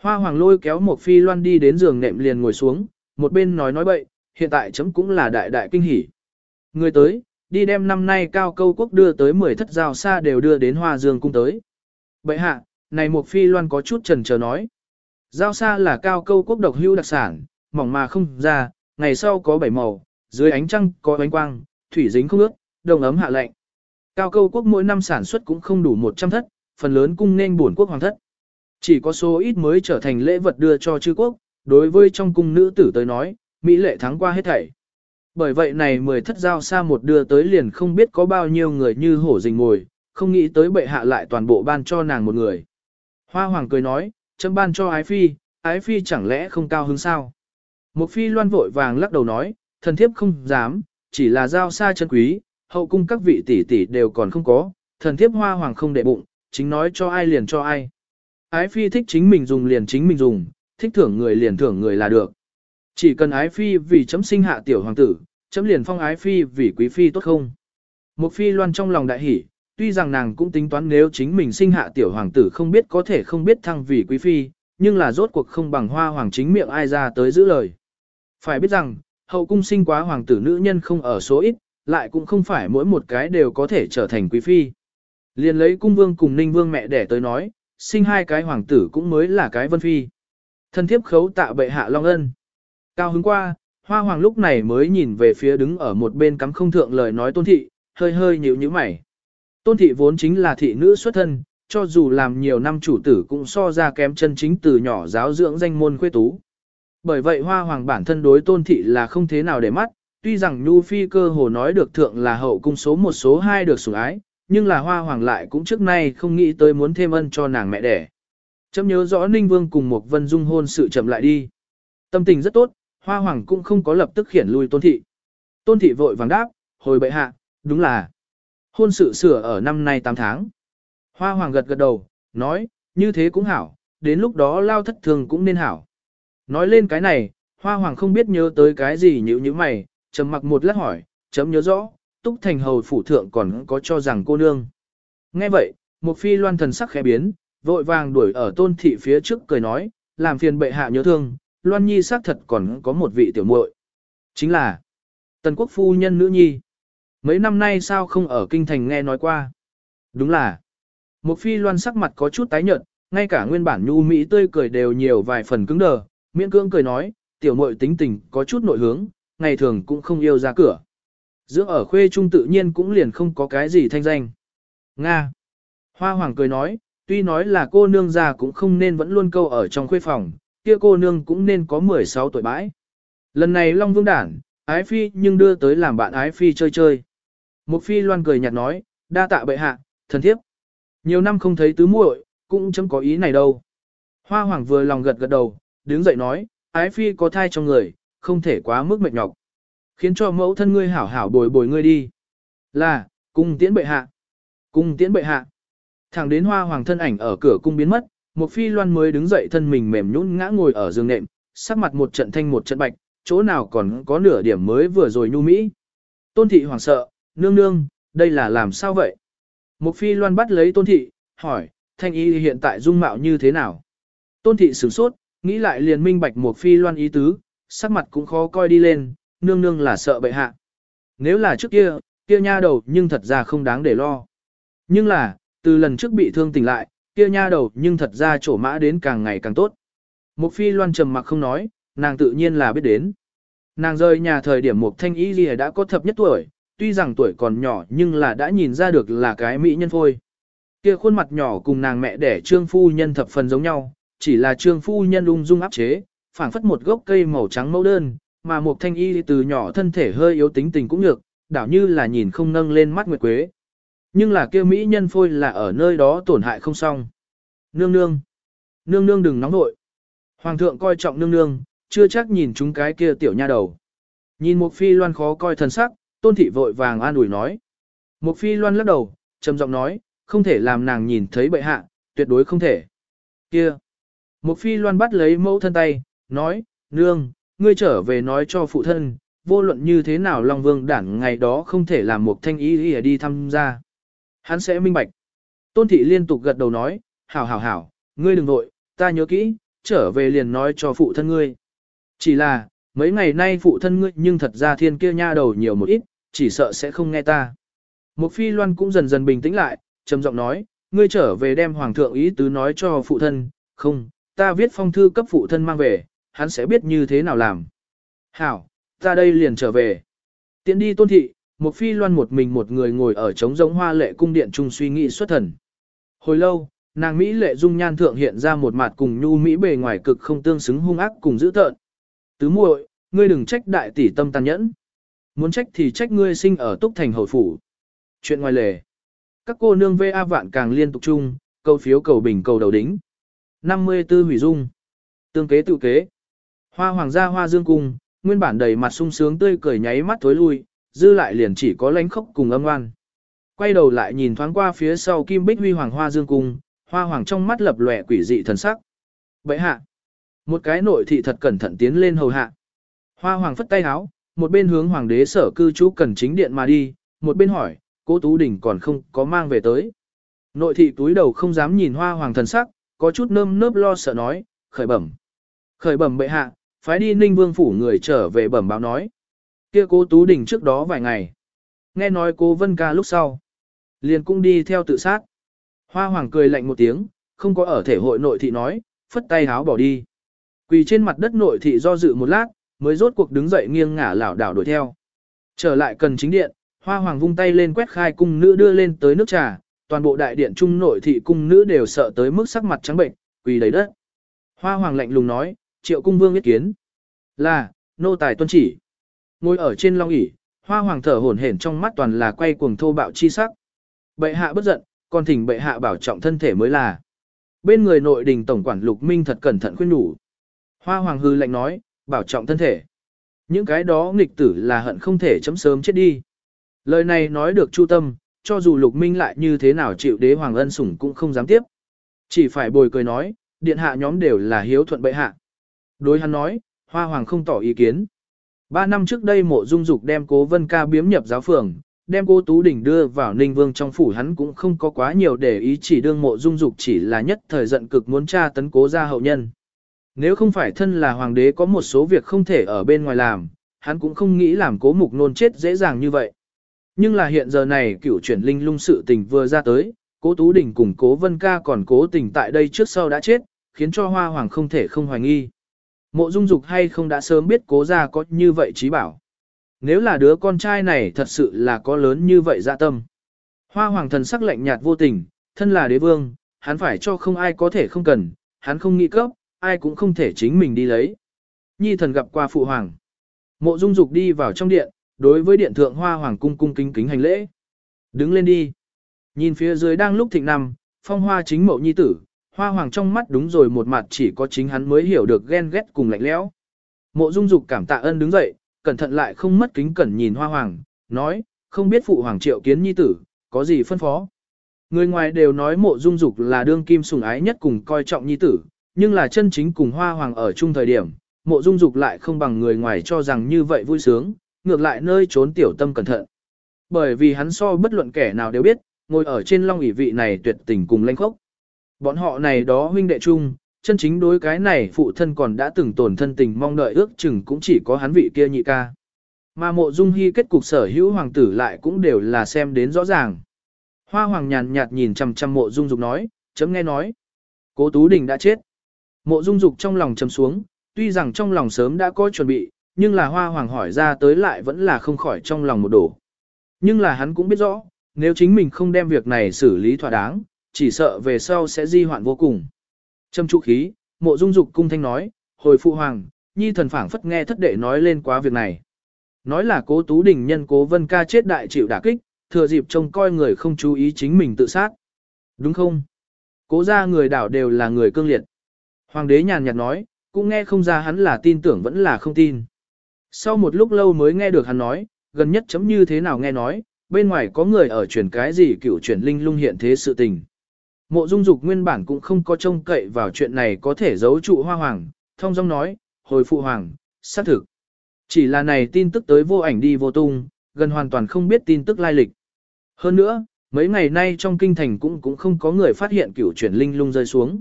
Hoa hoàng lôi kéo một phi loan đi đến giường nệm liền ngồi xuống, một bên nói nói bậy, hiện tại chấm cũng là đại đại kinh hỉ. Người tới, đi đem năm nay cao câu quốc đưa tới 10 thất giao xa đều đưa đến hoa dương cung tới. Bệ hạ, này một phi loan có chút trần chờ nói. Giao xa là cao câu quốc độc hữu đặc sản, mỏng mà không ra, ngày sau có bảy màu, dưới ánh trăng có ánh quang, thủy dính không ướt, đồng ấm hạ lạnh. Cao câu quốc mỗi năm sản xuất cũng không đủ 100 thất, phần lớn cung nên buồn quốc hoàng thất. Chỉ có số ít mới trở thành lễ vật đưa cho chư quốc, đối với trong cung nữ tử tới nói, Mỹ lệ thắng qua hết thảy. Bởi vậy này mười thất giao xa một đưa tới liền không biết có bao nhiêu người như hổ rình ngồi, không nghĩ tới bệ hạ lại toàn bộ ban cho nàng một người. Hoa hoàng cười nói, chấm ban cho ái phi, ái phi chẳng lẽ không cao hứng sao? Một phi loan vội vàng lắc đầu nói, thần thiếp không dám, chỉ là giao xa chân quý, hậu cung các vị tỷ tỷ đều còn không có, thần thiếp hoa hoàng không để bụng, chính nói cho ai liền cho ai. Ái phi thích chính mình dùng liền chính mình dùng, thích thưởng người liền thưởng người là được. Chỉ cần ái phi vì chấm sinh hạ tiểu hoàng tử, chấm liền phong ái phi vì quý phi tốt không. Một phi loan trong lòng đại hỉ, tuy rằng nàng cũng tính toán nếu chính mình sinh hạ tiểu hoàng tử không biết có thể không biết thăng vì quý phi, nhưng là rốt cuộc không bằng hoa hoàng chính miệng ai ra tới giữ lời. Phải biết rằng, hậu cung sinh quá hoàng tử nữ nhân không ở số ít, lại cũng không phải mỗi một cái đều có thể trở thành quý phi. Liền lấy cung vương cùng ninh vương mẹ đẻ tới nói, sinh hai cái hoàng tử cũng mới là cái vân phi. Thân thiếp khấu tạ bệ hạ long ân. Cao hứng qua, hoa hoàng lúc này mới nhìn về phía đứng ở một bên cắm không thượng lời nói tôn thị, hơi hơi nhíu nhíu mày. Tôn thị vốn chính là thị nữ xuất thân, cho dù làm nhiều năm chủ tử cũng so ra kém chân chính từ nhỏ giáo dưỡng danh môn khuê tú. Bởi vậy hoa hoàng bản thân đối tôn thị là không thế nào để mắt, tuy rằng Nhu Phi cơ hồ nói được thượng là hậu cung số một số hai được sủng ái, nhưng là hoa hoàng lại cũng trước nay không nghĩ tới muốn thêm ân cho nàng mẹ đẻ. Chấm nhớ rõ Ninh Vương cùng một vân dung hôn sự chậm lại đi. Tâm tình rất tốt, hoa hoàng cũng không có lập tức khiển lui tôn thị. Tôn thị vội vàng đáp, hồi bệ hạ, đúng là. Hôn sự sửa ở năm nay 8 tháng. Hoa hoàng gật gật đầu, nói, như thế cũng hảo, đến lúc đó lao thất thường cũng nên hảo. Nói lên cái này, hoa hoàng không biết nhớ tới cái gì như như mày, trầm mặc một lát hỏi, chấm nhớ rõ, túc thành hầu phủ thượng còn có cho rằng cô nương. Nghe vậy, một phi loan thần sắc khẽ biến, vội vàng đuổi ở tôn thị phía trước cười nói, làm phiền bệ hạ nhớ thương, loan nhi xác thật còn có một vị tiểu muội, Chính là, tần quốc phu nhân nữ nhi. Mấy năm nay sao không ở kinh thành nghe nói qua. Đúng là. Một phi loan sắc mặt có chút tái nhợt, ngay cả nguyên bản nhu mỹ tươi cười đều nhiều vài phần cứng đờ, miễn cưỡng cười nói, tiểu muội tính tình có chút nội hướng, ngày thường cũng không yêu ra cửa. Dưỡng ở khuê trung tự nhiên cũng liền không có cái gì thanh danh. Nga. Hoa hoàng cười nói, tuy nói là cô nương già cũng không nên vẫn luôn câu ở trong khuê phòng, kia cô nương cũng nên có 16 tuổi bãi. Lần này Long Vương đản, ái phi nhưng đưa tới làm bạn ái phi chơi chơi. Một phi loan cười nhạt nói, đa tạ bệ hạ, thần thiếp. Nhiều năm không thấy tứ muội, cũng chẳng có ý này đâu. Hoa hoàng vừa lòng gật gật đầu, đứng dậy nói, ái phi có thai trong người, không thể quá mức mệt nhọc. Khiến cho mẫu thân ngươi hảo hảo bồi bồi ngươi đi. Là, cung tiễn bệ hạ. Cung tiễn bệ hạ. Thẳng đến hoa hoàng thân ảnh ở cửa cung biến mất, một phi loan mới đứng dậy thân mình mềm nhũn ngã ngồi ở giường nệm, sắc mặt một trận thanh một trận bạch, chỗ nào còn có nửa điểm mới vừa rồi nhu mỹ. Tôn thị hoảng sợ, nương nương, đây là làm sao vậy? Một phi loan bắt lấy tôn thị, hỏi, thanh y hiện tại dung mạo như thế nào? Tôn thị sửng sốt, nghĩ lại liền minh bạch một phi loan ý tứ, sắc mặt cũng khó coi đi lên, nương nương là sợ bệ hạ. Nếu là trước kia, kia nha đầu nhưng thật ra không đáng để lo. Nhưng là, từ lần trước bị thương tỉnh lại, kia nha đầu nhưng thật ra trổ mã đến càng ngày càng tốt. Mục phi loan trầm mặc không nói, nàng tự nhiên là biết đến. Nàng rời nhà thời điểm Mục thanh y gì đã có thập nhất tuổi, tuy rằng tuổi còn nhỏ nhưng là đã nhìn ra được là cái mỹ nhân phôi. Kia khuôn mặt nhỏ cùng nàng mẹ đẻ trương phu nhân thập phần giống nhau, chỉ là trương phu nhân ung dung áp chế, phảng phất một gốc cây màu trắng mẫu đơn, mà một thanh y từ nhỏ thân thể hơi yếu tính tình cũng được, đảo như là nhìn không nâng lên mắt nguyệt quế. Nhưng là kia mỹ nhân phôi là ở nơi đó tổn hại không xong. Nương nương. Nương nương đừng nóng nội. Hoàng thượng coi trọng nương nương, chưa chắc nhìn chúng cái kia tiểu nha đầu. Nhìn một phi loan khó coi thần sắc, tôn thị vội vàng an ủi nói. Một phi loan lắc đầu, trầm giọng nói, không thể làm nàng nhìn thấy bệ hạ, tuyệt đối không thể. Kia. Một phi loan bắt lấy mẫu thân tay, nói, nương, ngươi trở về nói cho phụ thân, vô luận như thế nào Long Vương đảng ngày đó không thể làm một thanh ý ý đi tham gia. Hắn sẽ minh bạch. Tôn thị liên tục gật đầu nói, hảo hảo hảo, ngươi đừng nội, ta nhớ kỹ, trở về liền nói cho phụ thân ngươi. Chỉ là, mấy ngày nay phụ thân ngươi nhưng thật ra thiên kia nha đầu nhiều một ít, chỉ sợ sẽ không nghe ta. Một phi loan cũng dần dần bình tĩnh lại, trầm giọng nói, ngươi trở về đem hoàng thượng ý tứ nói cho phụ thân, không, ta viết phong thư cấp phụ thân mang về, hắn sẽ biết như thế nào làm. Hảo, ta đây liền trở về. Tiến đi tôn thị, một phi loan một mình một người ngồi ở trống giống hoa lệ cung điện trung suy nghĩ xuất thần. Hồi lâu, nàng Mỹ lệ dung nhan thượng hiện ra một mặt cùng nhu Mỹ bề ngoài cực không tương xứng hung ác cùng dữ tợn. Tứ muội, ngươi đừng trách đại tỷ tâm tàn nhẫn. Muốn trách thì trách ngươi sinh ở túc thành hồi phủ. Chuyện ngoài lề. Các cô nương VA vạn càng liên tục chung, câu phiếu cầu bình cầu đầu đính. 54 hủy dung. Tương kế tự kế. Hoa hoàng gia hoa dương cung, nguyên bản đầy mặt sung sướng tươi cười nháy mắt thối lui, dư lại liền chỉ có lánh khóc cùng âm oan. Quay đầu lại nhìn thoáng qua phía sau kim bích huy hoàng hoa dương cung, hoa hoàng trong mắt lập lòe quỷ dị thần sắc. bệ hạ. Một cái nội thị thật cẩn thận tiến lên hầu hạ. Hoa hoàng phất tay háo, một bên hướng hoàng đế sở cư trú cần chính điện mà đi, một bên hỏi, cố tú đỉnh còn không có mang về tới. Nội thị túi đầu không dám nhìn hoa hoàng thần sắc, có chút nơm nớp lo sợ nói, khởi bẩm. Khởi bẩm bệ hạ, phái đi ninh vương phủ người trở về bẩm báo nói. Kia cố tú đỉnh trước đó vài ngày. Nghe nói cố vân ca lúc sau. Liền cũng đi theo tự sát. Hoa hoàng cười lạnh một tiếng, không có ở thể hội nội thị nói, phất tay háo bỏ đi. Quỳ trên mặt đất nội thị do dự một lát, mới rốt cuộc đứng dậy nghiêng ngả lảo đảo đuổi theo. Trở lại cần chính điện, hoa hoàng vung tay lên quét khai cung nữ đưa lên tới nước trà, toàn bộ đại điện trung nội thị cung nữ đều sợ tới mức sắc mặt trắng bệnh, quỳ đầy đất. Hoa hoàng lạnh lùng nói, triệu cung vương biết kiến. Là, nô tài tuân chỉ. Ngồi ở trên long ỷ hoa hoàng thở hổn hển trong mắt toàn là quay cuồng thô bạo chi sắc. Bệ hạ bất giận, còn thỉnh bệ hạ bảo trọng thân thể mới là. Bên người nội đình tổng quản lục minh thật cẩn thận khuyên nhủ. Hoa hoàng hư lạnh nói, bảo trọng thân thể. Những cái đó nghịch tử là hận không thể chấm sớm chết đi. Lời này nói được chu tâm, cho dù lục minh lại như thế nào chịu đế hoàng ân sủng cũng không dám tiếp. Chỉ phải bồi cười nói, điện hạ nhóm đều là hiếu thuận bệ hạ. Đối hắn nói, hoa hoàng không tỏ ý kiến. Ba năm trước đây mộ dung dục đem cố vân ca biếm nhập giáo phường, đem cô Tú Đình đưa vào Ninh Vương trong phủ hắn cũng không có quá nhiều để ý chỉ đương mộ dung dục chỉ là nhất thời giận cực muốn tra tấn cố ra hậu nhân. Nếu không phải thân là hoàng đế có một số việc không thể ở bên ngoài làm, hắn cũng không nghĩ làm cố mục nôn chết dễ dàng như vậy. Nhưng là hiện giờ này cửu chuyển linh lung sự tình vừa ra tới, cố Tú Đình cùng cố Vân Ca còn cố tình tại đây trước sau đã chết, khiến cho Hoa Hoàng không thể không hoài nghi. Mộ dung dục hay không đã sớm biết cố ra có như vậy trí bảo. Nếu là đứa con trai này thật sự là có lớn như vậy dạ tâm. Hoa Hoàng thần sắc lạnh nhạt vô tình, thân là đế vương, hắn phải cho không ai có thể không cần, hắn không nghĩ cấp, ai cũng không thể chính mình đi lấy. Nhi thần gặp qua phụ hoàng. Mộ Dung Dục đi vào trong điện, đối với điện thượng Hoa Hoàng cung cung kính kính hành lễ. Đứng lên đi. Nhìn phía dưới đang lúc thịnh nằm, phong hoa chính mộ nhi tử, Hoa Hoàng trong mắt đúng rồi một mặt chỉ có chính hắn mới hiểu được ghen ghét cùng lạnh lẽo. Mộ Dung Dục cảm tạ ơn đứng dậy, cẩn thận lại không mất kính cẩn nhìn Hoa Hoàng, nói, không biết phụ hoàng triệu kiến nhi tử, có gì phân phó. Người ngoài đều nói mộ dung dục là đương kim sủng ái nhất cùng coi trọng nhi tử, nhưng là chân chính cùng hoa hoàng ở chung thời điểm, mộ dung dục lại không bằng người ngoài cho rằng như vậy vui sướng, ngược lại nơi trốn tiểu tâm cẩn thận. Bởi vì hắn so bất luận kẻ nào đều biết, ngồi ở trên long ỷ vị này tuyệt tình cùng lanh khốc. Bọn họ này đó huynh đệ chung, chân chính đối cái này phụ thân còn đã từng tổn thân tình mong đợi ước chừng cũng chỉ có hắn vị kia nhị ca. Mà mộ dung hy kết cục sở hữu hoàng tử lại cũng đều là xem đến rõ ràng. Hoa hoàng nhàn nhạt nhìn chằm chằm mộ dung dục nói, chấm nghe nói. Cố Tú Đình đã chết. Mộ dung dục trong lòng chấm xuống, tuy rằng trong lòng sớm đã có chuẩn bị, nhưng là hoa hoàng hỏi ra tới lại vẫn là không khỏi trong lòng một đổ. Nhưng là hắn cũng biết rõ, nếu chính mình không đem việc này xử lý thỏa đáng, chỉ sợ về sau sẽ di hoạn vô cùng. Trâm trụ khí, mộ dung dục cung thanh nói, hồi phụ hoàng, nhi thần phảng phất nghe thất đệ nói lên quá việc này. Nói là cố tú đình nhân cố vân ca chết đại chịu đả kích, thừa dịp trông coi người không chú ý chính mình tự sát. Đúng không? Cố ra người đảo đều là người cương liệt. Hoàng đế nhàn nhạt nói, cũng nghe không ra hắn là tin tưởng vẫn là không tin. Sau một lúc lâu mới nghe được hắn nói, gần nhất chấm như thế nào nghe nói, bên ngoài có người ở truyền cái gì cựu truyền linh lung hiện thế sự tình. Mộ dung dục nguyên bản cũng không có trông cậy vào chuyện này có thể giấu trụ hoa hoàng, thông dong nói, hồi phụ hoàng, xác thực. Chỉ là này tin tức tới vô ảnh đi vô tung, gần hoàn toàn không biết tin tức lai lịch. Hơn nữa, mấy ngày nay trong kinh thành cũng cũng không có người phát hiện cửu chuyển linh lung rơi xuống.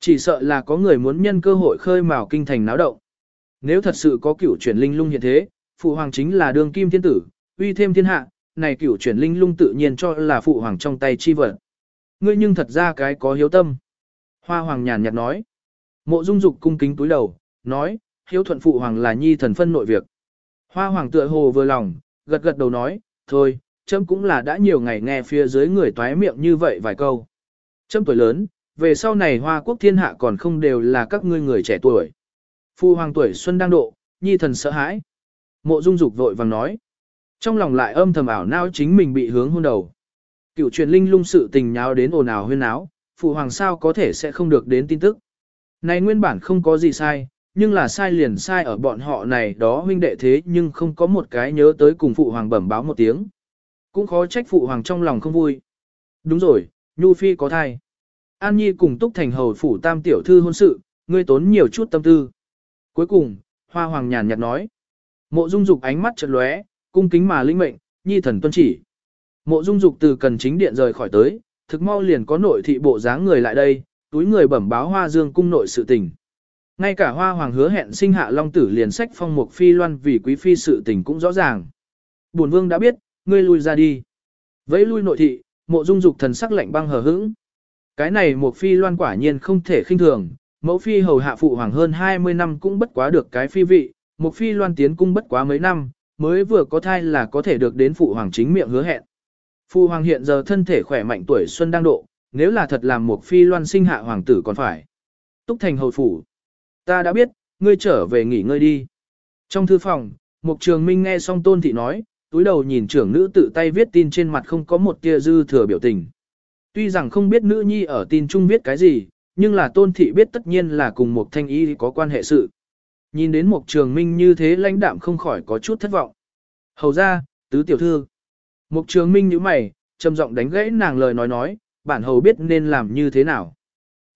Chỉ sợ là có người muốn nhân cơ hội khơi mào kinh thành náo động. Nếu thật sự có cửu chuyển linh lung hiện thế, phụ hoàng chính là đường kim thiên tử, uy thêm thiên hạ, này cửu chuyển linh lung tự nhiên cho là phụ hoàng trong tay chi vật. Ngươi nhưng thật ra cái có hiếu tâm. Hoa hoàng nhàn nhạt nói. Mộ dung dục cung kính túi đầu, nói, hiếu thuận phụ hoàng là nhi thần phân nội việc. Hoa hoàng tựa hồ vừa lòng, gật gật đầu nói, thôi, chấm cũng là đã nhiều ngày nghe phía dưới người toái miệng như vậy vài câu. Chấm tuổi lớn, về sau này hoa quốc thiên hạ còn không đều là các ngươi người trẻ tuổi. Phu hoàng tuổi xuân đang độ, nhi thần sợ hãi. Mộ dung dục vội vàng nói. Trong lòng lại âm thầm ảo não chính mình bị hướng hôn đầu. Cựu truyền linh lung sự tình nháo đến ồn ào huyên náo phụ hoàng sao có thể sẽ không được đến tin tức. Này nguyên bản không có gì sai, nhưng là sai liền sai ở bọn họ này đó huynh đệ thế nhưng không có một cái nhớ tới cùng phụ hoàng bẩm báo một tiếng. Cũng khó trách phụ hoàng trong lòng không vui. Đúng rồi, Nhu Phi có thai. An Nhi cùng Túc Thành hầu phủ tam tiểu thư hôn sự, ngươi tốn nhiều chút tâm tư. Cuối cùng, Hoa Hoàng nhàn nhạt nói. Mộ Dung Dục ánh mắt chợt lóe, cung kính mà linh mệnh, Nhi thần tuân chỉ. Mộ Dung Dục từ cần chính điện rời khỏi tới, thực mau liền có nội thị bộ dáng người lại đây, túi người bẩm báo Hoa Dương cung nội sự tình. Ngay cả Hoa Hoàng hứa hẹn sinh hạ Long Tử liền sách phong mục phi loan vì quý phi sự tình cũng rõ ràng. Bổn vương đã biết, ngươi lui ra đi. Vẫy lui nội thị, mộ dung dục thần sắc lạnh băng hờ hững. Cái này một phi loan quả nhiên không thể khinh thường, mẫu phi hầu hạ phụ hoàng hơn 20 năm cũng bất quá được cái phi vị, một phi loan tiến cung bất quá mấy năm, mới vừa có thai là có thể được đến phụ hoàng chính miệng hứa hẹn. Phu hoàng hiện giờ thân thể khỏe mạnh tuổi xuân đang độ, nếu là thật làm một phi loan sinh hạ hoàng tử còn phải. Túc thành hầu phủ. Ta đã biết, ngươi trở về nghỉ ngơi đi. Trong thư phòng, Mục Trường Minh nghe xong Tôn Thị nói, túi đầu nhìn trưởng nữ tự tay viết tin trên mặt không có một tia dư thừa biểu tình. Tuy rằng không biết nữ nhi ở tin chung viết cái gì, nhưng là tôn thị biết tất nhiên là cùng một thanh y có quan hệ sự. Nhìn đến một trường minh như thế lãnh đạm không khỏi có chút thất vọng. Hầu ra, tứ tiểu thư. Mục trường minh như mày, trầm giọng đánh gãy nàng lời nói nói, bản hầu biết nên làm như thế nào.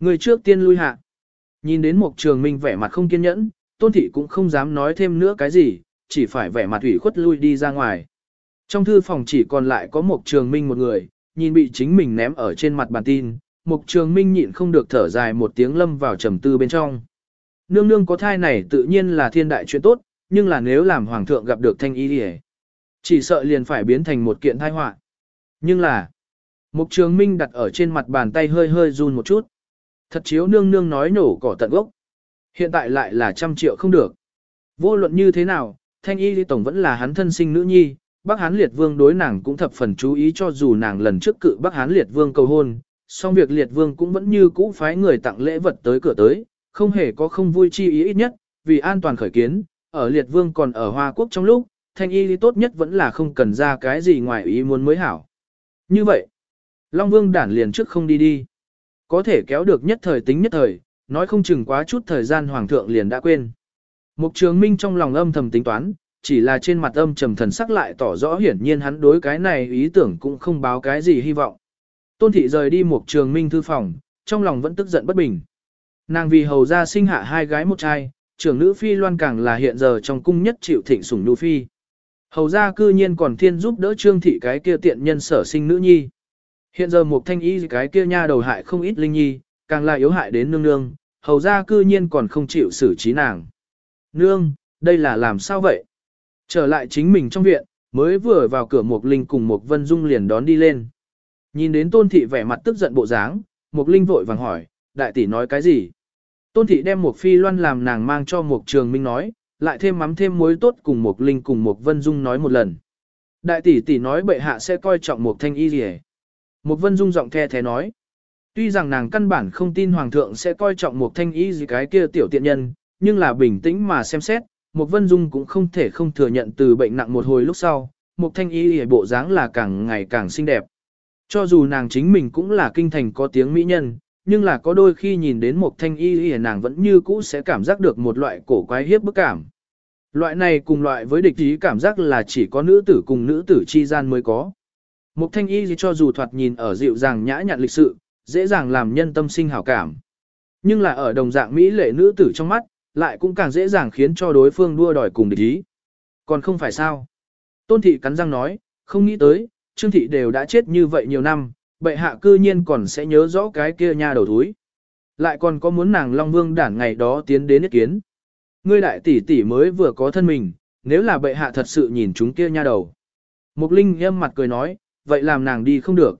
Người trước tiên lui hạ. Nhìn đến Mục trường minh vẻ mặt không kiên nhẫn, tôn thị cũng không dám nói thêm nữa cái gì, chỉ phải vẻ mặt ủy khuất lui đi ra ngoài. Trong thư phòng chỉ còn lại có Mục trường minh một người, nhìn bị chính mình ném ở trên mặt bàn tin, Mục trường minh nhịn không được thở dài một tiếng lâm vào trầm tư bên trong. Nương nương có thai này tự nhiên là thiên đại chuyện tốt, nhưng là nếu làm hoàng thượng gặp được thanh y đi chỉ sợ liền phải biến thành một kiện tai họa. Nhưng là, Mục trường minh đặt ở trên mặt bàn tay hơi hơi run một chút. Thật chiếu nương nương nói nổ cỏ tận gốc. Hiện tại lại là trăm triệu không được. Vô luận như thế nào, thanh y lý tổng vẫn là hắn thân sinh nữ nhi, Bắc Hán Liệt Vương đối nàng cũng thập phần chú ý cho dù nàng lần trước cự Bắc Hán Liệt Vương cầu hôn, song việc Liệt Vương cũng vẫn như cũ phái người tặng lễ vật tới cửa tới, không hề có không vui chi ý ít nhất, vì an toàn khởi kiến, ở Liệt Vương còn ở Hoa Quốc trong lúc, thanh y lý tốt nhất vẫn là không cần ra cái gì ngoài ý muốn mới hảo. Như vậy, Long Vương đản liền trước không đi đi. Có thể kéo được nhất thời tính nhất thời, nói không chừng quá chút thời gian Hoàng thượng liền đã quên. Mục trường minh trong lòng âm thầm tính toán, chỉ là trên mặt âm trầm thần sắc lại tỏ rõ hiển nhiên hắn đối cái này ý tưởng cũng không báo cái gì hy vọng. Tôn thị rời đi Mục trường minh thư phòng, trong lòng vẫn tức giận bất bình. Nàng vì hầu ra sinh hạ hai gái một trai, trưởng nữ phi loan càng là hiện giờ trong cung nhất chịu thịnh sủng nhu phi. Hầu ra cư nhiên còn thiên giúp đỡ trương thị cái kia tiện nhân sở sinh nữ nhi. Hiện giờ một thanh y cái kia nha đầu hại không ít linh nhi, càng là yếu hại đến nương nương, hầu ra cư nhiên còn không chịu xử trí nàng. Nương, đây là làm sao vậy? Trở lại chính mình trong viện, mới vừa vào cửa Mục Linh cùng Mục Vân Dung liền đón đi lên. Nhìn đến Tôn Thị vẻ mặt tức giận bộ dáng, Mục Linh vội vàng hỏi, đại tỷ nói cái gì? Tôn Thị đem một phi loan làm nàng mang cho Mục Trường Minh nói, lại thêm mắm thêm muối tốt cùng Mục Linh cùng Mục Vân Dung nói một lần. Đại tỷ tỷ nói bệ hạ sẽ coi trọng Mục Thanh Y Liễu. Mục Vân Dung giọng the thế nói. Tuy rằng nàng căn bản không tin Hoàng thượng sẽ coi trọng Mục Thanh Y gì cái kia tiểu tiện nhân, nhưng là bình tĩnh mà xem xét, một Vân Dung cũng không thể không thừa nhận từ bệnh nặng một hồi lúc sau, một thanh y hề bộ dáng là càng ngày càng xinh đẹp. Cho dù nàng chính mình cũng là kinh thành có tiếng mỹ nhân, nhưng là có đôi khi nhìn đến một thanh y Y nàng vẫn như cũ sẽ cảm giác được một loại cổ quái hiếp bức cảm. Loại này cùng loại với địch ý cảm giác là chỉ có nữ tử cùng nữ tử chi gian mới có. Mục thanh y cho dù thoạt nhìn ở dịu dàng nhã nhặn lịch sự, dễ dàng làm nhân tâm sinh hảo cảm. Nhưng là ở đồng dạng mỹ lệ nữ tử trong mắt, lại cũng càng dễ dàng khiến cho đối phương đua đòi cùng địch ý. Còn không phải sao? Tôn thị cắn răng nói, không nghĩ tới, Trương thị đều đã chết như vậy nhiều năm, bệ hạ cư nhiên còn sẽ nhớ rõ cái kia nha đầu thúi. Lại còn có muốn nàng Long Vương đản ngày đó tiến đến ý kiến. Ngươi đại tỷ tỷ mới vừa có thân mình, nếu là bệ hạ thật sự nhìn chúng kia nha đầu. Mục Linh nghiêm mặt cười nói, vậy làm nàng đi không được.